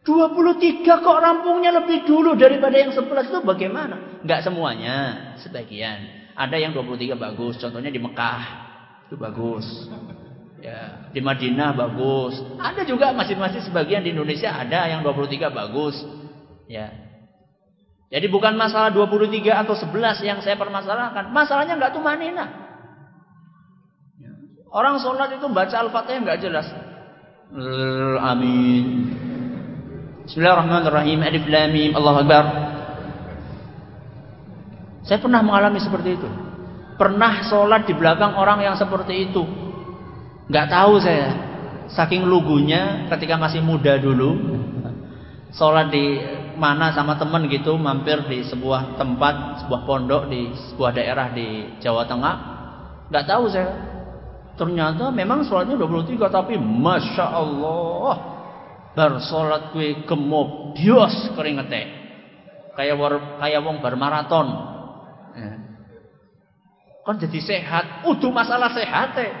23 kok rampungnya lebih dulu daripada yang 11 itu bagaimana? Enggak semuanya, sebagian. Ada yang 23 bagus, contohnya di Mekah. Itu bagus. Ya, di Madinah bagus. Ada juga masjid-masjid sebagian di Indonesia ada yang 23 bagus. Ya. Jadi bukan masalah 23 atau 11 yang saya permasalahkan. Masalahnya enggak tuh manina. Orang sholat itu baca Al-Fatihah nggak jelas. Amin. Bismillahirrahmanirrahim. Alif Lam Mim. Allahu Akbar. Saya pernah mengalami seperti itu. Pernah sholat di belakang orang yang seperti itu. Nggak tahu saya. Saking lugunya ketika masih muda dulu. Sholat di mana sama temen gitu. Mampir di sebuah tempat, sebuah pondok di sebuah daerah di Jawa Tengah. Nggak tahu saya Ternyata memang sholatnya 23 tapi Masya Allah Bar sholat kue gemuk Bios keringete Kayak war, kayak wong bar maraton. Kan jadi sehat Udah masalah sehat eh.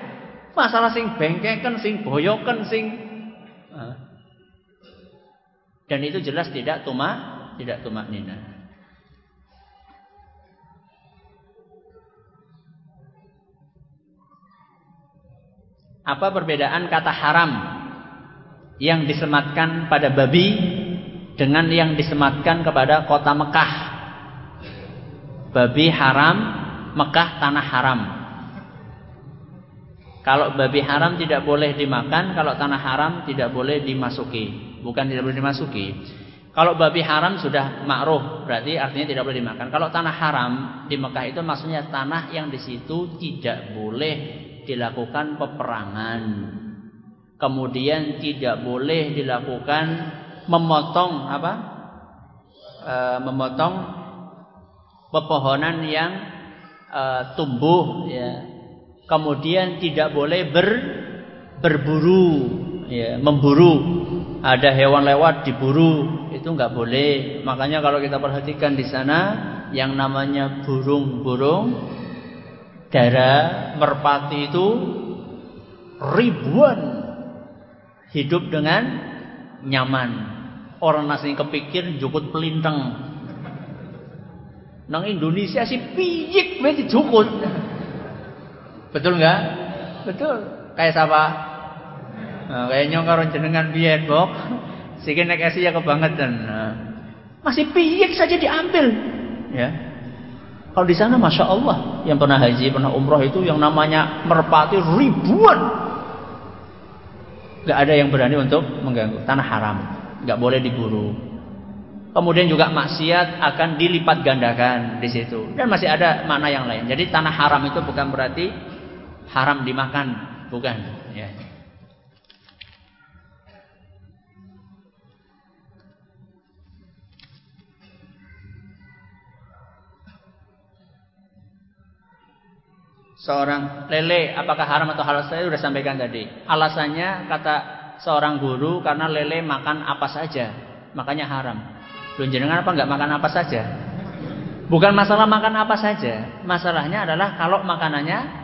Masalah sing bengkekan Sing boyokan sing. Dan itu jelas tidak tumak Tidak tumak nina Apa perbedaan kata haram yang disematkan pada babi dengan yang disematkan kepada kota Mekah? Babi haram, Mekah tanah haram. Kalau babi haram tidak boleh dimakan, kalau tanah haram tidak boleh dimasuki. Bukan tidak boleh dimasuki. Kalau babi haram sudah makruh, berarti artinya tidak boleh dimakan. Kalau tanah haram di Mekah itu maksudnya tanah yang di situ tidak boleh dilakukan peperangan. Kemudian tidak boleh dilakukan memotong apa? E, memotong pepohonan yang e, tumbuh ya. Kemudian tidak boleh ber berburu ya, memburu. Ada hewan lewat diburu, itu nggak boleh. Makanya kalau kita perhatikan di sana yang namanya burung-burung Darah merpati itu ribuan hidup dengan nyaman. Orang nasi kepikir jukut pelintang. Nang Indonesia si pijik berarti jukut. Betul nggak? Betul. Kayak siapa? Nah, kayak nyongkaron jenengan biyen, Bok. Siki nek ya kebangetan. Nah, masih piyik saja diambil. Ya. Kalau di sana masya Allah, yang pernah haji, pernah umroh itu yang namanya merpati ribuan. Gak ada yang berani untuk mengganggu tanah haram, gak boleh diburu. Kemudian juga maksiat akan dilipat gandakan di situ. Dan masih ada makna yang lain. Jadi tanah haram itu bukan berarti haram dimakan, bukan. Seorang lele apakah haram atau halal saya sudah sampaikan tadi. Alasannya kata seorang guru karena lele makan apa saja, makanya haram. Lu jenengan apa nggak makan apa saja? Bukan masalah makan apa saja, masalahnya adalah kalau makanannya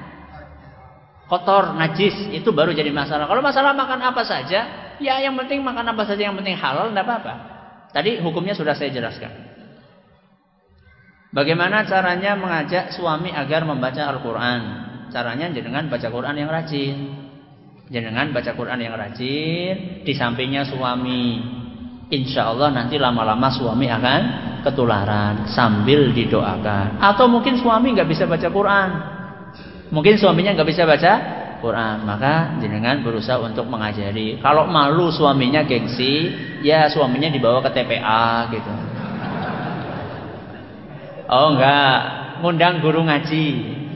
kotor, najis, itu baru jadi masalah. Kalau masalah makan apa saja, ya yang penting makan apa saja, yang penting halal, tidak apa-apa. Tadi hukumnya sudah saya jelaskan. Bagaimana caranya mengajak suami agar membaca Al-Quran? Caranya dengan baca Quran yang rajin. Jangan baca Quran yang rajin, di sampingnya suami. Insya Allah nanti lama-lama suami akan ketularan sambil didoakan. Atau mungkin suami nggak bisa baca Quran, Mungkin suaminya nggak bisa baca Quran, maka jenengan berusaha untuk mengajari. Kalau malu suaminya gengsi, ya suaminya dibawa ke TPA gitu. Oh enggak, ngundang guru ngaji,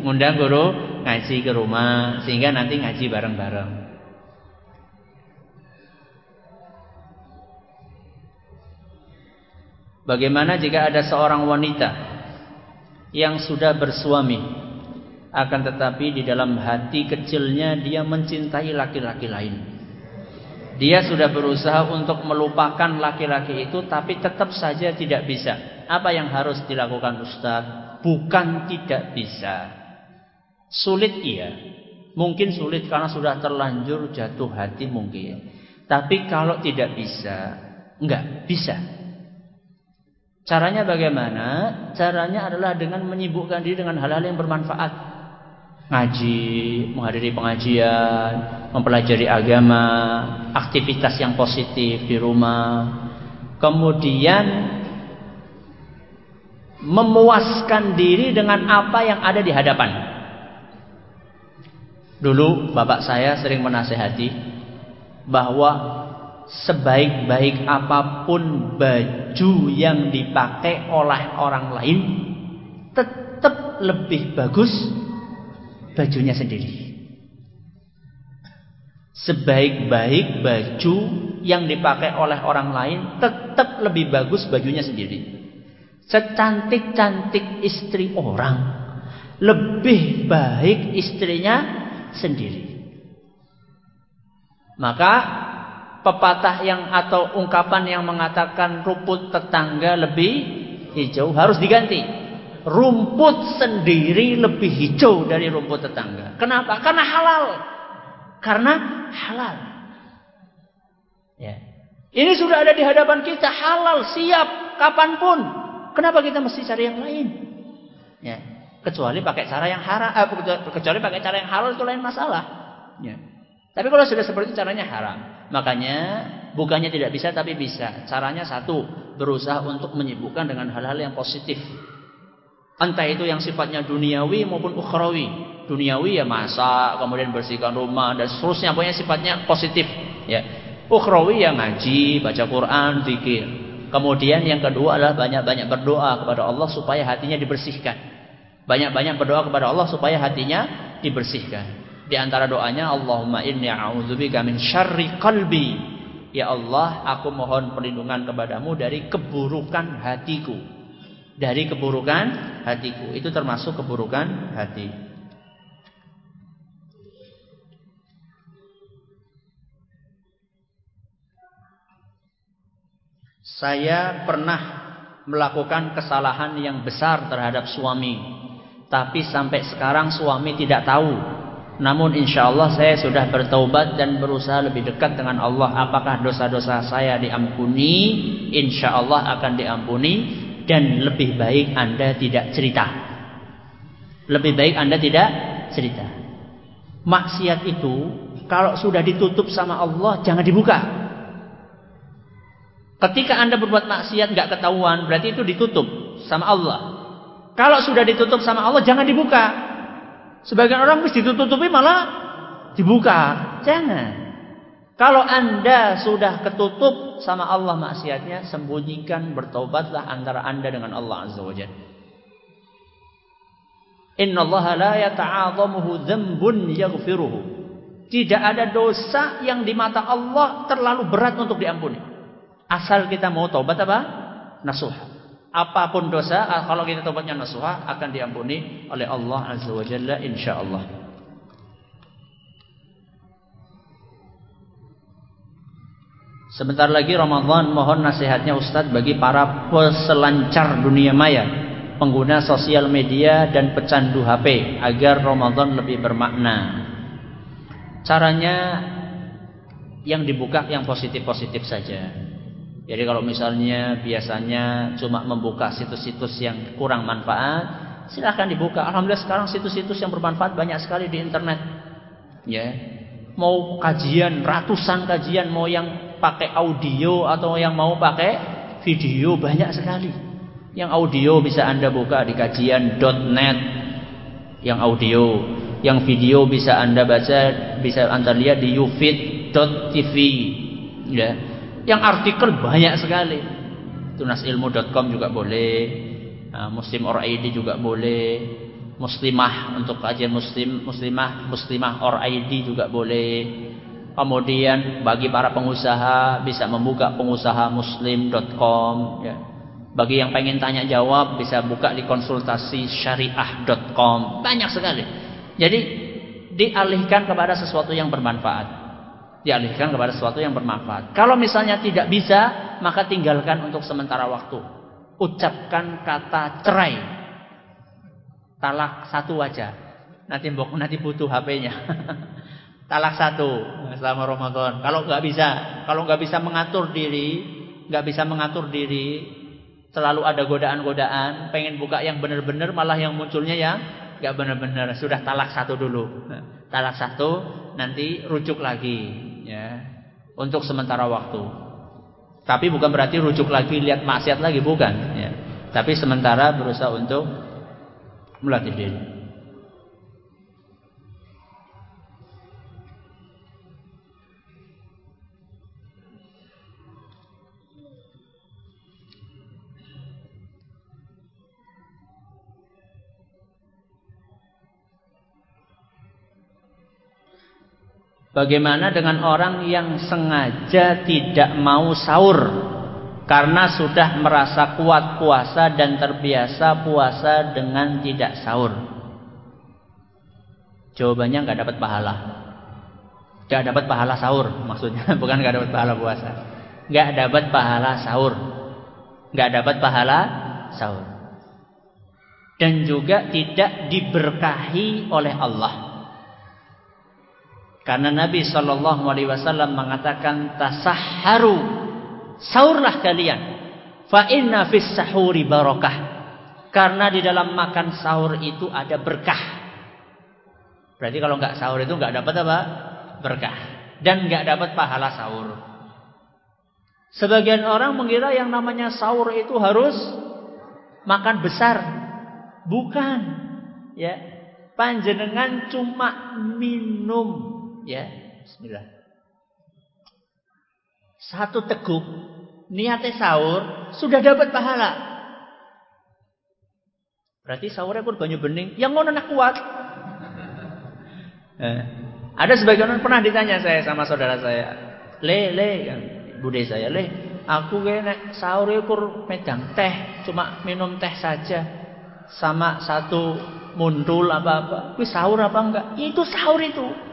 ngundang guru ngaji ke rumah sehingga nanti ngaji bareng-bareng. Bagaimana jika ada seorang wanita yang sudah bersuami akan tetapi di dalam hati kecilnya dia mencintai laki-laki lain. Dia sudah berusaha untuk melupakan laki-laki itu tapi tetap saja tidak bisa. Apa yang harus dilakukan Ustaz? Bukan tidak bisa. Sulit iya. Mungkin sulit karena sudah terlanjur jatuh hati mungkin. Tapi kalau tidak bisa, enggak bisa. Caranya bagaimana? Caranya adalah dengan menyibukkan diri dengan hal-hal yang bermanfaat ngaji, menghadiri pengajian, mempelajari agama, aktivitas yang positif di rumah. Kemudian memuaskan diri dengan apa yang ada di hadapan. Dulu bapak saya sering menasehati bahwa sebaik-baik apa pun baju yang dipakai oleh orang lain tetap lebih bagus bajunya sendiri. Sebaik-baik baju yang dipakai oleh orang lain tetap lebih bagus bajunya sendiri. Secantik-cantik istri orang lebih baik istrinya sendiri. Maka pepatah yang atau ungkapan yang mengatakan rumput tetangga lebih hijau harus diganti rumput sendiri lebih hijau dari rumput tetangga. Kenapa? Karena halal. Karena halal. Ya. Ini sudah ada di hadapan kita halal, siap kapan pun. Kenapa kita mesti cari yang lain? Ya. Kecuali pakai cara yang haram, eh, kecuali pakai cara yang halal itu lain masalah. Ya. Tapi kalau sudah seperti itu caranya haram. Makanya bukannya tidak bisa tapi bisa. Caranya satu, berusaha untuk menyibukkan dengan hal-hal yang positif. Entah itu yang sifatnya duniawi maupun ukhrawi. Duniawi ya masak, kemudian bersihkan rumah dan seterusnya. Pokoknya sifatnya positif. Ya. Ukhrawi ya ngaji, baca Quran, zikir. Kemudian yang kedua adalah banyak-banyak berdoa kepada Allah supaya hatinya dibersihkan. Banyak-banyak berdoa kepada Allah supaya hatinya dibersihkan. Di antara doanya Allahumma inni a'udzubika min syarri qalbi. Ya Allah, aku mohon perlindungan kepadamu dari keburukan hatiku dari keburukan hatiku. Itu termasuk keburukan hati. Saya pernah melakukan kesalahan yang besar terhadap suami Tapi sampai sekarang suami tidak tahu. Namun insya Allah saya sudah bertaubat dan berusaha lebih dekat dengan Allah. Apakah dosa-dosa saya diampuni? Insya Allah akan diampuni. Dan lebih baik anda tidak cerita. Lebih baik anda tidak cerita. Maksiat itu kalau sudah ditutup sama Allah jangan dibuka. Ketika anda berbuat maksiat nggak ketahuan berarti itu ditutup sama Allah. Kalau sudah ditutup sama Allah jangan dibuka. Sebagian orang mesti ditutupi malah dibuka. Jangan. Kalau anda sudah ketutup sama Allah maksiatnya, sembunyikan, bertobatlah antara anda dengan Allah Azza wa Jalla. Inna Allah la yata'adhamuhu yaghfiruhu. Tidak ada dosa yang di mata Allah terlalu berat untuk diampuni. Asal kita mau taubat apa? Nasuha apa pun dosa kalau kita tobatnya nasuha akan diampuni oleh Allah Azza wa Jalla insyaallah. Sebentar lagi Ramadan mohon nasihatnya Ustadz bagi para peselancar dunia maya, pengguna sosial media dan pecandu HP agar Ramadan lebih bermakna. Caranya yang dibuka yang positif-positif saja. Jadi kalau misalnya biasanya cuma membuka situs-situs yang kurang manfaat, silahkan dibuka. Alhamdulillah sekarang situs-situs yang bermanfaat banyak sekali di internet. Ya, mau kajian ratusan kajian, mau yang pakai audio atau yang mau pakai video banyak sekali. Yang audio bisa anda buka di kajian.net, yang audio, yang video bisa anda baca, bisa anda lihat di ufit.tv. Ya, yang artikel banyak sekali. Tunasilmu.com juga boleh. Nah, Muslim or ID juga boleh. Muslimah untuk kajian muslim, muslimah, muslimah or ID juga boleh. Kemudian bagi para pengusaha bisa membuka pengusaha muslim.com ya. Bagi yang pengen tanya jawab bisa buka di konsultasi syariah.com. Banyak sekali. Jadi dialihkan kepada sesuatu yang bermanfaat dialihkan kepada sesuatu yang bermanfaat. Kalau misalnya tidak bisa, maka tinggalkan untuk sementara waktu. Ucapkan kata cerai. Talak satu aja. Nanti nanti butuh HP-nya. Talak satu selama Ramadan. Kalau nggak bisa, kalau nggak bisa mengatur diri, nggak bisa mengatur diri, terlalu ada godaan-godaan, pengen buka yang benar-benar, malah yang munculnya ya nggak benar-benar. Sudah talak satu dulu. Talak satu, nanti rujuk lagi ya untuk sementara waktu. Tapi bukan berarti rujuk lagi lihat maksiat lagi bukan ya. Tapi sementara berusaha untuk melatih diri. Bagaimana dengan orang yang sengaja tidak mau sahur karena sudah merasa kuat puasa dan terbiasa puasa dengan tidak sahur? Jawabannya nggak dapat pahala. Nggak dapat pahala sahur maksudnya, bukan nggak dapat pahala puasa. Nggak dapat pahala sahur. Nggak dapat pahala sahur. Dan juga tidak diberkahi oleh Allah. Karena Nabi Shallallahu Alaihi Wasallam mengatakan tasahharu, sahurlah kalian. Fa inna fis sahuri barokah. Karena di dalam makan sahur itu ada berkah. Berarti kalau nggak sahur itu nggak dapat apa? Berkah. Dan nggak dapat pahala sahur. Sebagian orang mengira yang namanya sahur itu harus makan besar. Bukan. Ya. Panjenengan cuma minum Ya, bismillah. Satu teguk niatnya sahur sudah dapat pahala. Berarti sahurnya banyak bening. Yang mau nak kuat. Eh, ada sebagian orang pernah ditanya saya sama saudara saya. Le, le, bude saya, le. Aku kena sahur kur medang teh, cuma minum teh saja. Sama satu mundul apa-apa. Kuwi sahur apa enggak? Itu sahur itu.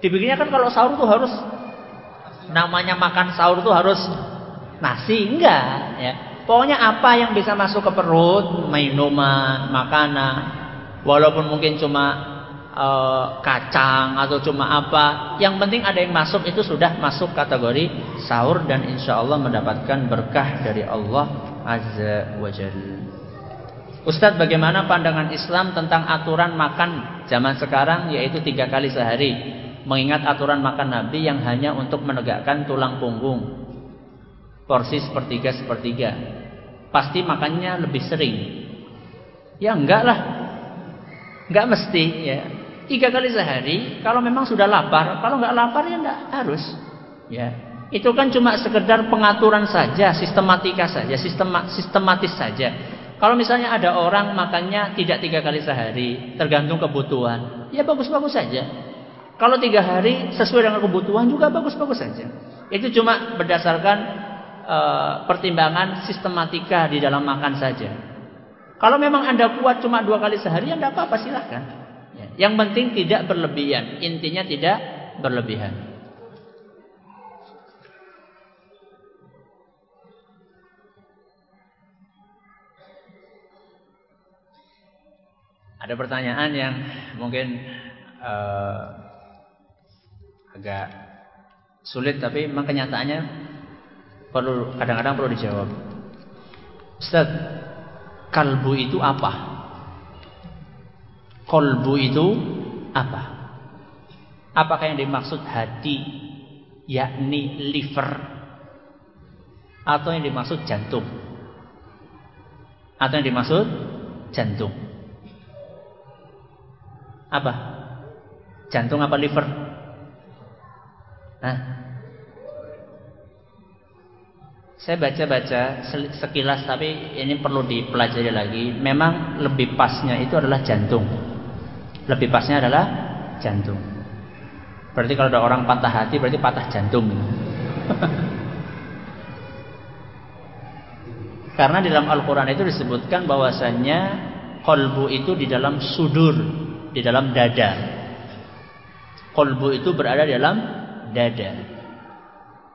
Dibikinnya kan kalau sahur tuh harus namanya makan sahur tuh harus nasi enggak ya. Pokoknya apa yang bisa masuk ke perut, minuman, makanan Walaupun mungkin cuma uh, kacang atau cuma apa, yang penting ada yang masuk itu sudah masuk kategori sahur dan insya Allah mendapatkan berkah dari Allah Azza wa Jalla. Ustadz bagaimana pandangan Islam tentang aturan makan zaman sekarang yaitu tiga kali sehari Mengingat aturan makan Nabi yang hanya untuk menegakkan tulang punggung. Porsi sepertiga sepertiga. Pasti makannya lebih sering. Ya enggak lah. Enggak mesti ya. Tiga kali sehari Kalau memang sudah lapar Kalau enggak lapar ya enggak harus Ya. Itu kan cuma sekedar pengaturan saja Sistematika saja sistema, Sistematis saja. Kalau misalnya ada orang makannya tidak tiga kali sehari, tergantung kebutuhan, ya bagus-bagus saja. Kalau tiga hari sesuai dengan kebutuhan juga bagus-bagus saja. Itu cuma berdasarkan uh, pertimbangan sistematika di dalam makan saja. Kalau memang anda kuat cuma dua kali sehari, ya tidak apa-apa silahkan. Ya. Yang penting tidak berlebihan. Intinya tidak berlebihan. Ada pertanyaan yang mungkin uh, agak sulit tapi memang kenyataannya perlu kadang-kadang perlu dijawab. Ustaz, kalbu itu apa? Kolbu itu apa? Apakah yang dimaksud hati yakni liver atau yang dimaksud jantung? Atau yang dimaksud jantung? Apa? Jantung apa liver? Hah? Saya baca-baca sekilas tapi ini perlu dipelajari lagi. Memang lebih pasnya itu adalah jantung. Lebih pasnya adalah jantung. Berarti kalau ada orang patah hati berarti patah jantung. Karena di dalam Al-Quran itu disebutkan bahwasannya kolbu itu di dalam sudur di dalam dada. Kolbu itu berada di dalam dada.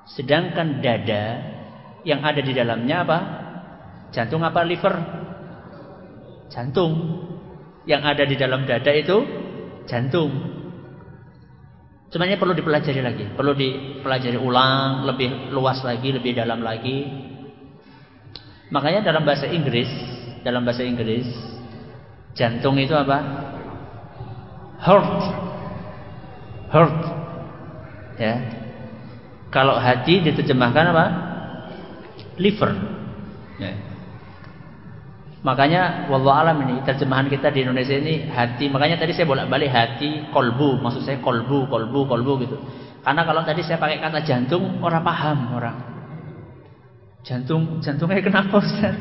Sedangkan dada yang ada di dalamnya apa? Jantung apa liver? Jantung. Yang ada di dalam dada itu jantung. Sebenarnya perlu dipelajari lagi, perlu dipelajari ulang, lebih luas lagi, lebih dalam lagi. Makanya dalam bahasa Inggris, dalam bahasa Inggris, jantung itu apa? Heart. Heart. Ya. Kalau hati diterjemahkan apa? Liver. Ya. Makanya wallahu alam ini terjemahan kita di Indonesia ini hati. Makanya tadi saya bolak-balik hati, kolbu, maksud saya kolbu, kolbu, kolbu gitu. Karena kalau tadi saya pakai kata jantung, orang paham orang. Jantung, jantungnya kenapa Ustaz?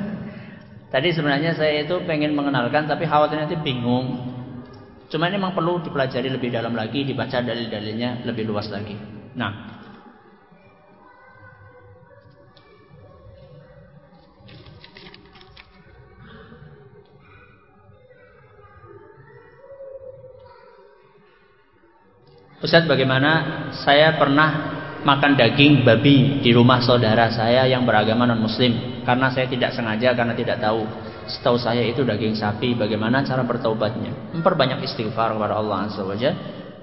Tadi sebenarnya saya itu pengen mengenalkan tapi khawatirnya nanti bingung. Cuma ini memang perlu dipelajari lebih dalam lagi, dibaca dalil-dalilnya lebih luas lagi. Nah, Ustaz bagaimana? Saya pernah makan daging babi di rumah saudara saya yang beragama non muslim karena saya tidak sengaja karena tidak tahu Setahu saya itu daging sapi. Bagaimana cara bertaubatnya? Memperbanyak istighfar kepada Allah Azza wa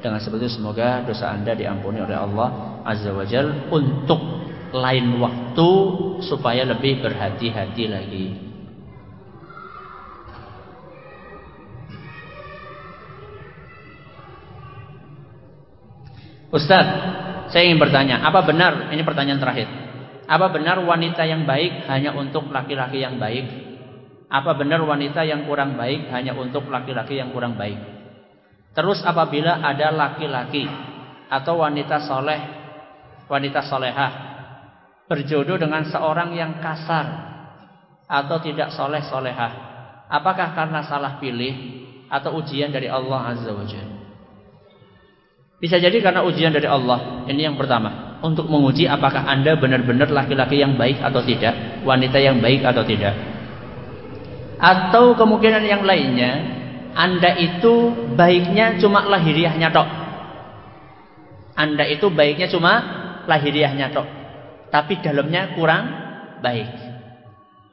Dengan seperti itu semoga dosa anda diampuni oleh Allah Azza wa Untuk lain waktu supaya lebih berhati-hati lagi. Ustaz, saya ingin bertanya, apa benar, ini pertanyaan terakhir. Apa benar wanita yang baik hanya untuk laki-laki yang baik? Apa benar wanita yang kurang baik hanya untuk laki-laki yang kurang baik? Terus apabila ada laki-laki atau wanita soleh, wanita solehah berjodoh dengan seorang yang kasar atau tidak soleh solehah, apakah karena salah pilih atau ujian dari Allah Azza wa Jalla? Bisa jadi karena ujian dari Allah. Ini yang pertama. Untuk menguji apakah anda benar-benar laki-laki yang baik atau tidak. Wanita yang baik atau tidak. Atau kemungkinan yang lainnya, Anda itu baiknya cuma lahiriahnya tok. Anda itu baiknya cuma lahiriahnya tok. Tapi dalamnya kurang baik.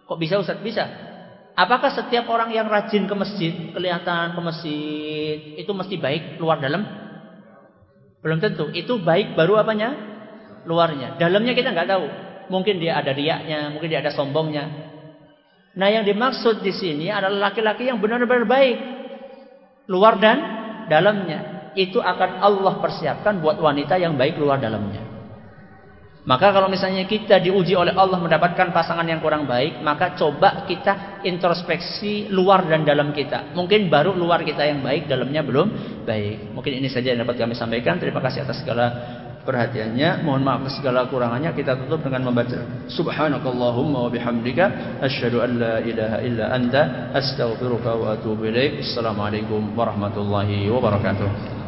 Kok bisa Ustaz? Bisa. Apakah setiap orang yang rajin ke masjid, kelihatan ke masjid, itu mesti baik luar dalam? Belum tentu. Itu baik baru apanya? Luarnya. Dalamnya kita nggak tahu. Mungkin dia ada riaknya, mungkin dia ada sombongnya. Nah, yang dimaksud di sini adalah laki-laki yang benar-benar baik. Luar dan dalamnya. Itu akan Allah persiapkan buat wanita yang baik luar dalamnya. Maka kalau misalnya kita diuji oleh Allah mendapatkan pasangan yang kurang baik, maka coba kita introspeksi luar dan dalam kita. Mungkin baru luar kita yang baik, dalamnya belum baik. Mungkin ini saja yang dapat kami sampaikan. Terima kasih atas segala perhatiannya. Mohon maaf segala kurangannya. Kita tutup dengan membaca Subhanakallahumma wa bihamdika asyhadu an la ilaha illa anta astaghfiruka wa atubu ilaik. Assalamualaikum warahmatullahi wabarakatuh.